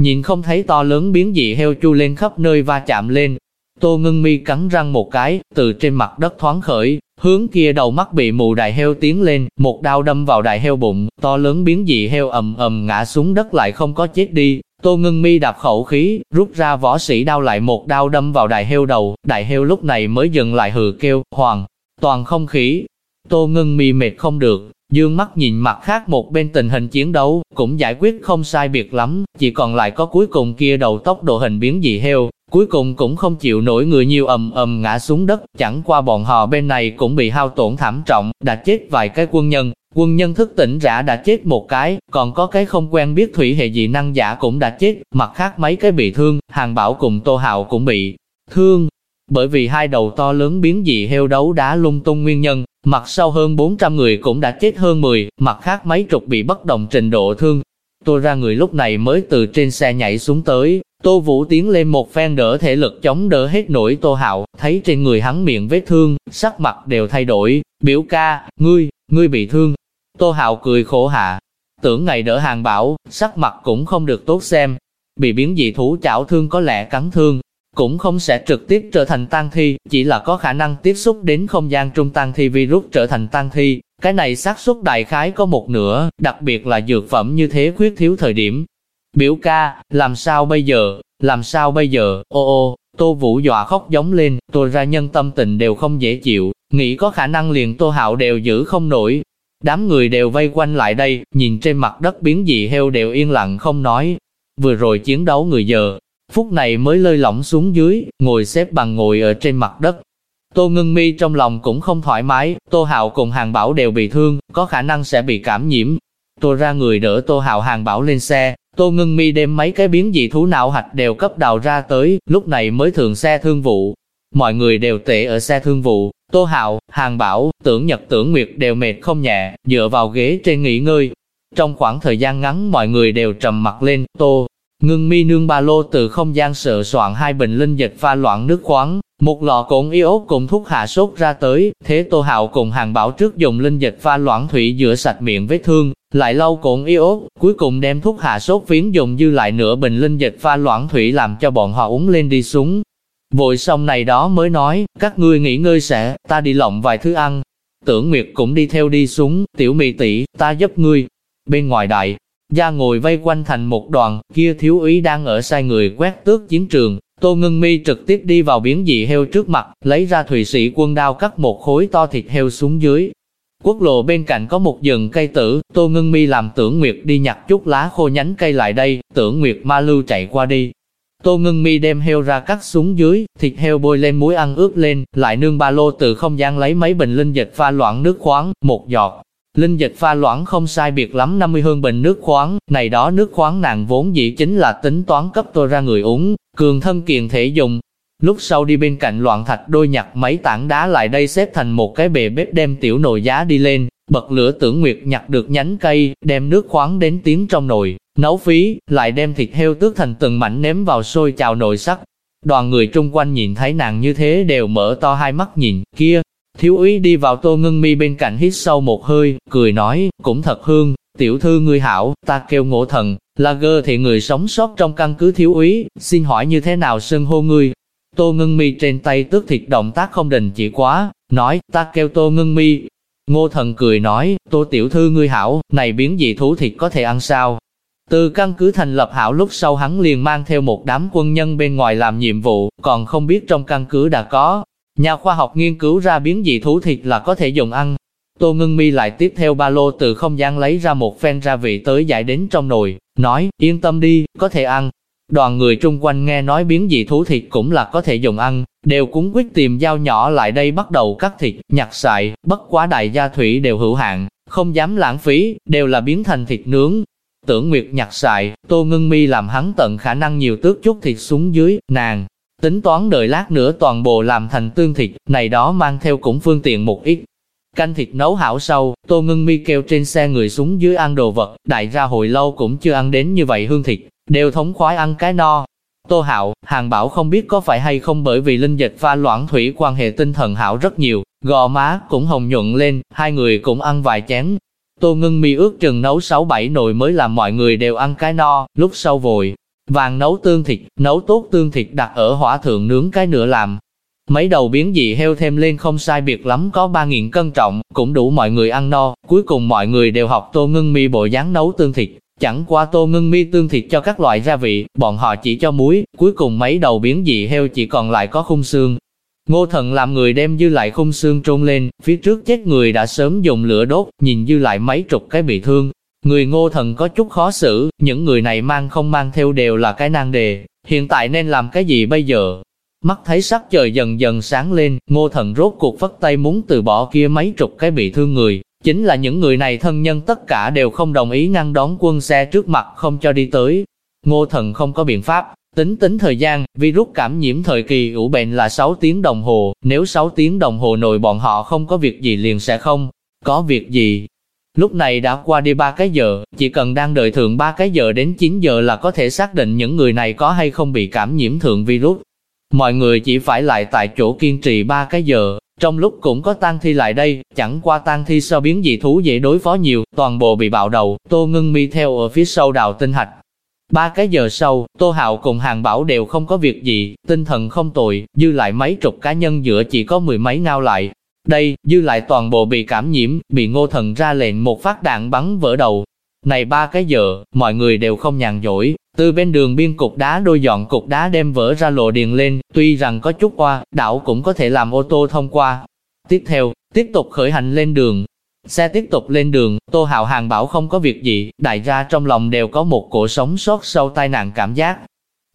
Nhìn không thấy to lớn biến dị heo chu lên khắp nơi va chạm lên. Tô ngưng mi cắn răng một cái, từ trên mặt đất thoáng khởi, hướng kia đầu mắt bị mù đại heo tiến lên, một đao đâm vào đại heo bụng, to lớn biến dị heo ầm ầm ngã xuống đất lại không có chết đi. Tô ngưng mi đạp khẩu khí, rút ra võ sĩ đao lại một đao đâm vào đại heo đầu, đại heo lúc này mới dừng lại hừ kêu, hoàng, toàn không khí. Tô ngưng mì mệt không được, dương mắt nhìn mặt khác một bên tình hình chiến đấu, cũng giải quyết không sai biệt lắm, chỉ còn lại có cuối cùng kia đầu tốc độ hình biến dị heo, cuối cùng cũng không chịu nổi người nhiều ầm ầm ngã xuống đất, chẳng qua bọn họ bên này cũng bị hao tổn thảm trọng, đã chết vài cái quân nhân, quân nhân thức tỉnh rã đã chết một cái, còn có cái không quen biết thủy hệ dị năng giả cũng đã chết, mặt khác mấy cái bị thương, hàng bảo cùng tô hạo cũng bị thương, bởi vì hai đầu to lớn biến dị heo đấu đá lung tung nguyên nhân, mặt sau hơn 400 người cũng đã chết hơn 10, mặt khác mấy chục bị bất đồng trình độ thương. tôi ra người lúc này mới từ trên xe nhảy xuống tới, Tô Vũ tiến lên một phen đỡ thể lực chống đỡ hết nổi Tô Hạo, thấy trên người hắn miệng vết thương, sắc mặt đều thay đổi, biểu ca, ngươi, ngươi bị thương. Tô Hạo cười khổ hạ, tưởng ngày đỡ hàng bảo, sắc mặt cũng không được tốt xem, bị biến dị thú chảo thương có lẽ cắn thương, cũng không sẽ trực tiếp trở thành tăng thi, chỉ là có khả năng tiếp xúc đến không gian trung tăng thi virus trở thành tăng thi. Cái này xác suất đại khái có một nửa, đặc biệt là dược phẩm như thế khuyết thiếu thời điểm. Biểu ca, làm sao bây giờ, làm sao bây giờ, ô ô, Tô Vũ dọa khóc giống lên, tôi ra nhân tâm tình đều không dễ chịu, nghĩ có khả năng liền Tô Hạo đều giữ không nổi. Đám người đều vây quanh lại đây, nhìn trên mặt đất biến dị heo đều yên lặng không nói. Vừa rồi chiến đấu người giờ, phút này mới lơi lỏng xuống dưới, ngồi xếp bằng ngồi ở trên mặt đất. Tô Ngân Mi trong lòng cũng không thoải mái, Tô Hạo cùng Hàng Bảo đều bị thương, có khả năng sẽ bị cảm nhiễm. Tô ra người đỡ Tô Hạo Hàng Bảo lên xe, Tô Ngân Mi đem mấy cái biến dị thú não hạch đều cấp đào ra tới, lúc này mới thường xe thương vụ. Mọi người đều tệ ở xe thương vụ, Tô Hạo, Hàng Bảo, Tưởng Nhật Tưởng Nguyệt đều mệt không nhẹ, dựa vào ghế trên nghỉ ngơi. Trong khoảng thời gian ngắn mọi người đều trầm mặt lên, Tô Ngưng mi nương ba lô từ không gian sợ soạn hai bình linh dịch pha loãng nước khoáng, một lọ cồn iốt cùng thuốc hạ sốt ra tới, thế Tô Hạo cùng hàng bảo trước dùng linh dịch pha loãng thủy rửa sạch miệng vết thương, lại lau cồn iốt, cuối cùng đem thuốc hạ sốt phiến dùng dư lại nửa bình linh dịch pha loãng thủy làm cho bọn họ uống lên đi xuống. Vội xong này đó mới nói, các ngươi nghỉ ngơi sẽ, ta đi lộng vài thứ ăn. Tưởng Nguyệt cũng đi theo đi xuống, tiểu mì tỷ, ta giúp ngươi. Bên ngoài đại, Gia ngồi vây quanh thành một đoàn, kia thiếu úy đang ở sai người quét tước chiến trường. Tô Ngân Mi trực tiếp đi vào biến dị heo trước mặt, lấy ra thủy sĩ quân đao cắt một khối to thịt heo xuống dưới. Quốc lộ bên cạnh có một rừng cây tử, Tô Ngân Mi làm tưởng Nguyệt đi nhặt chút lá khô nhánh cây lại đây, tưởng Nguyệt ma lưu chạy qua đi. Tô Ngân Mi đem heo ra cắt xuống dưới, thịt heo bôi lên muối ăn ướp lên, lại nương ba lô từ không gian lấy mấy bình linh dịch pha loãng nước khoáng, một giọt, Linh dịch pha loãng không sai biệt lắm 50 hương bình nước khoáng, này đó nước khoáng nàng vốn dĩ chính là tính toán cấp tôi ra người uống, cường thân kiền thể dùng. Lúc sau đi bên cạnh loạn thạch đôi nhặt mấy tảng đá lại đây xếp thành một cái bề bếp đem tiểu nồi giá đi lên, bật lửa tưởng nguyệt nhặt được nhánh cây, đem nước khoáng đến tiếng trong nồi, nấu phí, lại đem thịt heo tước thành từng mảnh ném vào sôi chào nồi sắt. Đoàn người trung quanh nhìn thấy nàng như thế đều mở to hai mắt nhìn, kia, Thiếu úy đi vào tô ngưng mi bên cạnh hít sâu một hơi, cười nói, cũng thật hương, tiểu thư ngươi hảo, ta kêu ngộ thần, là gơ thì người sống sót trong căn cứ thiếu úy, xin hỏi như thế nào sơn hô ngươi. Tô ngưng mi trên tay tước thịt động tác không đình chỉ quá, nói, ta kêu tô ngưng mi. Ngô thần cười nói, tô tiểu thư ngươi hảo, này biến dị thú thịt có thể ăn sao? Từ căn cứ thành lập hảo lúc sau hắn liền mang theo một đám quân nhân bên ngoài làm nhiệm vụ, còn không biết trong căn cứ đã có Nhà khoa học nghiên cứu ra biến dị thú thịt là có thể dùng ăn. Tô Ngân Mi lại tiếp theo ba lô từ không gian lấy ra một phen ra vị tới giải đến trong nồi, nói, yên tâm đi, có thể ăn. Đoàn người trung quanh nghe nói biến dị thú thịt cũng là có thể dùng ăn, đều cúng quyết tìm dao nhỏ lại đây bắt đầu cắt thịt, nhặt xài, bất quá đại gia thủy đều hữu hạn, không dám lãng phí, đều là biến thành thịt nướng. Tưởng Nguyệt nhặt xài, Tô Ngân Mi làm hắn tận khả năng nhiều tước chút thịt xuống dưới, nàng Tính toán đợi lát nữa toàn bộ làm thành tương thịt, này đó mang theo cũng phương tiện một ít. Canh thịt nấu hảo sâu, Tô Ngân Mi kêu trên xe người xuống dưới ăn đồ vật, đại ra hồi lâu cũng chưa ăn đến như vậy hương thịt, đều thống khoái ăn cái no. Tô Hạo, Hàng Bảo không biết có phải hay không bởi vì linh dịch pha loãng thủy quan hệ tinh thần hảo rất nhiều, gò má cũng hồng nhuận lên, hai người cũng ăn vài chén. Tô Ngân Mi ước chừng nấu 6-7 nồi mới làm mọi người đều ăn cái no, lúc sau vội, Vàng nấu tương thịt, nấu tốt tương thịt đặt ở hỏa thượng nướng cái nửa làm. Mấy đầu biến dị heo thêm lên không sai biệt lắm có 3.000 cân trọng, cũng đủ mọi người ăn no. Cuối cùng mọi người đều học tô ngưng mi bộ dáng nấu tương thịt. Chẳng qua tô ngưng mi tương thịt cho các loại gia vị, bọn họ chỉ cho muối, cuối cùng mấy đầu biến dị heo chỉ còn lại có khung xương. Ngô thần làm người đem dư lại khung xương trôn lên, phía trước chết người đã sớm dùng lửa đốt, nhìn dư lại mấy chục cái bị thương, Người ngô thần có chút khó xử, những người này mang không mang theo đều là cái nan đề, hiện tại nên làm cái gì bây giờ? Mắt thấy sắc trời dần dần sáng lên, ngô thần rốt cuộc vất tay muốn từ bỏ kia mấy chục cái bị thương người, chính là những người này thân nhân tất cả đều không đồng ý ngăn đón quân xe trước mặt không cho đi tới. Ngô thần không có biện pháp, tính tính thời gian, virus cảm nhiễm thời kỳ ủ bệnh là 6 tiếng đồng hồ, nếu 6 tiếng đồng hồ nội bọn họ không có việc gì liền sẽ không có việc gì, Lúc này đã qua đi ba cái giờ, chỉ cần đang đợi thượng ba cái giờ đến 9 giờ là có thể xác định những người này có hay không bị cảm nhiễm thượng virus. Mọi người chỉ phải lại tại chỗ kiên trì ba cái giờ, trong lúc cũng có tang thi lại đây, chẳng qua tang thi so biến dị thú dễ đối phó nhiều, toàn bộ bị bạo đầu, Tô Ngưng Mi theo ở phía sau đào tinh hạch. Ba cái giờ sau, Tô Hạo cùng Hàng Bảo đều không có việc gì, tinh thần không tồi, dư lại mấy chục cá nhân giữa chỉ có mười mấy ngao lại. Đây, dư lại toàn bộ bị cảm nhiễm, bị ngô thần ra lệnh một phát đạn bắn vỡ đầu. Này ba cái giờ, mọi người đều không nhàn dỗi, từ bên đường biên cục đá đôi dọn cục đá đem vỡ ra lộ điền lên, tuy rằng có chút qua, đảo cũng có thể làm ô tô thông qua. Tiếp theo, tiếp tục khởi hành lên đường. Xe tiếp tục lên đường, Tô Hạo Hàng bảo không có việc gì, đại gia trong lòng đều có một cổ sống sót sau tai nạn cảm giác.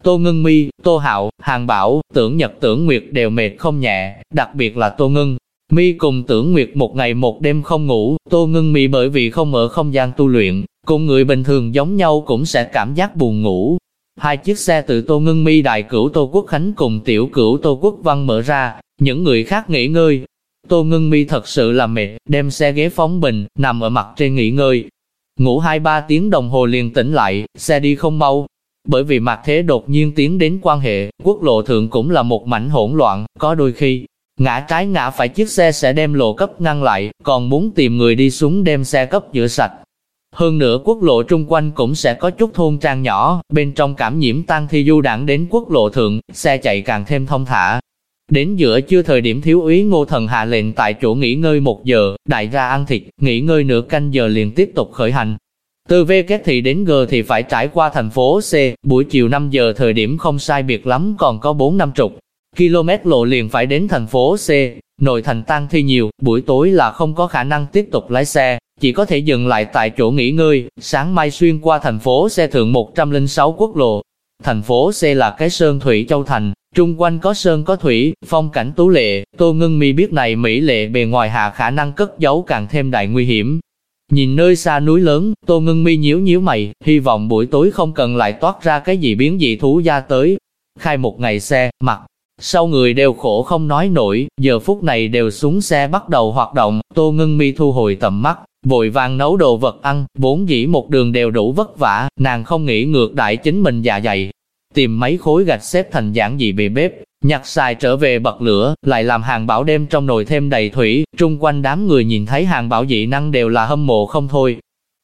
Tô Ngân Mi, Tô Hạo, Hàng Bảo, Tưởng Nhật Tưởng Nguyệt đều mệt không nhẹ, đặc biệt là Tô Ngân. Mi cùng Tưởng Nguyệt một ngày một đêm không ngủ, Tô Ngưng Mi bởi vì không ở không gian tu luyện, Cùng người bình thường giống nhau cũng sẽ cảm giác buồn ngủ. Hai chiếc xe từ Tô Ngưng Mi đại cửu Tô Quốc Khánh cùng tiểu cửu Tô Quốc Văn mở ra, những người khác nghỉ ngơi. Tô Ngưng Mi thật sự là mệt, đem xe ghế phóng bình, nằm ở mặt trên nghỉ ngơi. Ngủ hai ba tiếng đồng hồ liền tỉnh lại, xe đi không mau. Bởi vì mặt thế đột nhiên tiến đến quan hệ, quốc lộ thượng cũng là một mảnh hỗn loạn, có đôi khi, ngã trái ngã phải chiếc xe sẽ đem lộ cấp ngăn lại, còn muốn tìm người đi xuống đem xe cấp rửa sạch. Hơn nữa quốc lộ trung quanh cũng sẽ có chút thôn trang nhỏ, bên trong cảm nhiễm tăng thi du đảng đến quốc lộ thượng, xe chạy càng thêm thông thả. Đến giữa trưa thời điểm thiếu úy ngô thần hạ lệnh tại chỗ nghỉ ngơi một giờ, đại ra ăn thịt, nghỉ ngơi nửa canh giờ liền tiếp tục khởi hành. Từ V kết thị đến G thì phải trải qua thành phố C, buổi chiều 5 giờ thời điểm không sai biệt lắm còn có 4 năm trục Km lộ liền phải đến thành phố C, nội thành tăng thi nhiều, buổi tối là không có khả năng tiếp tục lái xe, chỉ có thể dừng lại tại chỗ nghỉ ngơi, sáng mai xuyên qua thành phố xe thượng 106 quốc lộ. Thành phố C là cái sơn thủy châu thành, trung quanh có sơn có thủy, phong cảnh tú lệ, Tô Ngưng Mi biết này mỹ lệ bề ngoài hạ khả năng cất giấu càng thêm đại nguy hiểm. Nhìn nơi xa núi lớn, Tô Ngưng Mi nhíu nhíu mày, hy vọng buổi tối không cần lại toát ra cái gì biến dị thú ra tới. Khai một ngày xe, mặt sau người đều khổ không nói nổi, giờ phút này đều xuống xe bắt đầu hoạt động, Tô Ngân Mi thu hồi tầm mắt, vội vàng nấu đồ vật ăn, vốn dĩ một đường đều đủ vất vả, nàng không nghĩ ngược đại chính mình dạ dày. Tìm mấy khối gạch xếp thành giảng dị bị bếp, nhặt xài trở về bật lửa, lại làm hàng bảo đêm trong nồi thêm đầy thủy, trung quanh đám người nhìn thấy hàng bảo dị năng đều là hâm mộ không thôi.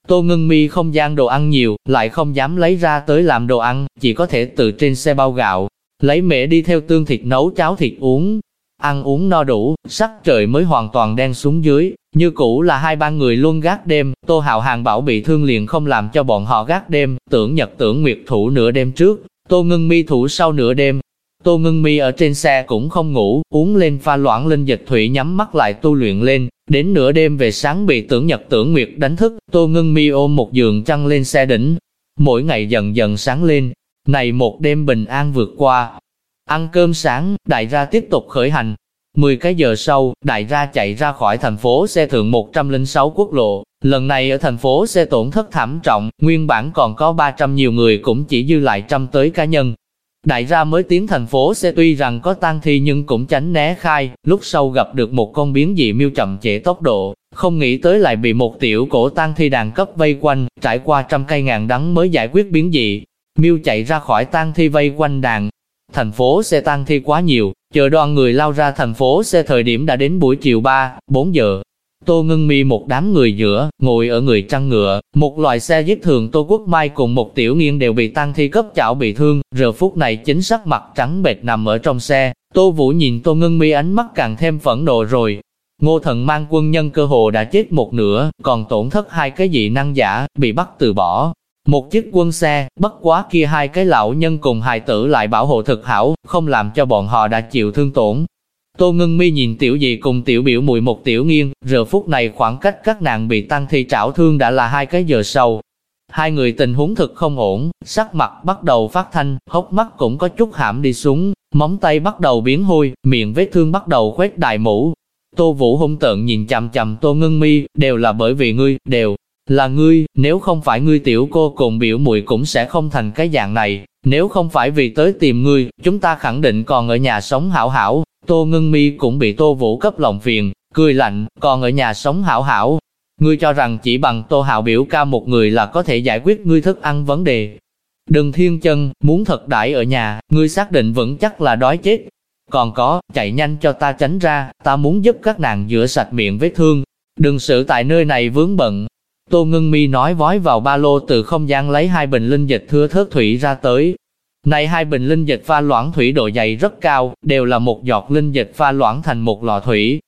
Tô ngưng mi không gian đồ ăn nhiều, lại không dám lấy ra tới làm đồ ăn, chỉ có thể từ trên xe bao gạo, lấy mẹ đi theo tương thịt nấu cháo thịt uống. Ăn uống no đủ, sắc trời mới hoàn toàn đen xuống dưới, như cũ là hai ba người luôn gác đêm, Tô Hạo Hàng bảo bị thương liền không làm cho bọn họ gác đêm, tưởng nhật tưởng nguyệt thủ nửa đêm trước, Tô Ngân Mi thủ sau nửa đêm. Tô Ngân Mi ở trên xe cũng không ngủ, uống lên pha loãng linh dịch thủy nhắm mắt lại tu luyện lên, đến nửa đêm về sáng bị tưởng nhật tưởng nguyệt đánh thức, Tô Ngân Mi ôm một giường chăn lên xe đỉnh. Mỗi ngày dần dần sáng lên, này một đêm bình an vượt qua. Ăn cơm sáng, đại gia tiếp tục khởi hành, 10 cái giờ sau, đại gia chạy ra khỏi thành phố xe thượng 106 quốc lộ. Lần này ở thành phố xe tổn thất thảm trọng, nguyên bản còn có 300 nhiều người cũng chỉ dư lại trăm tới cá nhân. Đại gia mới tiến thành phố xe tuy rằng có tang thi nhưng cũng tránh né khai, lúc sau gặp được một con biến dị miêu chậm trễ tốc độ, không nghĩ tới lại bị một tiểu cổ tang thi đàn cấp vây quanh, trải qua trăm cây ngàn đắng mới giải quyết biến dị. Miêu chạy ra khỏi tang thi vây quanh đàn. Thành phố xe tang thi quá nhiều, Chờ đoàn người lao ra thành phố xe thời điểm đã đến buổi chiều 3, 4 giờ. Tô Ngân Mi một đám người giữa, ngồi ở người trăng ngựa, một loại xe giết thường Tô Quốc Mai cùng một tiểu nghiên đều bị tăng thi cấp chảo bị thương, giờ phút này chính sắc mặt trắng bệch nằm ở trong xe. Tô Vũ nhìn Tô Ngân Mi ánh mắt càng thêm phẫn nộ rồi. Ngô thần mang quân nhân cơ hồ đã chết một nửa, còn tổn thất hai cái dị năng giả, bị bắt từ bỏ, một chiếc quân xe, bất quá kia hai cái lão nhân cùng hài tử lại bảo hộ thực hảo, không làm cho bọn họ đã chịu thương tổn. Tô Ngân Mi nhìn tiểu dị cùng tiểu biểu mùi một tiểu nghiêng, giờ phút này khoảng cách các nàng bị tăng thi trảo thương đã là hai cái giờ sau. Hai người tình huống thực không ổn, sắc mặt bắt đầu phát thanh, hốc mắt cũng có chút hãm đi xuống, móng tay bắt đầu biến hôi, miệng vết thương bắt đầu khuét đại mũ. Tô Vũ hung tợn nhìn chằm chằm Tô Ngân Mi, đều là bởi vì ngươi, đều là ngươi, nếu không phải ngươi tiểu cô cùng biểu muội cũng sẽ không thành cái dạng này, nếu không phải vì tới tìm ngươi, chúng ta khẳng định còn ở nhà sống hảo hảo, Tô Ngân Mi cũng bị Tô Vũ cấp lòng phiền, cười lạnh, còn ở nhà sống hảo hảo. Ngươi cho rằng chỉ bằng tô hạo biểu ca một người là có thể giải quyết ngươi thức ăn vấn đề. Đừng thiên chân, muốn thật đại ở nhà, ngươi xác định vẫn chắc là đói chết. Còn có, chạy nhanh cho ta tránh ra, ta muốn giúp các nàng rửa sạch miệng vết thương. Đừng xử tại nơi này vướng bận. Tô ngưng mi nói vói vào ba lô từ không gian lấy hai bình linh dịch thưa thớt thủy ra tới, này hai bình linh dịch pha loãng thủy độ dày rất cao, đều là một giọt linh dịch pha loãng thành một lọ thủy.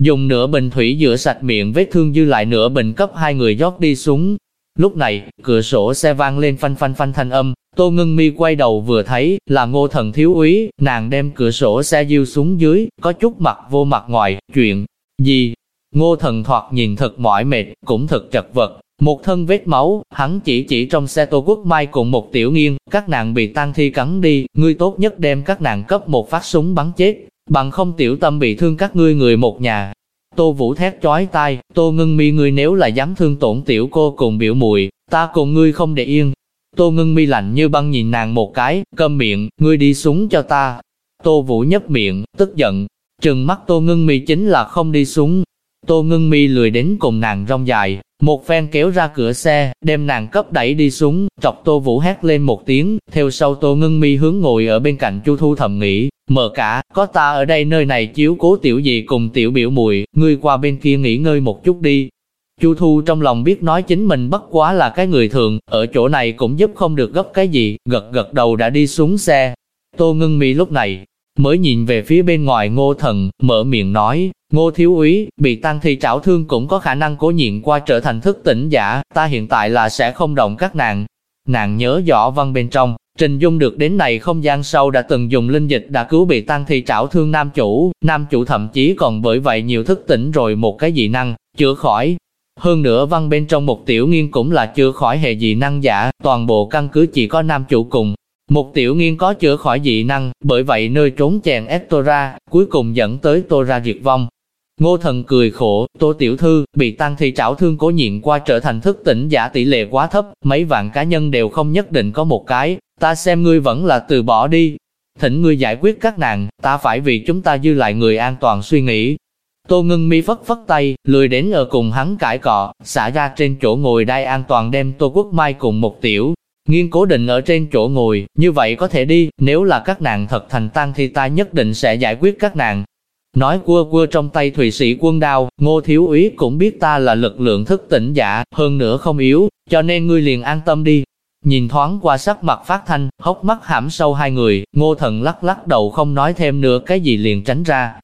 Dùng nửa bình thủy rửa sạch miệng vết thương dư lại nửa bình cấp hai người rót đi xuống. Lúc này, cửa sổ xe vang lên phanh phanh phanh thanh âm, Tô Ngân Mi quay đầu vừa thấy, là ngô thần thiếu úy, nàng đem cửa sổ xe diêu xuống dưới, có chút mặt vô mặt ngoài, chuyện gì? Ngô thần thoạt nhìn thật mỏi mệt, cũng thật chật vật, một thân vết máu, hắn chỉ chỉ trong xe Tô Quốc Mai cùng một tiểu nghiên, các nàng bị tang thi cắn đi, ngươi tốt nhất đem các nàng cấp một phát súng bắn chết, bằng không tiểu tâm bị thương các ngươi người một nhà. Tô Vũ thét chói tai, Tô Ngân Mi ngươi nếu là dám thương tổn tiểu cô cùng biểu mùi, ta cùng ngươi không để yên. Tô Ngân Mi lạnh như băng nhìn nàng một cái, câm miệng, ngươi đi súng cho ta. Tô Vũ nhấp miệng, tức giận, trừng mắt Tô Ngân Mi chính là không đi súng. Tô Ngưng Mi lười đến cùng nàng rong dài, một phen kéo ra cửa xe, đem nàng cấp đẩy đi xuống, chọc Tô Vũ hét lên một tiếng, theo sau Tô Ngân Mi hướng ngồi ở bên cạnh Chu Thu thầm nghĩ, mở cả, có ta ở đây nơi này chiếu cố tiểu gì cùng tiểu biểu mùi, ngươi qua bên kia nghỉ ngơi một chút đi. Chu Thu trong lòng biết nói chính mình bất quá là cái người thường, ở chỗ này cũng giúp không được gấp cái gì, gật gật đầu đã đi xuống xe. Tô Ngân Mi lúc này, mới nhìn về phía bên ngoài ngô thần, mở miệng nói, ngô thiếu úy, bị tăng thi trảo thương cũng có khả năng cố nhịn qua trở thành thức tỉnh giả, ta hiện tại là sẽ không động các nàng. Nàng nhớ rõ văn bên trong, Trình Dung được đến này không gian sau đã từng dùng linh dịch đã cứu bị tăng thi trảo thương nam chủ, nam chủ thậm chí còn bởi vậy nhiều thức tỉnh rồi một cái dị năng, chữa khỏi. Hơn nữa văn bên trong một tiểu nghiên cũng là chữa khỏi hệ dị năng giả, toàn bộ căn cứ chỉ có nam chủ cùng, một tiểu nghiên có chữa khỏi dị năng, bởi vậy nơi trốn chèn ép Tora, cuối cùng dẫn tới Tora diệt vong. Ngô thần cười khổ, tô tiểu thư, bị tăng thi trảo thương cố nhịn qua trở thành thức tỉnh giả tỷ lệ quá thấp, mấy vạn cá nhân đều không nhất định có một cái, ta xem ngươi vẫn là từ bỏ đi. Thỉnh ngươi giải quyết các nàng, ta phải vì chúng ta dư lại người an toàn suy nghĩ. Tô ngưng mi phất phất tay, lười đến ở cùng hắn cãi cọ, xả ra trên chỗ ngồi đai an toàn đem Tô Quốc Mai cùng một tiểu, Nghiên cố định ở trên chỗ ngồi, như vậy có thể đi, nếu là các nàng thật thành tăng thì ta nhất định sẽ giải quyết các nàng. Nói quơ quơ trong tay thủy sĩ quân đao, ngô thiếu úy cũng biết ta là lực lượng thức tỉnh giả, hơn nữa không yếu, cho nên ngươi liền an tâm đi. Nhìn thoáng qua sắc mặt phát thanh, hốc mắt hãm sâu hai người, ngô thần lắc lắc đầu không nói thêm nữa cái gì liền tránh ra.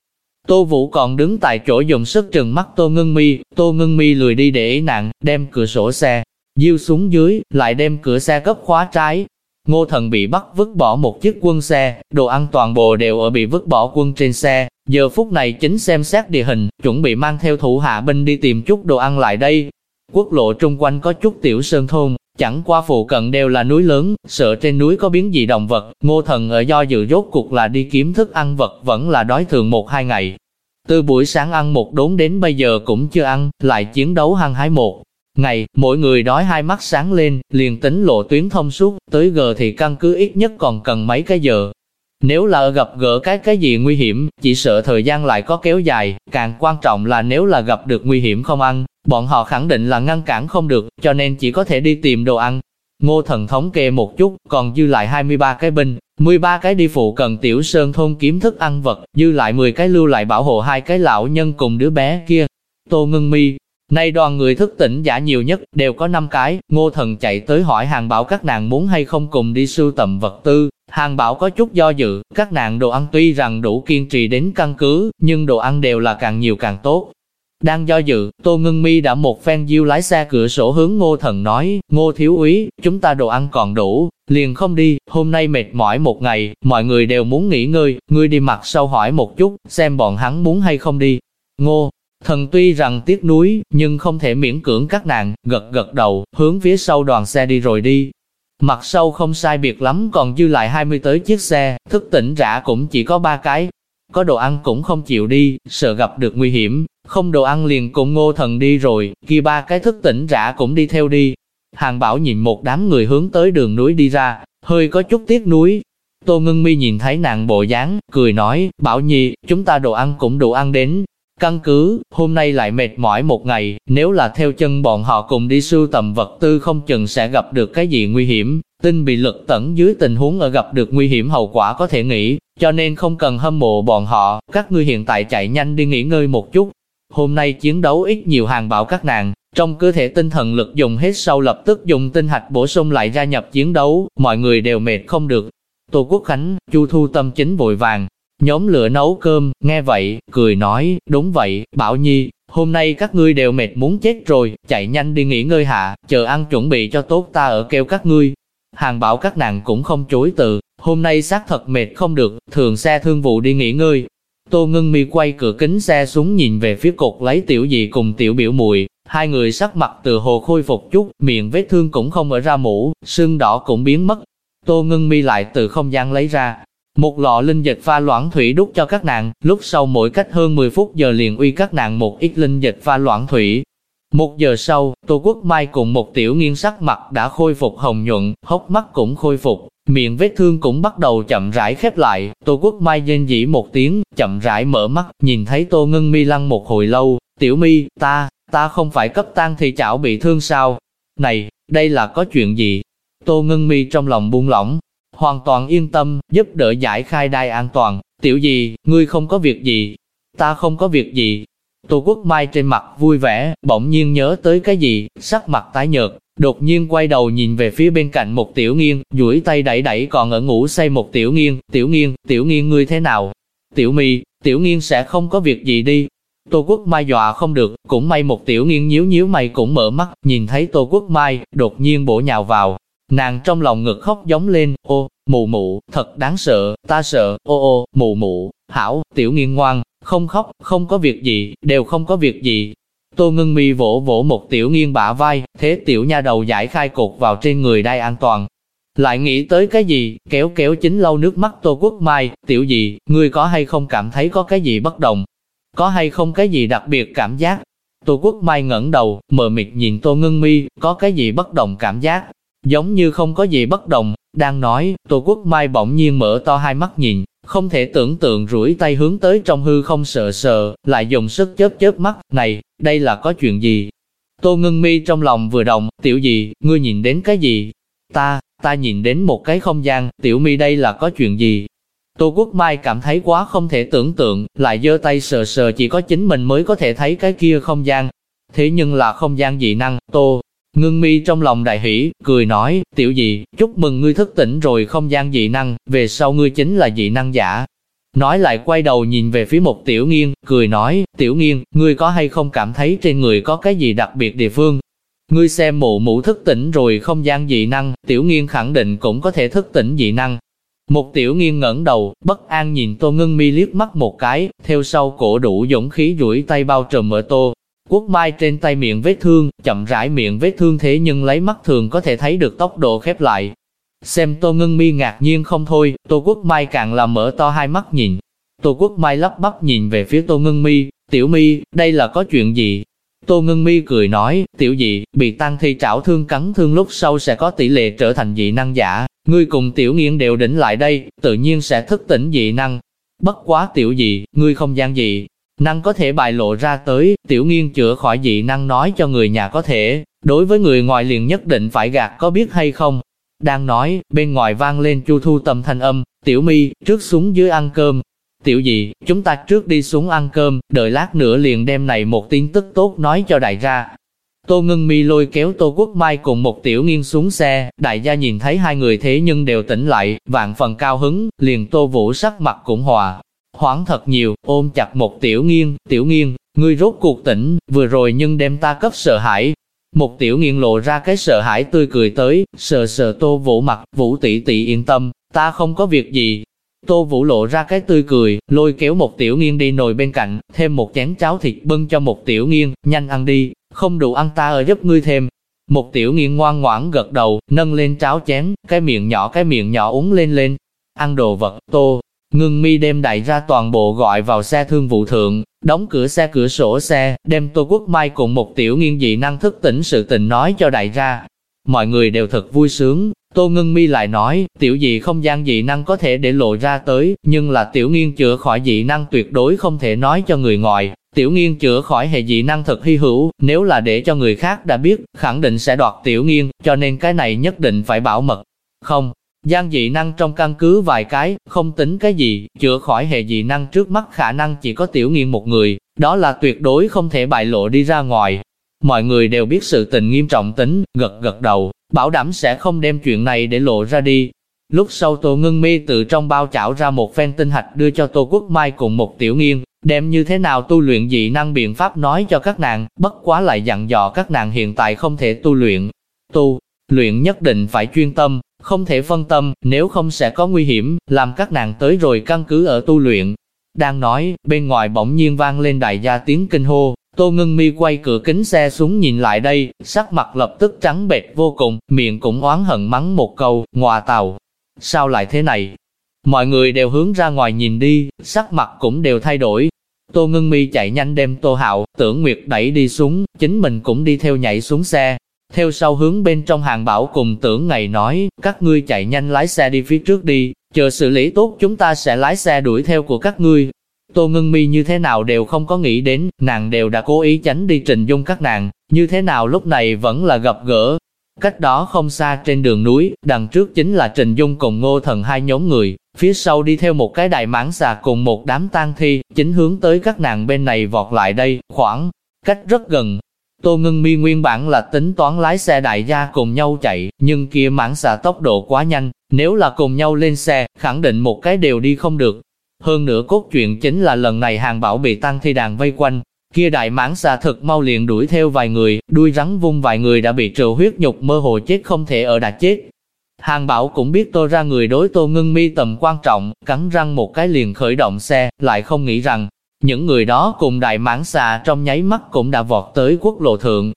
Tô Vũ còn đứng tại chỗ dùng sức trừng mắt Tô Ngân Mi, Tô Ngân Mi lười đi để ý nặng, đem cửa sổ xe, Diêu xuống dưới, lại đem cửa xe cấp khóa trái. Ngô thần bị bắt vứt bỏ một chiếc quân xe, đồ ăn toàn bộ đều ở bị vứt bỏ quân trên xe. Giờ phút này chính xem xét địa hình, chuẩn bị mang theo thủ hạ binh đi tìm chút đồ ăn lại đây. Quốc lộ trung quanh có chút tiểu sơn thôn, chẳng qua phụ cận đều là núi lớn, sợ trên núi có biến gì động vật. Ngô thần ở do dự rốt cuộc là đi kiếm thức ăn vật vẫn là đói thường một hai ngày. Từ buổi sáng ăn một đốn đến bây giờ cũng chưa ăn, lại chiến đấu hăng hái một Ngày, mỗi người đói hai mắt sáng lên, liền tính lộ tuyến thông suốt, tới gờ thì căn cứ ít nhất còn cần mấy cái giờ. Nếu là gặp gỡ cái cái gì nguy hiểm, chỉ sợ thời gian lại có kéo dài, càng quan trọng là nếu là gặp được nguy hiểm không ăn, bọn họ khẳng định là ngăn cản không được, cho nên chỉ có thể đi tìm đồ ăn. Ngô thần thống kê một chút, còn dư lại 23 cái binh, 13 cái đi phụ cần tiểu sơn thôn kiếm thức ăn vật, dư lại 10 cái lưu lại bảo hộ hai cái lão nhân cùng đứa bé kia. Tô Ngưng Mi, Nay đoàn người thức tỉnh giả nhiều nhất, đều có 5 cái, ngô thần chạy tới hỏi hàng bảo các nàng muốn hay không cùng đi sưu tầm vật tư. Hàng bảo có chút do dự, các nàng đồ ăn tuy rằng đủ kiên trì đến căn cứ, nhưng đồ ăn đều là càng nhiều càng tốt. Đang do dự, Tô Ngân Mi đã một phen diêu lái xe cửa sổ hướng ngô thần nói, ngô thiếu úy, chúng ta đồ ăn còn đủ, liền không đi, hôm nay mệt mỏi một ngày, mọi người đều muốn nghỉ ngơi, ngươi đi mặt sau hỏi một chút, xem bọn hắn muốn hay không đi. Ngô, Thần tuy rằng tiếc núi, nhưng không thể miễn cưỡng các nàng, gật gật đầu, hướng phía sau đoàn xe đi rồi đi. Mặt sau không sai biệt lắm còn dư lại 20 tới chiếc xe, thức tỉnh rã cũng chỉ có ba cái. Có đồ ăn cũng không chịu đi, sợ gặp được nguy hiểm, không đồ ăn liền cùng ngô thần đi rồi, kia ba cái thức tỉnh rã cũng đi theo đi. Hàng bảo nhìn một đám người hướng tới đường núi đi ra, hơi có chút tiếc núi. Tô Ngân Mi nhìn thấy nàng bộ dáng, cười nói, bảo nhi, chúng ta đồ ăn cũng đủ ăn đến, Căn cứ, hôm nay lại mệt mỏi một ngày, nếu là theo chân bọn họ cùng đi sưu tầm vật tư không chừng sẽ gặp được cái gì nguy hiểm, tinh bị lực tẩn dưới tình huống ở gặp được nguy hiểm hậu quả có thể nghĩ, cho nên không cần hâm mộ bọn họ, các ngươi hiện tại chạy nhanh đi nghỉ ngơi một chút. Hôm nay chiến đấu ít nhiều hàng bảo các nàng, trong cơ thể tinh thần lực dùng hết sau lập tức dùng tinh hạch bổ sung lại gia nhập chiến đấu, mọi người đều mệt không được. Tô Quốc Khánh, Chu Thu Tâm chính vội vàng, nhóm lửa nấu cơm, nghe vậy, cười nói, đúng vậy, Bảo Nhi, hôm nay các ngươi đều mệt muốn chết rồi, chạy nhanh đi nghỉ ngơi hạ, chờ ăn chuẩn bị cho tốt ta ở kêu các ngươi. Hàng bảo các nàng cũng không chối từ, hôm nay xác thật mệt không được, thường xe thương vụ đi nghỉ ngơi. Tô Ngân Mi quay cửa kính xe xuống nhìn về phía cột lấy tiểu gì cùng tiểu biểu mùi, hai người sắc mặt từ hồ khôi phục chút, miệng vết thương cũng không ở ra mũ, sưng đỏ cũng biến mất. Tô Ngân Mi lại từ không gian lấy ra, một lọ linh dịch pha loãng thủy đút cho các nàng, lúc sau mỗi cách hơn 10 phút giờ liền uy các nàng một ít linh dịch pha loãng thủy. Một giờ sau, Tô Quốc Mai cùng một tiểu nghiên sắc mặt đã khôi phục hồng nhuận, hốc mắt cũng khôi phục, miệng vết thương cũng bắt đầu chậm rãi khép lại. Tô Quốc Mai dên dĩ một tiếng, chậm rãi mở mắt, nhìn thấy Tô Ngân Mi lăn một hồi lâu, tiểu mi, ta, ta không phải cấp tan thì chảo bị thương sao? Này, đây là có chuyện gì? Tô Ngân Mi trong lòng buông lỏng, hoàn toàn yên tâm, giúp đỡ giải khai đai an toàn. Tiểu gì, ngươi không có việc gì, ta không có việc gì. Tô Quốc Mai trên mặt vui vẻ, bỗng nhiên nhớ tới cái gì, sắc mặt tái nhợt, đột nhiên quay đầu nhìn về phía bên cạnh một tiểu nghiêng, duỗi tay đẩy đẩy còn ở ngủ say một tiểu nghiêng, tiểu nghiêng, tiểu nghiêng ngươi thế nào? Tiểu mi, tiểu nghiêng sẽ không có việc gì đi. Tô Quốc Mai dọa không được, cũng may một tiểu nghiêng nhíu nhíu mày cũng mở mắt, nhìn thấy Tô Quốc Mai, đột nhiên bổ nhào vào, Nàng trong lòng ngực khóc giống lên, ô, mụ mụ, thật đáng sợ, ta sợ, ô ô, mụ mụ, hảo, tiểu nghiên ngoan, không khóc, không có việc gì, đều không có việc gì. Tô ngưng mi vỗ vỗ một tiểu nghiên bả vai, thế tiểu nha đầu giải khai cột vào trên người đai an toàn. Lại nghĩ tới cái gì, kéo kéo chính lau nước mắt Tô Quốc Mai, tiểu gì, ngươi có hay không cảm thấy có cái gì bất đồng? Có hay không cái gì đặc biệt cảm giác? Tô Quốc Mai ngẩng đầu, mờ mịt nhìn Tô Ngân Mi, có cái gì bất đồng cảm giác? Giống như không có gì bất đồng, đang nói, Tô Quốc Mai bỗng nhiên mở to hai mắt nhìn, không thể tưởng tượng rủi tay hướng tới trong hư không sợ sợ, lại dùng sức chớp chớp mắt, này, đây là có chuyện gì? Tô Ngân Mi trong lòng vừa động, tiểu gì, ngươi nhìn đến cái gì? Ta, ta nhìn đến một cái không gian, tiểu mi đây là có chuyện gì? Tô Quốc Mai cảm thấy quá không thể tưởng tượng, lại giơ tay sờ sờ chỉ có chính mình mới có thể thấy cái kia không gian. Thế nhưng là không gian dị năng, Tô Ngưng mi trong lòng đại hỷ, cười nói, tiểu dị, chúc mừng ngươi thức tỉnh rồi không gian dị năng, về sau ngươi chính là dị năng giả. Nói lại quay đầu nhìn về phía một tiểu nghiên, cười nói, tiểu nghiên, ngươi có hay không cảm thấy trên người có cái gì đặc biệt địa phương? Ngươi xem mụ mụ thức tỉnh rồi không gian dị năng, tiểu nghiên khẳng định cũng có thể thức tỉnh dị năng. Một tiểu nghiên ngẩng đầu, bất an nhìn tô ngưng mi liếc mắt một cái, theo sau cổ đủ dũng khí duỗi tay bao trùm ở tô, Quốc Mai trên tay miệng vết thương, chậm rãi miệng vết thương thế nhưng lấy mắt thường có thể thấy được tốc độ khép lại. Xem Tô Ngân Mi ngạc nhiên không thôi, Tô Quốc Mai càng là mở to hai mắt nhìn. Tô Quốc Mai lắp bắp nhìn về phía Tô Ngân Mi, "Tiểu Mi, đây là có chuyện gì?" Tô Ngân Mi cười nói, "Tiểu dị, bị tăng thi trảo thương cắn thương lúc sau sẽ có tỷ lệ trở thành dị năng giả, ngươi cùng Tiểu Nghiên đều đỉnh lại đây, tự nhiên sẽ thức tỉnh dị năng. Bất quá Tiểu dị, ngươi không gian dị, năng có thể bại lộ ra tới, tiểu nghiên chữa khỏi dị năng nói cho người nhà có thể, đối với người ngoài liền nhất định phải gạt có biết hay không. Đang nói, bên ngoài vang lên chu thu tâm thanh âm, tiểu mi, trước xuống dưới ăn cơm. Tiểu Dị chúng ta trước đi xuống ăn cơm, đợi lát nữa liền đem này một tin tức tốt nói cho đại gia. Tô Ngưng Mi lôi kéo Tô Quốc Mai cùng một tiểu nghiên xuống xe, đại gia nhìn thấy hai người thế nhưng đều tỉnh lại, vạn phần cao hứng, liền Tô Vũ sắc mặt cũng hòa, hoảng thật nhiều, ôm chặt một tiểu nghiêng tiểu nghiêng ngươi rốt cuộc tỉnh, vừa rồi nhưng đem ta cấp sợ hãi. Một tiểu nghiêng lộ ra cái sợ hãi tươi cười tới, sờ sờ tô vũ mặt, vũ tỷ tỷ yên tâm, ta không có việc gì. Tô vũ lộ ra cái tươi cười, lôi kéo một tiểu nghiêng đi nồi bên cạnh, thêm một chén cháo thịt bưng cho một tiểu nghiêng nhanh ăn đi, không đủ ăn ta ở giúp ngươi thêm. Một tiểu nghiêng ngoan ngoãn gật đầu, nâng lên cháo chén, cái miệng nhỏ cái miệng nhỏ uống lên lên. Ăn đồ vật, tô, Ngưng mi đem đại ra toàn bộ gọi vào xe thương vụ thượng, đóng cửa xe cửa sổ xe, đem Tô Quốc Mai cùng một tiểu nghiên dị năng thức tỉnh sự tình nói cho đại ra. Mọi người đều thật vui sướng, Tô Ngưng Mi lại nói, tiểu dị không gian dị năng có thể để lộ ra tới, nhưng là tiểu nghiên chữa khỏi dị năng tuyệt đối không thể nói cho người ngoài, Tiểu nghiên chữa khỏi hệ dị năng thật hy hữu, nếu là để cho người khác đã biết, khẳng định sẽ đoạt tiểu nghiên, cho nên cái này nhất định phải bảo mật. Không, gian dị năng trong căn cứ vài cái, không tính cái gì, chữa khỏi hệ dị năng trước mắt khả năng chỉ có tiểu nghiên một người, đó là tuyệt đối không thể bại lộ đi ra ngoài. Mọi người đều biết sự tình nghiêm trọng tính, gật gật đầu, bảo đảm sẽ không đem chuyện này để lộ ra đi. Lúc sau Tô Ngân Mi từ trong bao chảo ra một phen tinh hạch đưa cho Tô Quốc Mai cùng một tiểu nghiên, đem như thế nào tu luyện dị năng biện pháp nói cho các nàng, bất quá lại dặn dò các nàng hiện tại không thể tu luyện. Tu, luyện nhất định phải chuyên tâm, không thể phân tâm, nếu không sẽ có nguy hiểm, làm các nàng tới rồi căn cứ ở tu luyện. Đang nói, bên ngoài bỗng nhiên vang lên đại gia tiếng kinh hô, Tô Ngân Mi quay cửa kính xe xuống nhìn lại đây, sắc mặt lập tức trắng bệch vô cùng, miệng cũng oán hận mắng một câu, ngòa tàu. Sao lại thế này? Mọi người đều hướng ra ngoài nhìn đi, sắc mặt cũng đều thay đổi. Tô Ngân Mi chạy nhanh đem Tô Hạo, tưởng Nguyệt đẩy đi xuống, chính mình cũng đi theo nhảy xuống xe. Theo sau hướng bên trong hàng bảo cùng tưởng ngày nói, các ngươi chạy nhanh lái xe đi phía trước đi, chờ xử lý tốt chúng ta sẽ lái xe đuổi theo của các ngươi. Tô Ngân Mi như thế nào đều không có nghĩ đến, nàng đều đã cố ý tránh đi trình dung các nàng, như thế nào lúc này vẫn là gặp gỡ. Cách đó không xa trên đường núi, đằng trước chính là Trình Dung cùng Ngô Thần hai nhóm người, phía sau đi theo một cái đại mãng xà cùng một đám tang thi, chính hướng tới các nàng bên này vọt lại đây, khoảng cách rất gần. Tô Ngân Mi nguyên bản là tính toán lái xe đại gia cùng nhau chạy, nhưng kia mảng xà tốc độ quá nhanh, nếu là cùng nhau lên xe, khẳng định một cái đều đi không được, hơn nữa cốt truyện chính là lần này hàng bảo bị tăng thi đàn vây quanh, kia đại mảng xà thật mau liền đuổi theo vài người, đuôi rắn vung vài người đã bị trừ huyết nhục mơ hồ chết không thể ở đã chết. Hàng bảo cũng biết tô ra người đối tô ngưng mi tầm quan trọng, cắn răng một cái liền khởi động xe, lại không nghĩ rằng, những người đó cùng đại mãng xà trong nháy mắt cũng đã vọt tới quốc lộ thượng.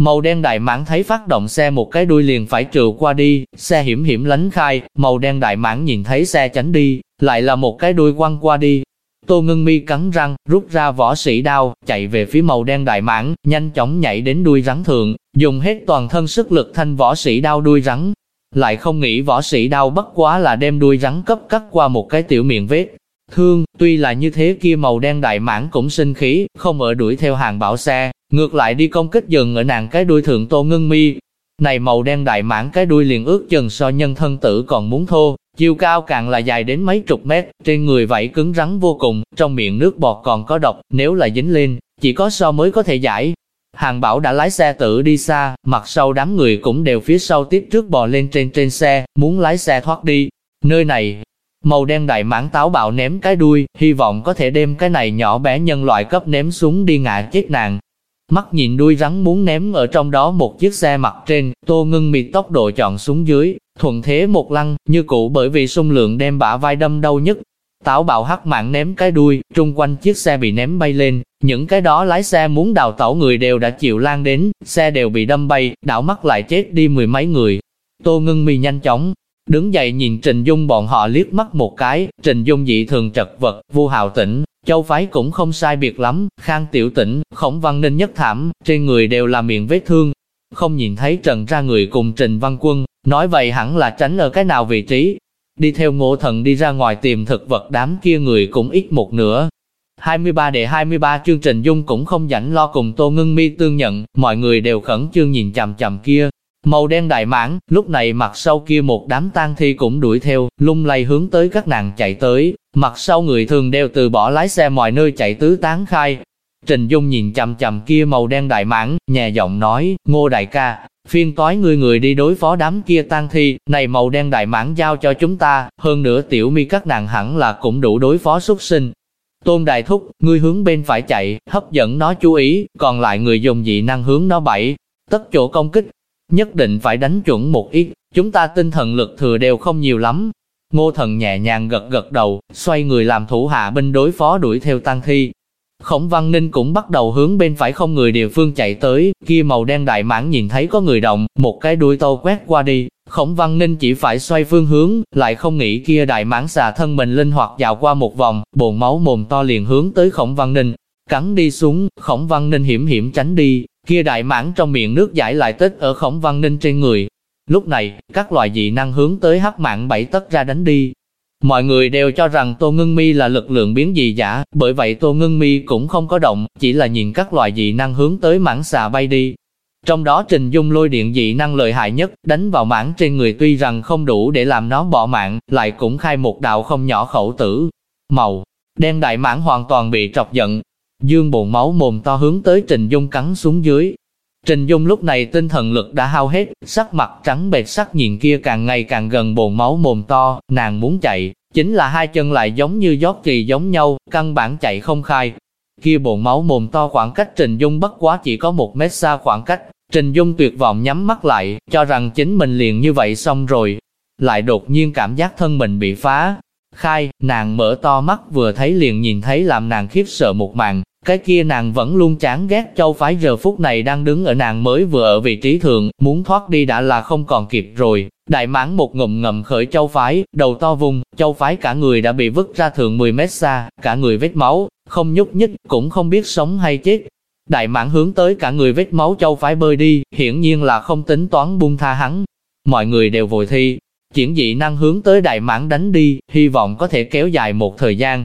Màu đen đại mãng thấy phát động xe một cái đuôi liền phải trừ qua đi, xe hiểm hiểm lánh khai, màu đen đại mãng nhìn thấy xe tránh đi, lại là một cái đuôi quăng qua đi. Tô ngưng mi cắn răng, rút ra võ sĩ đao, chạy về phía màu đen đại mãng, nhanh chóng nhảy đến đuôi rắn thượng, dùng hết toàn thân sức lực thanh võ sĩ đao đuôi rắn. Lại không nghĩ võ sĩ đao bất quá là đem đuôi rắn cấp cắt qua một cái tiểu miệng vết. Thương, tuy là như thế kia màu đen đại mãn cũng sinh khí, không ở đuổi theo hàng bảo xe, ngược lại đi công kích dừng ở nàng cái đuôi thượng tô ngưng mi. Này màu đen đại mãn cái đuôi liền ước chừng so nhân thân tử còn muốn thô, chiều cao càng là dài đến mấy chục mét, trên người vảy cứng rắn vô cùng, trong miệng nước bọt còn có độc, nếu là dính lên, chỉ có so mới có thể giải. Hàng bảo đã lái xe tự đi xa, mặt sau đám người cũng đều phía sau tiếp trước bò lên trên trên xe, muốn lái xe thoát đi. Nơi này, màu đen đại mãng táo bạo ném cái đuôi, hy vọng có thể đem cái này nhỏ bé nhân loại cấp ném xuống đi ngã chết nàng. Mắt nhìn đuôi rắn muốn ném ở trong đó một chiếc xe mặt trên, tô ngưng mịt tốc độ chọn xuống dưới, thuận thế một lăng, như cũ bởi vì xung lượng đem bả vai đâm đau nhất. Táo bạo hắc mạng ném cái đuôi, trung quanh chiếc xe bị ném bay lên, những cái đó lái xe muốn đào tẩu người đều đã chịu lan đến, xe đều bị đâm bay, đảo mắt lại chết đi mười mấy người. Tô ngưng mì nhanh chóng, đứng dậy nhìn Trình Dung bọn họ liếc mắt một cái, Trình Dung dị thường trật vật, vu hào tỉnh, Châu phái cũng không sai biệt lắm, khang tiểu tỉnh, khổng văn ninh nhất thảm, trên người đều là miệng vết thương. Không nhìn thấy trần ra người cùng trình văn quân, nói vậy hẳn là tránh ở cái nào vị trí. Đi theo ngộ thần đi ra ngoài tìm thực vật đám kia người cũng ít một nửa. 23 đệ 23 chương trình dung cũng không rảnh lo cùng tô ngưng mi tương nhận, mọi người đều khẩn trương nhìn chằm chằm kia, Màu đen đại mãn, lúc này mặt sau kia một đám tang thi cũng đuổi theo, lung lay hướng tới các nàng chạy tới, mặt sau người thường đều từ bỏ lái xe mọi nơi chạy tứ tán khai. Trình Dung nhìn chằm chằm kia màu đen đại mãn, nhẹ giọng nói, ngô đại ca, phiên toái người người đi đối phó đám kia tang thi, này màu đen đại mãn giao cho chúng ta, hơn nữa tiểu mi các nàng hẳn là cũng đủ đối phó xuất sinh. Tôn Đại Thúc, ngươi hướng bên phải chạy, hấp dẫn nó chú ý, còn lại người dùng dị năng hướng nó bảy, tất chỗ công kích, nhất định phải đánh chuẩn một ít, chúng ta tinh thần lực thừa đều không nhiều lắm. Ngô thần nhẹ nhàng gật gật đầu, xoay người làm thủ hạ binh đối phó đuổi theo tăng thi. Khổng Văn Ninh cũng bắt đầu hướng bên phải không người địa phương chạy tới, kia màu đen đại mãn nhìn thấy có người động, một cái đuôi tâu quét qua đi, Khổng Văn Ninh chỉ phải xoay phương hướng, lại không nghĩ kia đại mãn xà thân mình linh hoạt dạo qua một vòng, bồn máu mồm to liền hướng tới Khổng Văn Ninh, cắn đi xuống, Khổng Văn Ninh hiểm hiểm tránh đi, Kia đại mãn trong miệng nước giải lại tích ở khổng văn ninh trên người. Lúc này, các loại dị năng hướng tới hắc mạng bảy tất ra đánh đi. Mọi người đều cho rằng Tô Ngưng Mi là lực lượng biến dị giả, bởi vậy Tô Ngưng Mi cũng không có động, chỉ là nhìn các loại dị năng hướng tới mãng xà bay đi. Trong đó Trình Dung lôi điện dị năng lợi hại nhất, đánh vào mãng trên người tuy rằng không đủ để làm nó bỏ mạng, lại cũng khai một đạo không nhỏ khẩu tử. Màu, đen đại mãng hoàn toàn bị trọc giận. Dương bồn máu mồm to hướng tới Trình Dung cắn xuống dưới, Trình Dung lúc này tinh thần lực đã hao hết, sắc mặt trắng bệch sắc nhìn kia càng ngày càng gần bồn máu mồm to, nàng muốn chạy, chính là hai chân lại giống như giót kỳ giống nhau, căn bản chạy không khai. Kia bồn máu mồm to khoảng cách Trình Dung bất quá chỉ có một mét xa khoảng cách, Trình Dung tuyệt vọng nhắm mắt lại, cho rằng chính mình liền như vậy xong rồi. Lại đột nhiên cảm giác thân mình bị phá. Khai, nàng mở to mắt vừa thấy liền nhìn thấy làm nàng khiếp sợ một màn, cái kia nàng vẫn luôn chán ghét châu phái giờ phút này đang đứng ở nàng mới vừa ở vị trí thượng, muốn thoát đi đã là không còn kịp rồi. Đại mãn một ngụm ngầm khởi châu phái, đầu to vùng, châu phái cả người đã bị vứt ra thượng 10 mét xa, cả người vết máu, không nhúc nhích, cũng không biết sống hay chết. Đại mãn hướng tới cả người vết máu châu phái bơi đi, hiển nhiên là không tính toán buông tha hắn. Mọi người đều vội thi, chuyển dị năng hướng tới đại mãn đánh đi, hy vọng có thể kéo dài một thời gian,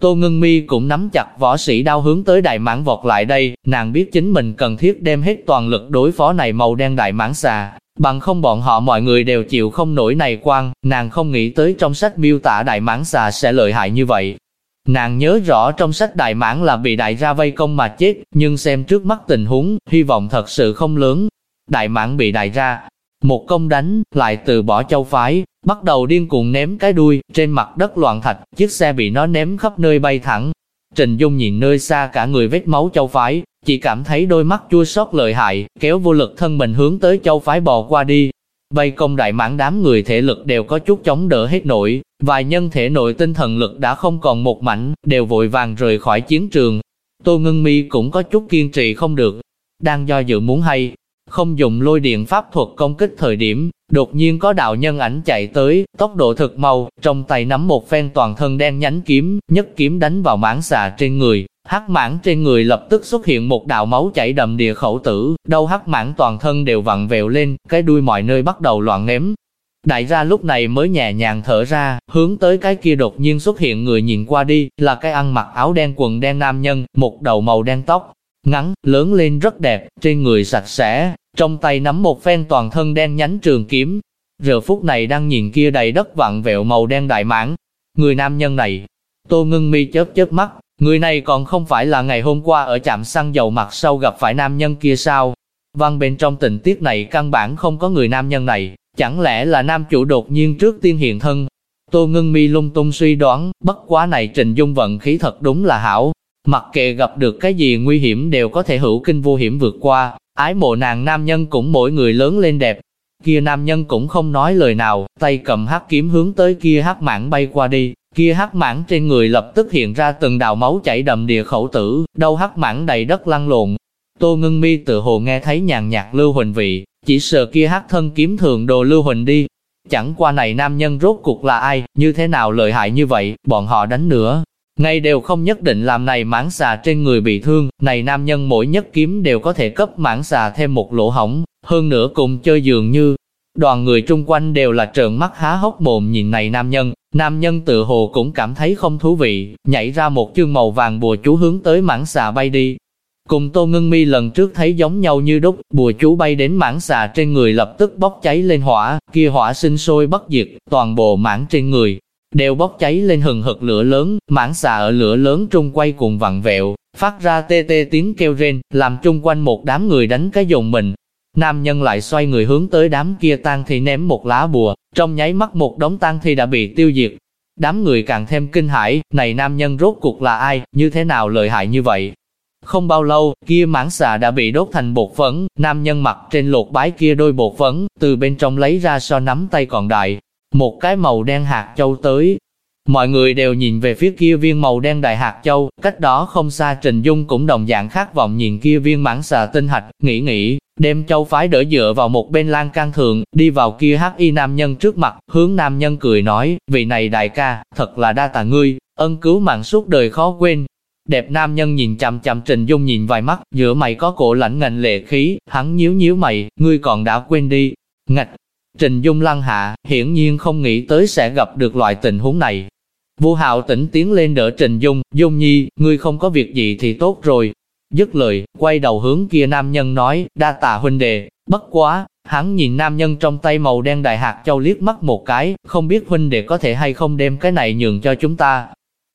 Tô Ngân Mi cũng nắm chặt võ sĩ đao hướng tới đại mãng vọt lại đây, nàng biết chính mình cần thiết đem hết toàn lực đối phó này màu đen đại mãng xà, bằng không bọn họ mọi người đều chịu không nổi này quan, nàng không nghĩ tới trong sách miêu tả đại mãng xà sẽ lợi hại như vậy. Nàng nhớ rõ trong sách đại mãng là bị đại ra vây công mà chết, nhưng xem trước mắt tình huống, hy vọng thật sự không lớn. Đại mãng bị đại ra, một công đánh, lại từ bỏ châu phái, bắt đầu điên cuồng ném cái đuôi, trên mặt đất loạn thạch, chiếc xe bị nó ném khắp nơi bay thẳng. Trình Dung nhìn nơi xa cả người vết máu châu phái, chỉ cảm thấy đôi mắt chua xót lợi hại, kéo vô lực thân mình hướng tới châu phái bò qua đi. Vây công đại mãn đám người thể lực đều có chút chống đỡ hết nổi, vài nhân thể nội tinh thần lực đã không còn một mảnh, đều vội vàng rời khỏi chiến trường. Tô Ngân Mi cũng có chút kiên trì không được, đang do dự muốn hay, không dùng lôi điện pháp thuật công kích thời điểm, đột nhiên có đạo nhân ảnh chạy tới, tốc độ thực mau, trong tay nắm một phen toàn thân đen nhánh kiếm, nhất kiếm đánh vào mãng xà trên người. Hắc mãng trên người lập tức xuất hiện một đạo máu chảy đầm địa khẩu tử, đâu hắc mãng toàn thân đều vặn vẹo lên, cái đuôi mọi nơi bắt đầu loạn ném. Đại gia lúc này mới nhẹ nhàng thở ra, hướng tới cái kia đột nhiên xuất hiện người nhìn qua đi, là cái ăn mặc áo đen quần đen nam nhân, một đầu màu đen tóc, ngắn, lớn lên rất đẹp, trên người sạch sẽ, trong tay nắm một phen toàn thân đen nhánh trường kiếm. Giờ phút này đang nhìn kia đầy đất vặn vẹo màu đen đại mãng. Người nam nhân này, tô ngưng mi chớp chớp mắt, người này còn không phải là ngày hôm qua ở trạm xăng dầu mặt sau gặp phải nam nhân kia sao? Văn bên trong tình tiết này căn bản không có người nam nhân này, chẳng lẽ là nam chủ đột nhiên trước tiên hiện thân? Tô ngưng mi lung tung suy đoán, bất quá này trình dung vận khí thật đúng là hảo, Mặc kệ gặp được cái gì nguy hiểm đều có thể hữu kinh vô hiểm vượt qua, ái mộ nàng nam nhân cũng mỗi người lớn lên đẹp. Kia nam nhân cũng không nói lời nào, tay cầm hắc kiếm hướng tới kia hắc mãng bay qua đi, kia hắc mãng trên người lập tức hiện ra từng đạo máu chảy đầm đìa khẩu tử, đâu hắc mãng đầy đất lăn lộn. Tô ngưng mi tự hồ nghe thấy nhàn nhạt lưu huỳnh vị, chỉ sợ kia hắc thân kiếm thường đồ lưu huỳnh đi. Chẳng qua này nam nhân rốt cuộc là ai, như thế nào lợi hại như vậy, bọn họ đánh nữa, ngay đều không nhất định làm này mãng xà trên người bị thương, này nam nhân mỗi nhất kiếm đều có thể cấp mãng xà thêm một lỗ hỏng, hơn nữa cùng chơi dường như. Đoàn người chung quanh đều là trợn mắt há hốc mồm nhìn này nam nhân, nam nhân tự hồ cũng cảm thấy không thú vị, nhảy ra một chương màu vàng bùa chú hướng tới mãng xà bay đi. Cùng Tô Ngân Mi lần trước thấy giống nhau như đúc, bùa chú bay đến mãng xà trên người lập tức bốc cháy lên hỏa, kia hỏa sinh sôi bất diệt, toàn bộ mãng trên người, đều bốc cháy lên hừng hực lửa lớn, mảng xà ở lửa lớn trung quay cùng vặn vẹo, phát ra tê tê tiếng kêu rên, làm chung quanh một đám người đánh cái dồn mình. Nam nhân lại xoay người hướng tới đám kia tan thì ném một lá bùa, trong nháy mắt một đống tan thì đã bị tiêu diệt. Đám người càng thêm kinh hãi, này nam nhân rốt cuộc là ai, như thế nào lợi hại như vậy. Không bao lâu, kia mãng xà đã bị đốt thành bột phấn, nam nhân mặc trên lột bái kia đôi bột phấn, từ bên trong lấy ra so nắm tay còn đại, một cái màu đen hạt châu tới. Mọi người đều nhìn về phía kia viên màu đen đại hạt châu, cách đó không xa Trình Dung cũng đồng dạng khát vọng nhìn kia viên mãng xà tinh hạch, nghĩ nghĩ, đem châu phái đỡ dựa vào một bên lan can thượng, đi vào kia hắc y nam nhân trước mặt, hướng nam nhân cười nói, vị này đại ca, thật là đa tạ ngươi, ân cứu mạng suốt đời khó quên. Đẹp nam nhân nhìn chằm chằm Trình Dung nhìn vài mắt, giữa mày có cổ lãnh ngành lệ khí, hắn nhíu nhíu mày, ngươi còn đã quên đi. Ngạch, Trình Dung lăng hạ, hiển nhiên không nghĩ tới sẽ gặp được loại tình huống này. Vu Hạo tỉnh tiến lên đỡ Trình Dung, Dung Nhi, ngươi không có việc gì thì tốt rồi. Dứt lời, quay đầu hướng kia nam nhân nói, đa tạ huynh đệ, bất quá, hắn nhìn nam nhân trong tay màu đen đại hạt châu liếc mắt một cái, không biết huynh đệ có thể hay không đem cái này nhường cho chúng ta.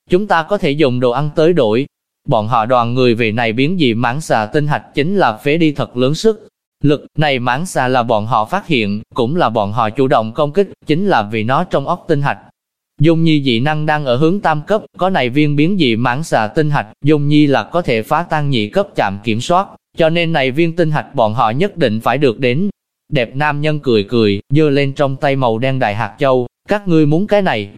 Chúng ta có thể dùng đồ ăn tới đổi. Bọn họ đoàn người về này biến dị mãn xà tinh hạch chính là phế đi thật lớn sức, Lực này mãng xà là bọn họ phát hiện, cũng là bọn họ chủ động công kích, chính là vì nó trong óc tinh hạch. Dung Nhi dị năng đang ở hướng tam cấp, có này viên biến dị mãng xà tinh hạch, Dung Nhi là có thể phá tan nhị cấp chạm kiểm soát, cho nên này viên tinh hạch bọn họ nhất định phải được đến. Đẹp nam nhân cười cười, dơ lên trong tay màu đen đại hạt châu, các ngươi muốn cái này.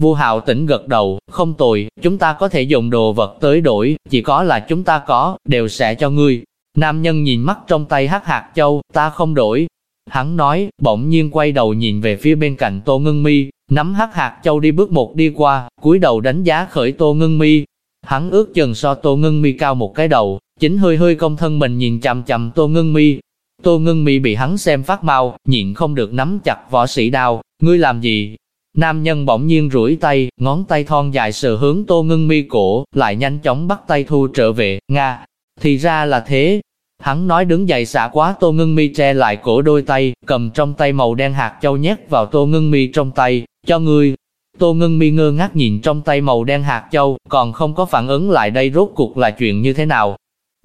Vua Hạo tỉnh gật đầu, không tồi, chúng ta có thể dùng đồ vật tới đổi, chỉ có là chúng ta có, đều sẽ cho ngươi. Nam nhân nhìn mắt trong tay hắc hạt châu, ta không đổi. Hắn nói, bỗng nhiên quay đầu nhìn về phía bên cạnh Tô Ngân Mi, nắm hắc hạt châu đi bước một đi qua, cúi đầu đánh giá khởi Tô Ngân Mi. Hắn ước chừng so Tô Ngân Mi cao một cái đầu, chính hơi hơi công thân mình nhìn chằm chằm Tô Ngân Mi. Tô Ngân Mi bị hắn xem phát mau, nhịn không được nắm chặt võ sĩ đao, ngươi làm gì? Nam nhân bỗng nhiên rủi tay, ngón tay thon dài sờ hướng Tô Ngân Mi cổ, lại nhanh chóng bắt tay thu trở về, Nga. Thì ra là thế, Hắn nói đứng dậy xả quá Tô Ngân Mi che lại cổ đôi tay, cầm trong tay màu đen hạt châu nhét vào Tô Ngân Mi trong tay, cho ngươi. Tô Ngân Mi ngơ ngác nhìn trong tay màu đen hạt châu, còn không có phản ứng lại đây rốt cuộc là chuyện như thế nào.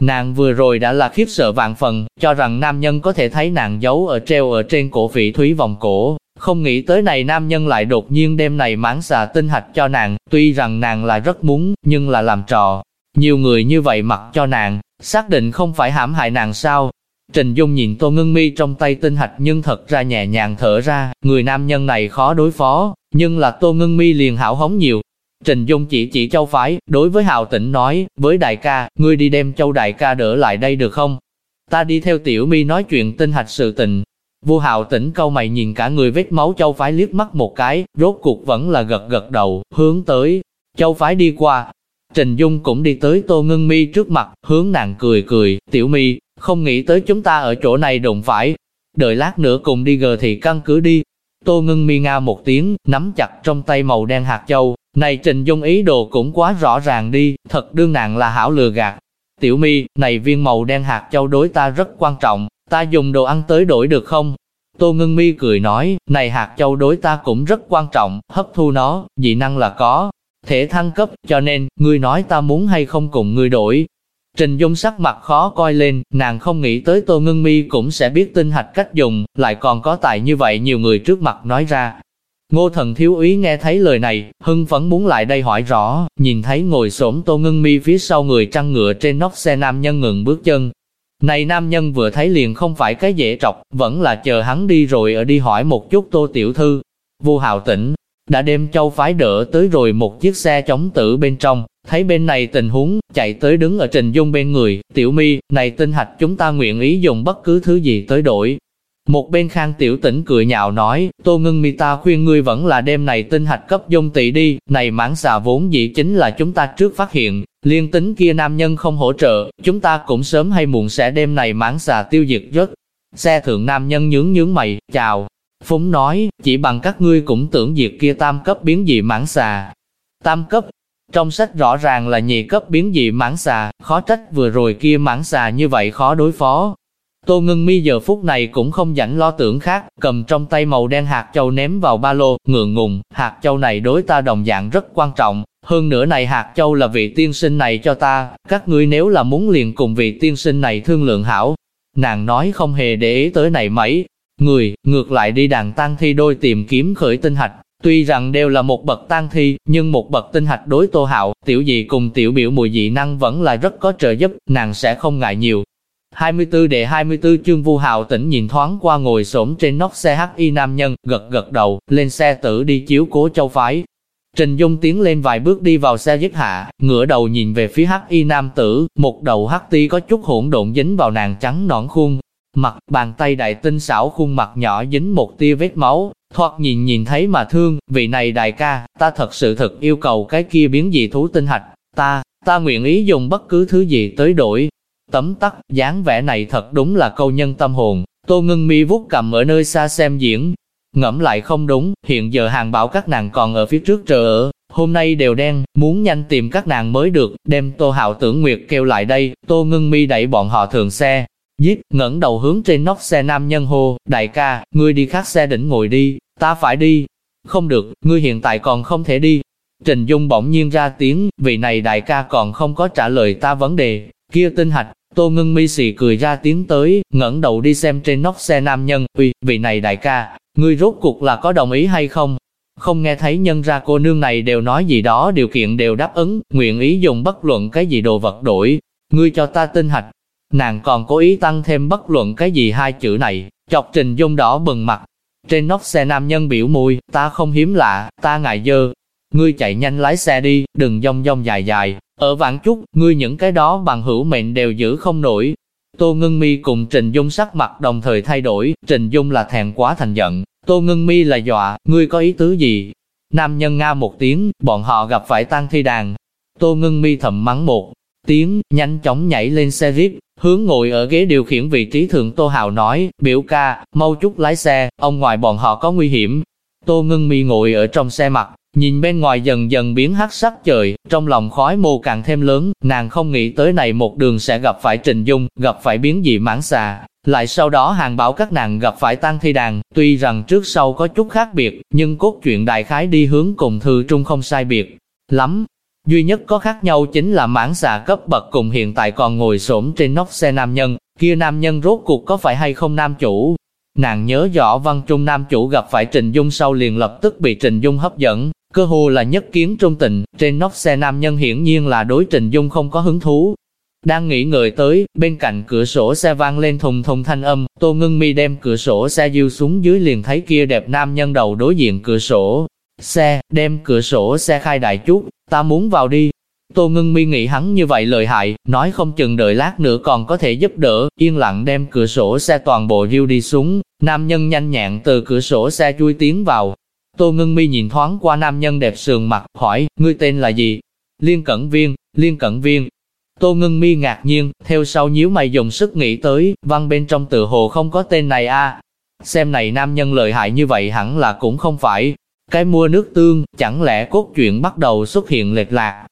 Nàng vừa rồi đã là khiếp sợ vạn phần, cho rằng nam nhân có thể thấy nàng giấu ở treo ở trên cổ vị thúy vòng cổ, không nghĩ tới này nam nhân lại đột nhiên đem này mãn xà tinh hạch cho nàng, tuy rằng nàng là rất muốn, nhưng là làm trò. Nhiều người như vậy mặc cho nàng, xác định không phải hãm hại nàng sao. Trình Dung nhìn Tô Ngân Mi trong tay tinh hạch nhưng thật ra nhẹ nhàng thở ra, người nam nhân này khó đối phó, nhưng là Tô Ngân Mi liền hảo hống nhiều. Trình Dung chỉ chỉ châu phái, đối với Hào Tĩnh nói, với đại ca, ngươi đi đem châu đại ca đỡ lại đây được không? Ta đi theo tiểu mi nói chuyện tinh hạch sự tình. Vua Hào Tĩnh câu mày nhìn cả người vết máu châu phái liếc mắt một cái, rốt cuộc vẫn là gật gật đầu, hướng tới. Châu phái đi qua, Trình Dung cũng đi tới Tô Ngân Mi trước mặt, hướng nàng cười cười, tiểu mi, không nghĩ tới chúng ta ở chỗ này đụng phải. Đợi lát nữa cùng đi gờ thì căn cứ đi. Tô Ngân Mi nga một tiếng, nắm chặt trong tay màu đen hạt châu. Này Trình Dung ý đồ cũng quá rõ ràng đi, thật đương nàng là hảo lừa gạt. Tiểu mi, này viên màu đen hạt châu đối ta rất quan trọng, ta dùng đồ ăn tới đổi được không? Tô Ngân Mi cười nói, này hạt châu đối ta cũng rất quan trọng, hấp thu nó, dị năng là có, thể thăng cấp, cho nên, ngươi nói ta muốn hay không cùng ngươi đổi. Trình Dung sắc mặt khó coi lên, nàng không nghĩ tới Tô Ngân Mi cũng sẽ biết tinh hạch cách dùng, lại còn có tài như vậy nhiều người trước mặt nói ra. Ngô thần thiếu úy nghe thấy lời này, hưng phấn muốn lại đây hỏi rõ, nhìn thấy ngồi xổm Tô Ngân Mi phía sau người trăng ngựa trên nóc xe nam nhân ngừng bước chân. Này nam nhân vừa thấy liền không phải cái dễ trọc, vẫn là chờ hắn đi rồi ở đi hỏi một chút Tô Tiểu Thư. Vô hào tỉnh, đã đem châu phái đỡ tới rồi một chiếc xe chống tử bên trong, thấy bên này tình huống, chạy tới đứng ở Trình Dung bên người, tiểu mi, này tinh hạch chúng ta nguyện ý dùng bất cứ thứ gì tới đổi. Một bên khang tiểu tỉnh cười nhạo nói, tô ngưng mi ta khuyên ngươi vẫn là đem này tinh hạch cấp dung tỷ đi, này mãn xà vốn dĩ chính là chúng ta trước phát hiện, liên tính kia nam nhân không hỗ trợ, chúng ta cũng sớm hay muộn sẽ đem này mãn xà tiêu diệt rớt. Xe thượng nam nhân nhướng nhướng mày, chào, Phúng nói, chỉ bằng các ngươi cũng tưởng diệt kia tam cấp biến dị mãng xà. Tam cấp, trong sách rõ ràng là nhị cấp biến dị mãng xà, khó trách vừa rồi kia mãng xà như vậy khó đối phó. Tô ngưng Mi giờ phút này cũng không rảnh lo tưởng khác, cầm trong tay màu đen hạt châu ném vào ba lô, ngượng ngùng, hạt châu này đối ta đồng dạng rất quan trọng, hơn nữa này hạt châu là vị tiên sinh này cho ta, các ngươi nếu là muốn liền cùng vị tiên sinh này thương lượng hảo. Nàng nói không hề để ý tới này mấy, người, ngược lại đi đàn tang thi đôi tìm kiếm khởi tinh hạch. Tuy rằng đều là một bậc tang thi, nhưng một bậc tinh hạch đối tô hạo, tiểu dị cùng tiểu biểu mùi dị năng vẫn là rất có trợ giúp, nàng sẽ không ngại nhiều. 24 đệ 24 chương vu hạo tỉnh nhìn thoáng qua ngồi xổm trên nóc xe HI nam nhân, gật gật đầu, lên xe tử đi chiếu cố châu phái. Trình Dung tiến lên vài bước đi vào xe dứt hạ, ngửa đầu nhìn về phía HI nam tử, một đầu hắc ti có chút hỗn độn dính vào nàng trắng nõn khuôn, Mặt, bàn tay đại tinh xảo khuôn mặt nhỏ dính một tia vết máu, thoạt nhìn nhìn thấy mà thương, vị này đại ca, ta thật sự thật yêu cầu cái kia biến dị thú tinh hạch, ta, ta nguyện ý dùng bất cứ thứ gì tới đổi. Tấm tắc, dáng vẻ này thật đúng là câu nhân tâm hồn, tô ngưng mi vuốt cầm ở nơi xa xem diễn. Ngẫm lại không đúng, hiện giờ hàng bảo các nàng còn ở phía trước chờ ở, hôm nay đều đen, muốn nhanh tìm các nàng mới được, đem Tô Hạo Tưởng Nguyệt kêu lại đây, Tô Ngưng Mi đẩy bọn họ thường xe, giết, ngẩng đầu hướng trên nóc xe nam nhân hô, đại ca, ngươi đi khác xe đỉnh ngồi đi, ta phải đi. Không được, ngươi hiện tại còn không thể đi. Trình Dung bỗng nhiên ra tiếng, vị này đại ca còn không có trả lời ta vấn đề, kia tinh hạch, Tô Ngưng Mi xì cười ra tiếng tới, ngẩng đầu đi xem trên nóc xe nam nhân, uy, vị này đại ca, ngươi rốt cuộc là có đồng ý hay không? Không nghe thấy nhân ra cô nương này đều nói gì đó điều kiện đều đáp ứng, nguyện ý dùng bất luận cái gì đồ vật đổi, ngươi cho ta tinh hạch. Nàng còn cố ý tăng thêm bất luận cái gì hai chữ này, chọc trình dung đỏ bừng mặt. Trên nóc xe nam nhân biểu môi, ta không hiếm lạ, ta ngại dơ. Ngươi chạy nhanh lái xe đi, đừng dông dông dài dài, ở vạn chút, ngươi những cái đó bằng hữu mệnh đều giữ không nổi. Tô Ngân Mi cùng Trình Dung sắc mặt đồng thời thay đổi, Trình Dung là thèm quá thành giận, Tô Ngân Mi là dọa, ngươi có ý tứ gì? Nam nhân nga một tiếng, bọn họ gặp phải tang thi đàn. Tô Ngân Mi thầm mắng một tiếng, nhanh chóng nhảy lên xe jeep, hướng ngồi ở ghế điều khiển vị trí thượng Tô Hào nói, biểu ca, mau chút lái xe, ông ngoài bọn họ có nguy hiểm. Tô ngưng Mi ngồi ở trong xe mặt, Nhìn bên ngoài dần dần biến hắc sắc trời, trong lòng khói mù càng thêm lớn, nàng không nghĩ tới này một đường sẽ gặp phải Trình Dung, gặp phải biến dị mãn xà. Lại sau đó hàng bảo các nàng gặp phải tăng thi đàn, tuy rằng trước sau có chút khác biệt, nhưng cốt truyện đại khái đi hướng cùng thư trung không sai biệt lắm. Duy nhất có khác nhau chính là mãn xà cấp bậc cùng hiện tại còn ngồi xổm trên nóc xe nam nhân, kia nam nhân rốt cuộc có phải hay không nam chủ, Nàng nhớ rõ văn trung nam chủ gặp phải Trình Dung sau liền lập tức bị Trình Dung hấp dẫn, cơ hồ là nhất kiến trung tình, trên nóc xe nam nhân hiển nhiên là đối Trình Dung không có hứng thú. Đang nghĩ người tới, bên cạnh cửa sổ xe vang lên thùng thùng thanh âm, Tô Ngưng Mi đem cửa sổ xe diêu xuống dưới liền thấy kia đẹp nam nhân đầu đối diện cửa sổ. Xe, đem cửa sổ xe khai đại chút, ta muốn vào đi, Tô Ngân Mi nghĩ hắn như vậy lợi hại, nói không chừng đợi lát nữa còn có thể giúp đỡ, yên lặng đem cửa sổ xe toàn bộ riêu đi xuống, nam nhân nhanh nhẹn từ cửa sổ xe chui tiến vào. Tô Ngân Mi nhìn thoáng qua nam nhân đẹp sườn mặt, hỏi, ngươi tên là gì? Liên Cẩn Viên, Liên Cẩn Viên. Tô Ngân Mi ngạc nhiên, theo sau nhíu mày dùng sức nghĩ tới, văn bên trong tự hồ không có tên này a. Xem này nam nhân lợi hại như vậy hẳn là cũng không phải. Cái mua nước tương, chẳng lẽ cốt truyện bắt đầu xuất hiện lệch lạc,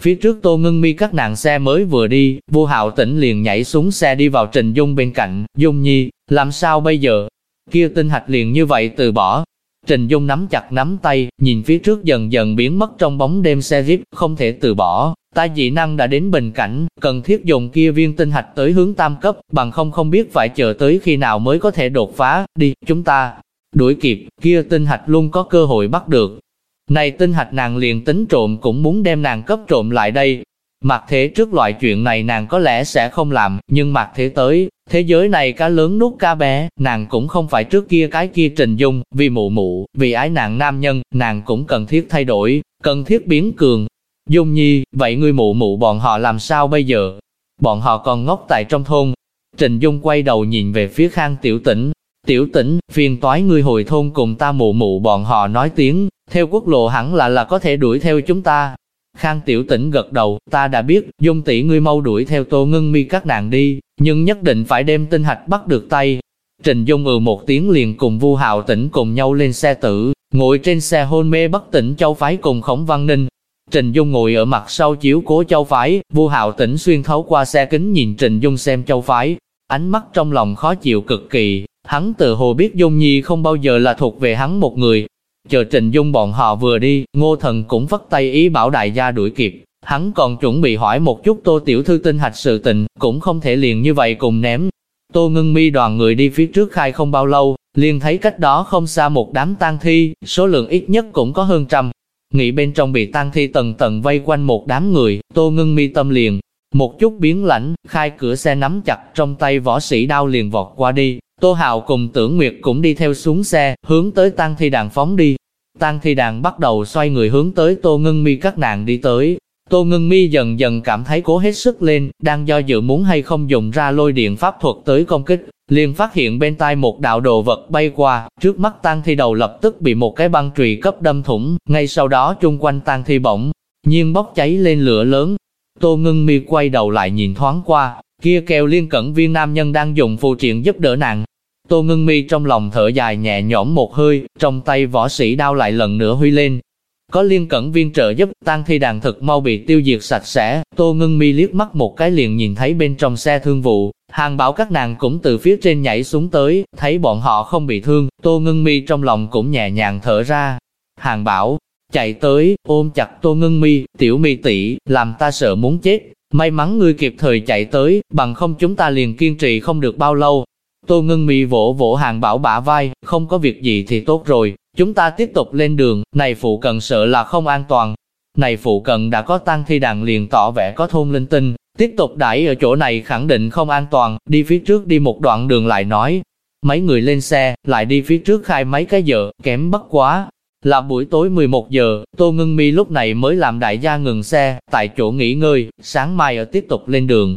Phía trước Tô Ngân Mi các nàng xe mới vừa đi, vô hạo tỉnh liền nhảy xuống xe đi vào Trình Dung bên cạnh, Dung Nhi, làm sao bây giờ? Kia tinh hạch liền như vậy từ bỏ. Trình Dung nắm chặt nắm tay, nhìn phía trước dần dần biến mất trong bóng đêm xe jeep, không thể từ bỏ. Ta dị năng đã đến bình cảnh, cần thiết dùng kia viên tinh hạch tới hướng tam cấp, bằng không không biết phải chờ tới khi nào mới có thể đột phá, đi, chúng ta đuổi kịp, kia tinh hạch luôn có cơ hội bắt được, này tinh hạch nàng liền tính trộm cũng muốn đem nàng cấp trộm lại đây. Mặc thế trước loại chuyện này nàng có lẽ sẽ không làm, nhưng mặc thế tới, thế giới này cá lớn nuốt cá bé, nàng cũng không phải trước kia cái kia trình dung, vì mụ mụ, vì ái nàng nam nhân, nàng cũng cần thiết thay đổi, cần thiết biến cường. Dung nhi, vậy ngươi mụ mụ bọn họ làm sao bây giờ? Bọn họ còn ngốc tại trong thôn. Trình Dung quay đầu nhìn về phía khang tiểu tĩnh Tiểu tỉnh, phiền toái ngươi hồi thôn cùng ta mụ mụ bọn họ nói tiếng, theo quốc lộ hẳn là là có thể đuổi theo chúng ta. Khang tiểu tỉnh gật đầu, ta đã biết, dung tỷ ngươi mau đuổi theo tô ngưng mi các nàng đi, nhưng nhất định phải đem tinh hạch bắt được tay. Trình Dung ừ một tiếng liền cùng Vu Hạo Tỉnh cùng nhau lên xe tử, ngồi trên xe hôn mê bất tỉnh Châu Phái cùng Khổng Văn Ninh. Trình Dung ngồi ở mặt sau chiếu cố Châu Phái, Vu Hạo Tỉnh xuyên thấu qua xe kính nhìn Trình Dung xem Châu Phái, ánh mắt trong lòng khó chịu cực kỳ, Hắn tự hồ biết Dung Nhi không bao giờ là thuộc về hắn một người. Chờ Trình Dung bọn họ vừa đi, Ngô Thần cũng vất tay ý bảo đại gia đuổi kịp. Hắn còn chuẩn bị hỏi một chút Tô Tiểu Thư tinh hạch sự tình, cũng không thể liền như vậy cùng ném. Tô Ngân Mi đoàn người đi phía trước khai không bao lâu, liền thấy cách đó không xa một đám tang thi, số lượng ít nhất cũng có hơn trăm. Nghĩ bên trong bị tang thi tầng tầng vây quanh một đám người, Tô Ngân Mi tâm liền, một chút biến lãnh, khai cửa xe nắm chặt trong tay võ sĩ đao liền vọt qua đi, Tô Hạo cùng Tưởng Nguyệt cũng đi theo xuống xe, hướng tới Tăng Thi Đàn phóng đi. Tăng Thi Đàn bắt đầu xoay người hướng tới Tô Ngân Mi các nàng đi tới. Tô Ngân Mi dần dần cảm thấy cố hết sức lên, đang do dự muốn hay không dùng ra lôi điện pháp thuật tới công kích, liền phát hiện bên tai một đạo đồ vật bay qua, trước mắt Tăng Thi đầu lập tức bị một cái băng trùy cấp đâm thủng, ngay sau đó chung quanh Tăng Thi bỗng nhiên bốc cháy lên lửa lớn. Tô Ngân Mi quay đầu lại nhìn thoáng qua, kia kêu liên cẩn viên nam nhân đang dùng phù triện giúp đỡ nàng, Tô ngưng mi trong lòng thở dài nhẹ nhõm một hơi, trong tay võ sĩ đao lại lần nữa huy lên. Có liên cẩn viên trợ giúp, tăng thi đàn thực mau bị tiêu diệt sạch sẽ, tô ngưng mi liếc mắt một cái liền nhìn thấy bên trong xe thương vụ, hàng bảo các nàng cũng từ phía trên nhảy xuống tới, thấy bọn họ không bị thương, tô ngưng mi trong lòng cũng nhẹ nhàng thở ra. Hàng bảo, chạy tới, ôm chặt tô ngưng mi, tiểu mi tỷ làm ta sợ muốn chết, may mắn ngươi kịp thời chạy tới, bằng không chúng ta liền kiên trì không được bao lâu, Tô Ngân Mi vỗ vỗ hàng bảo bả vai, không có việc gì thì tốt rồi, chúng ta tiếp tục lên đường, này phụ cận sợ là không an toàn. Này phụ cận đã có tăng thi đàn liền tỏ vẻ có thôn linh tinh, tiếp tục đãi ở chỗ này khẳng định không an toàn, đi phía trước đi một đoạn đường lại nói. Mấy người lên xe, lại đi phía trước khai mấy cái giờ, kém bất quá. Là buổi tối 11 giờ, Tô Ngân Mi lúc này mới làm đại gia ngừng xe, tại chỗ nghỉ ngơi, sáng mai ở tiếp tục lên đường.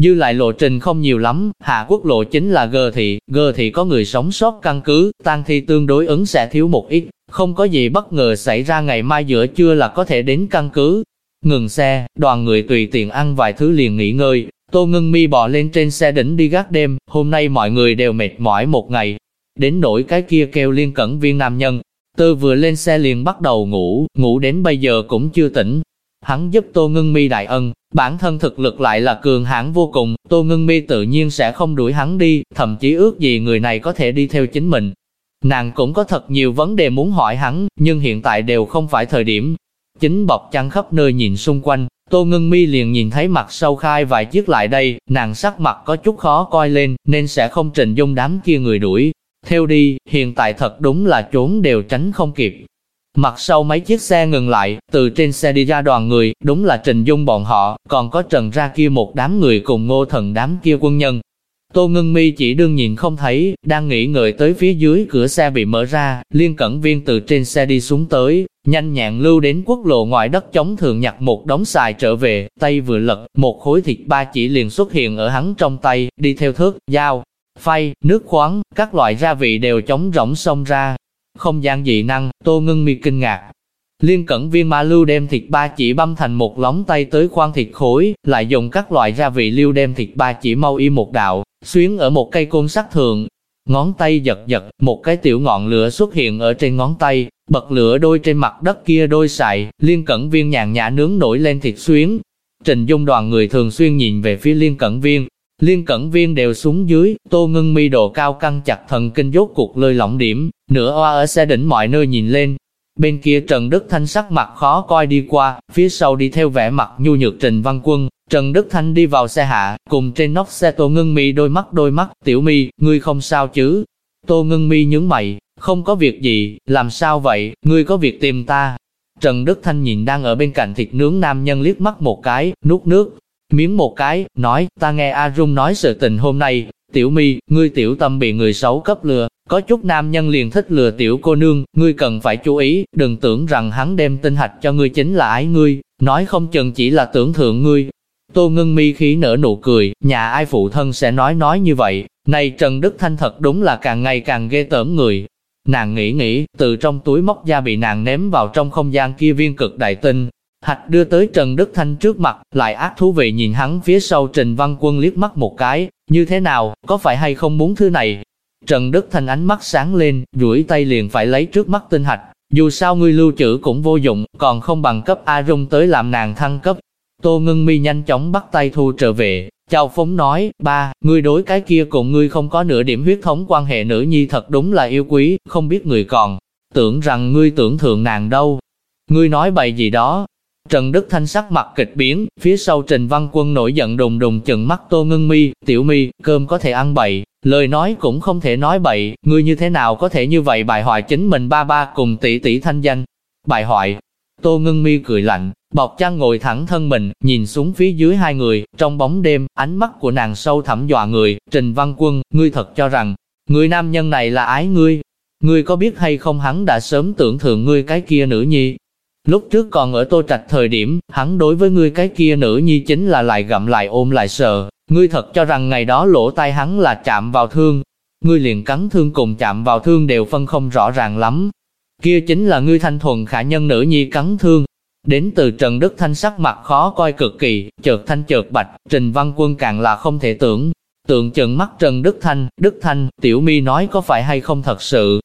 Dư lại lộ trình không nhiều lắm, hạ quốc lộ chính là gờ thị, gờ thị có người sống sót căn cứ, tang thi tương đối ứng sẽ thiếu một ít, không có gì bất ngờ xảy ra ngày mai giữa trưa là có thể đến căn cứ. Ngừng xe, đoàn người tùy tiện ăn vài thứ liền nghỉ ngơi, Tô Ngân Mi bò lên trên xe đỉnh đi gác đêm, hôm nay mọi người đều mệt mỏi một ngày. Đến nỗi cái kia kêu liên cẩn viên nam nhân, Tư vừa lên xe liền bắt đầu ngủ, ngủ đến bây giờ cũng chưa tỉnh, hắn giúp Tô Ngân Mi đại ân, bản thân thực lực lại là cường hãn vô cùng, Tô Ngân Mi tự nhiên sẽ không đuổi hắn đi, thậm chí ước gì người này có thể đi theo chính mình. Nàng cũng có thật nhiều vấn đề muốn hỏi hắn, nhưng hiện tại đều không phải thời điểm. Chính bọc chăn khắp nơi nhìn xung quanh, Tô Ngân Mi liền nhìn thấy mặt sâu khai vài chiếc lại đây, nàng sắc mặt có chút khó coi lên, nên sẽ không trình dung đám kia người đuổi. Theo đi, hiện tại thật đúng là trốn đều tránh không kịp. Mặt sau mấy chiếc xe ngừng lại, từ trên xe đi ra đoàn người, đúng là Trình Dung bọn họ, còn có Trần ra kia một đám người cùng ngô thần đám kia quân nhân. Tô Ngân Mi chỉ đương nhìn không thấy, đang nghĩ ngợi tới phía dưới cửa xe bị mở ra, liên cẩn viên từ trên xe đi xuống tới, nhanh nhẹn lưu đến quốc lộ ngoài đất chống thường nhặt một đống xài trở về, tay vừa lật, một khối thịt ba chỉ liền xuất hiện ở hắn trong tay, đi theo thước, dao, phay, nước khoáng, các loại gia vị đều chống rỗng xông ra, không gian dị năng, Tô ngưng Mi kinh ngạc. Liên cẩn viên ma lưu đem thịt ba chỉ băm thành một lóng tay tới khoan thịt khối, lại dùng các loại gia vị lưu đem thịt ba chỉ mau y một đạo, xuyến ở một cây côn sắt thường. Ngón tay giật giật, một cái tiểu ngọn lửa xuất hiện ở trên ngón tay, bật lửa đôi trên mặt đất kia đôi xài, liên cẩn viên nhàn nhã nướng nổi lên thịt xuyến. Trình dung đoàn người thường xuyên nhìn về phía liên cẩn viên, Liên cẩn viên đều xuống dưới, tô ngưng mi độ cao căng chặt thần kinh dốt cuộc lơi lỏng điểm, nửa oa ở xe đỉnh mọi nơi nhìn lên. Bên kia Trần Đức Thanh sắc mặt khó coi đi qua, phía sau đi theo vẻ mặt nhu nhược Trình Văn Quân. Trần Đức Thanh đi vào xe hạ, cùng trên nóc xe Tô Ngưng Mi đôi mắt đôi mắt, tiểu mi, ngươi không sao chứ? Tô Ngưng Mi nhướng mày, không có việc gì, làm sao vậy, ngươi có việc tìm ta? Trần Đức Thanh nhìn đang ở bên cạnh thịt nướng nam nhân liếc mắt một cái, nuốt nước, miếng một cái, nói, ta nghe A Rung nói sự tình hôm nay, tiểu mi, ngươi tiểu tâm bị người xấu cấp lừa, có chút nam nhân liền thích lừa tiểu cô nương, ngươi cần phải chú ý, đừng tưởng rằng hắn đem tinh hạch cho ngươi chính là ái ngươi, nói không chừng chỉ là tưởng thượng ngươi. Tô ngưng mi khí nở nụ cười, nhà ai phụ thân sẽ nói nói như vậy, này Trần Đức Thanh thật đúng là càng ngày càng ghê tởm người. Nàng nghĩ nghĩ, từ trong túi móc ra bị nàng ném vào trong không gian kia viên cực đại tinh, Hạch đưa tới Trần Đức Thanh trước mặt, lại ác thú vị nhìn hắn phía sau Trình Văn Quân liếc mắt một cái, như thế nào, có phải hay không muốn thứ này? Trần Đức Thanh ánh mắt sáng lên, duỗi tay liền phải lấy trước mắt tinh hạch, dù sao ngươi lưu trữ cũng vô dụng, còn không bằng cấp A Rung tới làm nàng thăng cấp. Tô Ngân Mi nhanh chóng bắt tay thu trở về, Chào Phóng nói, ba, ngươi đối cái kia cùng ngươi không có nửa điểm huyết thống quan hệ nữ nhi thật đúng là yêu quý, không biết người còn, tưởng rằng ngươi tưởng thượng nàng đâu. Ngươi nói bậy gì đó, Trần Đức Thanh sắc mặt kịch biến, phía sau Trình Văn Quân nổi giận đùng đùng chừng mắt Tô Ngân Mi, "Tiểu Mi, cơm có thể ăn bậy, lời nói cũng không thể nói bậy, ngươi như thế nào có thể như vậy bài hoại chính mình ba ba cùng tỷ tỷ thanh danh?" Bài hoại. Tô Ngân Mi cười lạnh, bọc chăn ngồi thẳng thân mình, nhìn xuống phía dưới hai người, trong bóng đêm, ánh mắt của nàng sâu thẳm dọa người, "Trình Văn Quân, ngươi thật cho rằng người nam nhân này là ái ngươi? Ngươi có biết hay không hắn đã sớm tưởng thượng ngươi cái kia nữ nhi?" Lúc trước còn ở tô trạch thời điểm, hắn đối với ngươi cái kia nữ nhi chính là lại gặm lại ôm lại sợ. Ngươi thật cho rằng ngày đó lỗ tai hắn là chạm vào thương. Ngươi liền cắn thương cùng chạm vào thương đều phân không rõ ràng lắm. Kia chính là ngươi thanh thuần khả nhân nữ nhi cắn thương. Đến từ Trần Đức Thanh sắc mặt khó coi cực kỳ, chợt thanh chợt bạch, Trình Văn Quân càng là không thể tưởng. tượng chừng mắt Trần Đức Thanh, Đức Thanh, Tiểu Mi nói có phải hay không thật sự.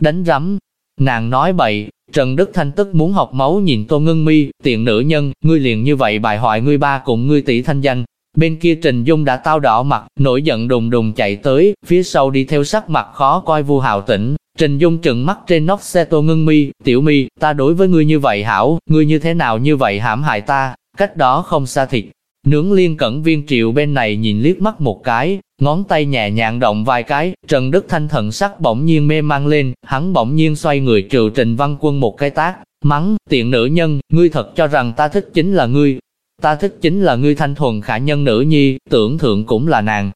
Đánh rắm, nàng nói bậy, Trần Đức Thanh tức muốn học máu nhìn Tô Ngân Mi, tiện nữ nhân, ngươi liền như vậy bài hoại ngươi ba cùng ngươi tỷ thanh danh. Bên kia Trình Dung đã tao đỏ mặt, nổi giận đùng đùng chạy tới, phía sau đi theo sắc mặt khó coi Vu Hào Tĩnh. Trình Dung trừng mắt trên nóc xe Tô Ngân Mi, "Tiểu Mi, ta đối với ngươi như vậy hảo, ngươi như thế nào như vậy hãm hại ta?" Cách đó không xa thịt, Nướng liên cẩn viên triệu bên này nhìn liếc mắt một cái, ngón tay nhẹ nhàng động vài cái, Trần Đức Thanh thần sắc bỗng nhiên mê mang lên, hắn bỗng nhiên xoay người trừ Trình Văn Quân một cái tác, mắng, tiện nữ nhân, ngươi thật cho rằng ta thích chính là ngươi, ta thích chính là ngươi thanh thuần khả nhân nữ nhi, tưởng thượng cũng là nàng.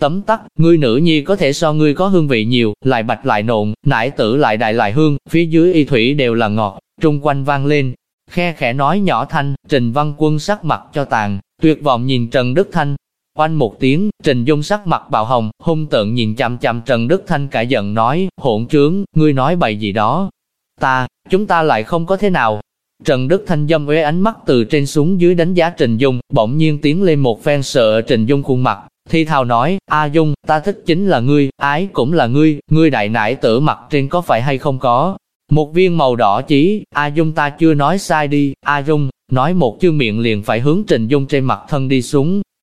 Tấm tắc, ngươi nữ nhi có thể so ngươi có hương vị nhiều, lại bạch lại nộn, nải tử lại đại lại hương, phía dưới y thủy đều là ngọt, trung quanh vang lên. Khe khẽ nói nhỏ thanh, Trình Văn Quân sắc mặt cho tàn, tuyệt vọng nhìn Trần Đức Thanh. Oanh một tiếng, Trình Dung sắc mặt bạo hồng, hung tợn nhìn chằm chằm Trần Đức Thanh cả giận nói, hỗn trướng, ngươi nói bậy gì đó. Ta, chúng ta lại không có thế nào. Trần Đức Thanh dâm uế ánh mắt từ trên xuống dưới đánh giá Trình Dung, bỗng nhiên tiến lên một phen sợ Trình Dung khuôn mặt. Thi thào nói, A Dung, ta thích chính là ngươi, ái cũng là ngươi, ngươi đại nải tử mặt trên có phải hay không có. Một viên màu đỏ chí, A Dung ta chưa nói sai đi, A Dung, nói một chữ miệng liền phải hướng Trình Dung trên mặt thân đi xuống.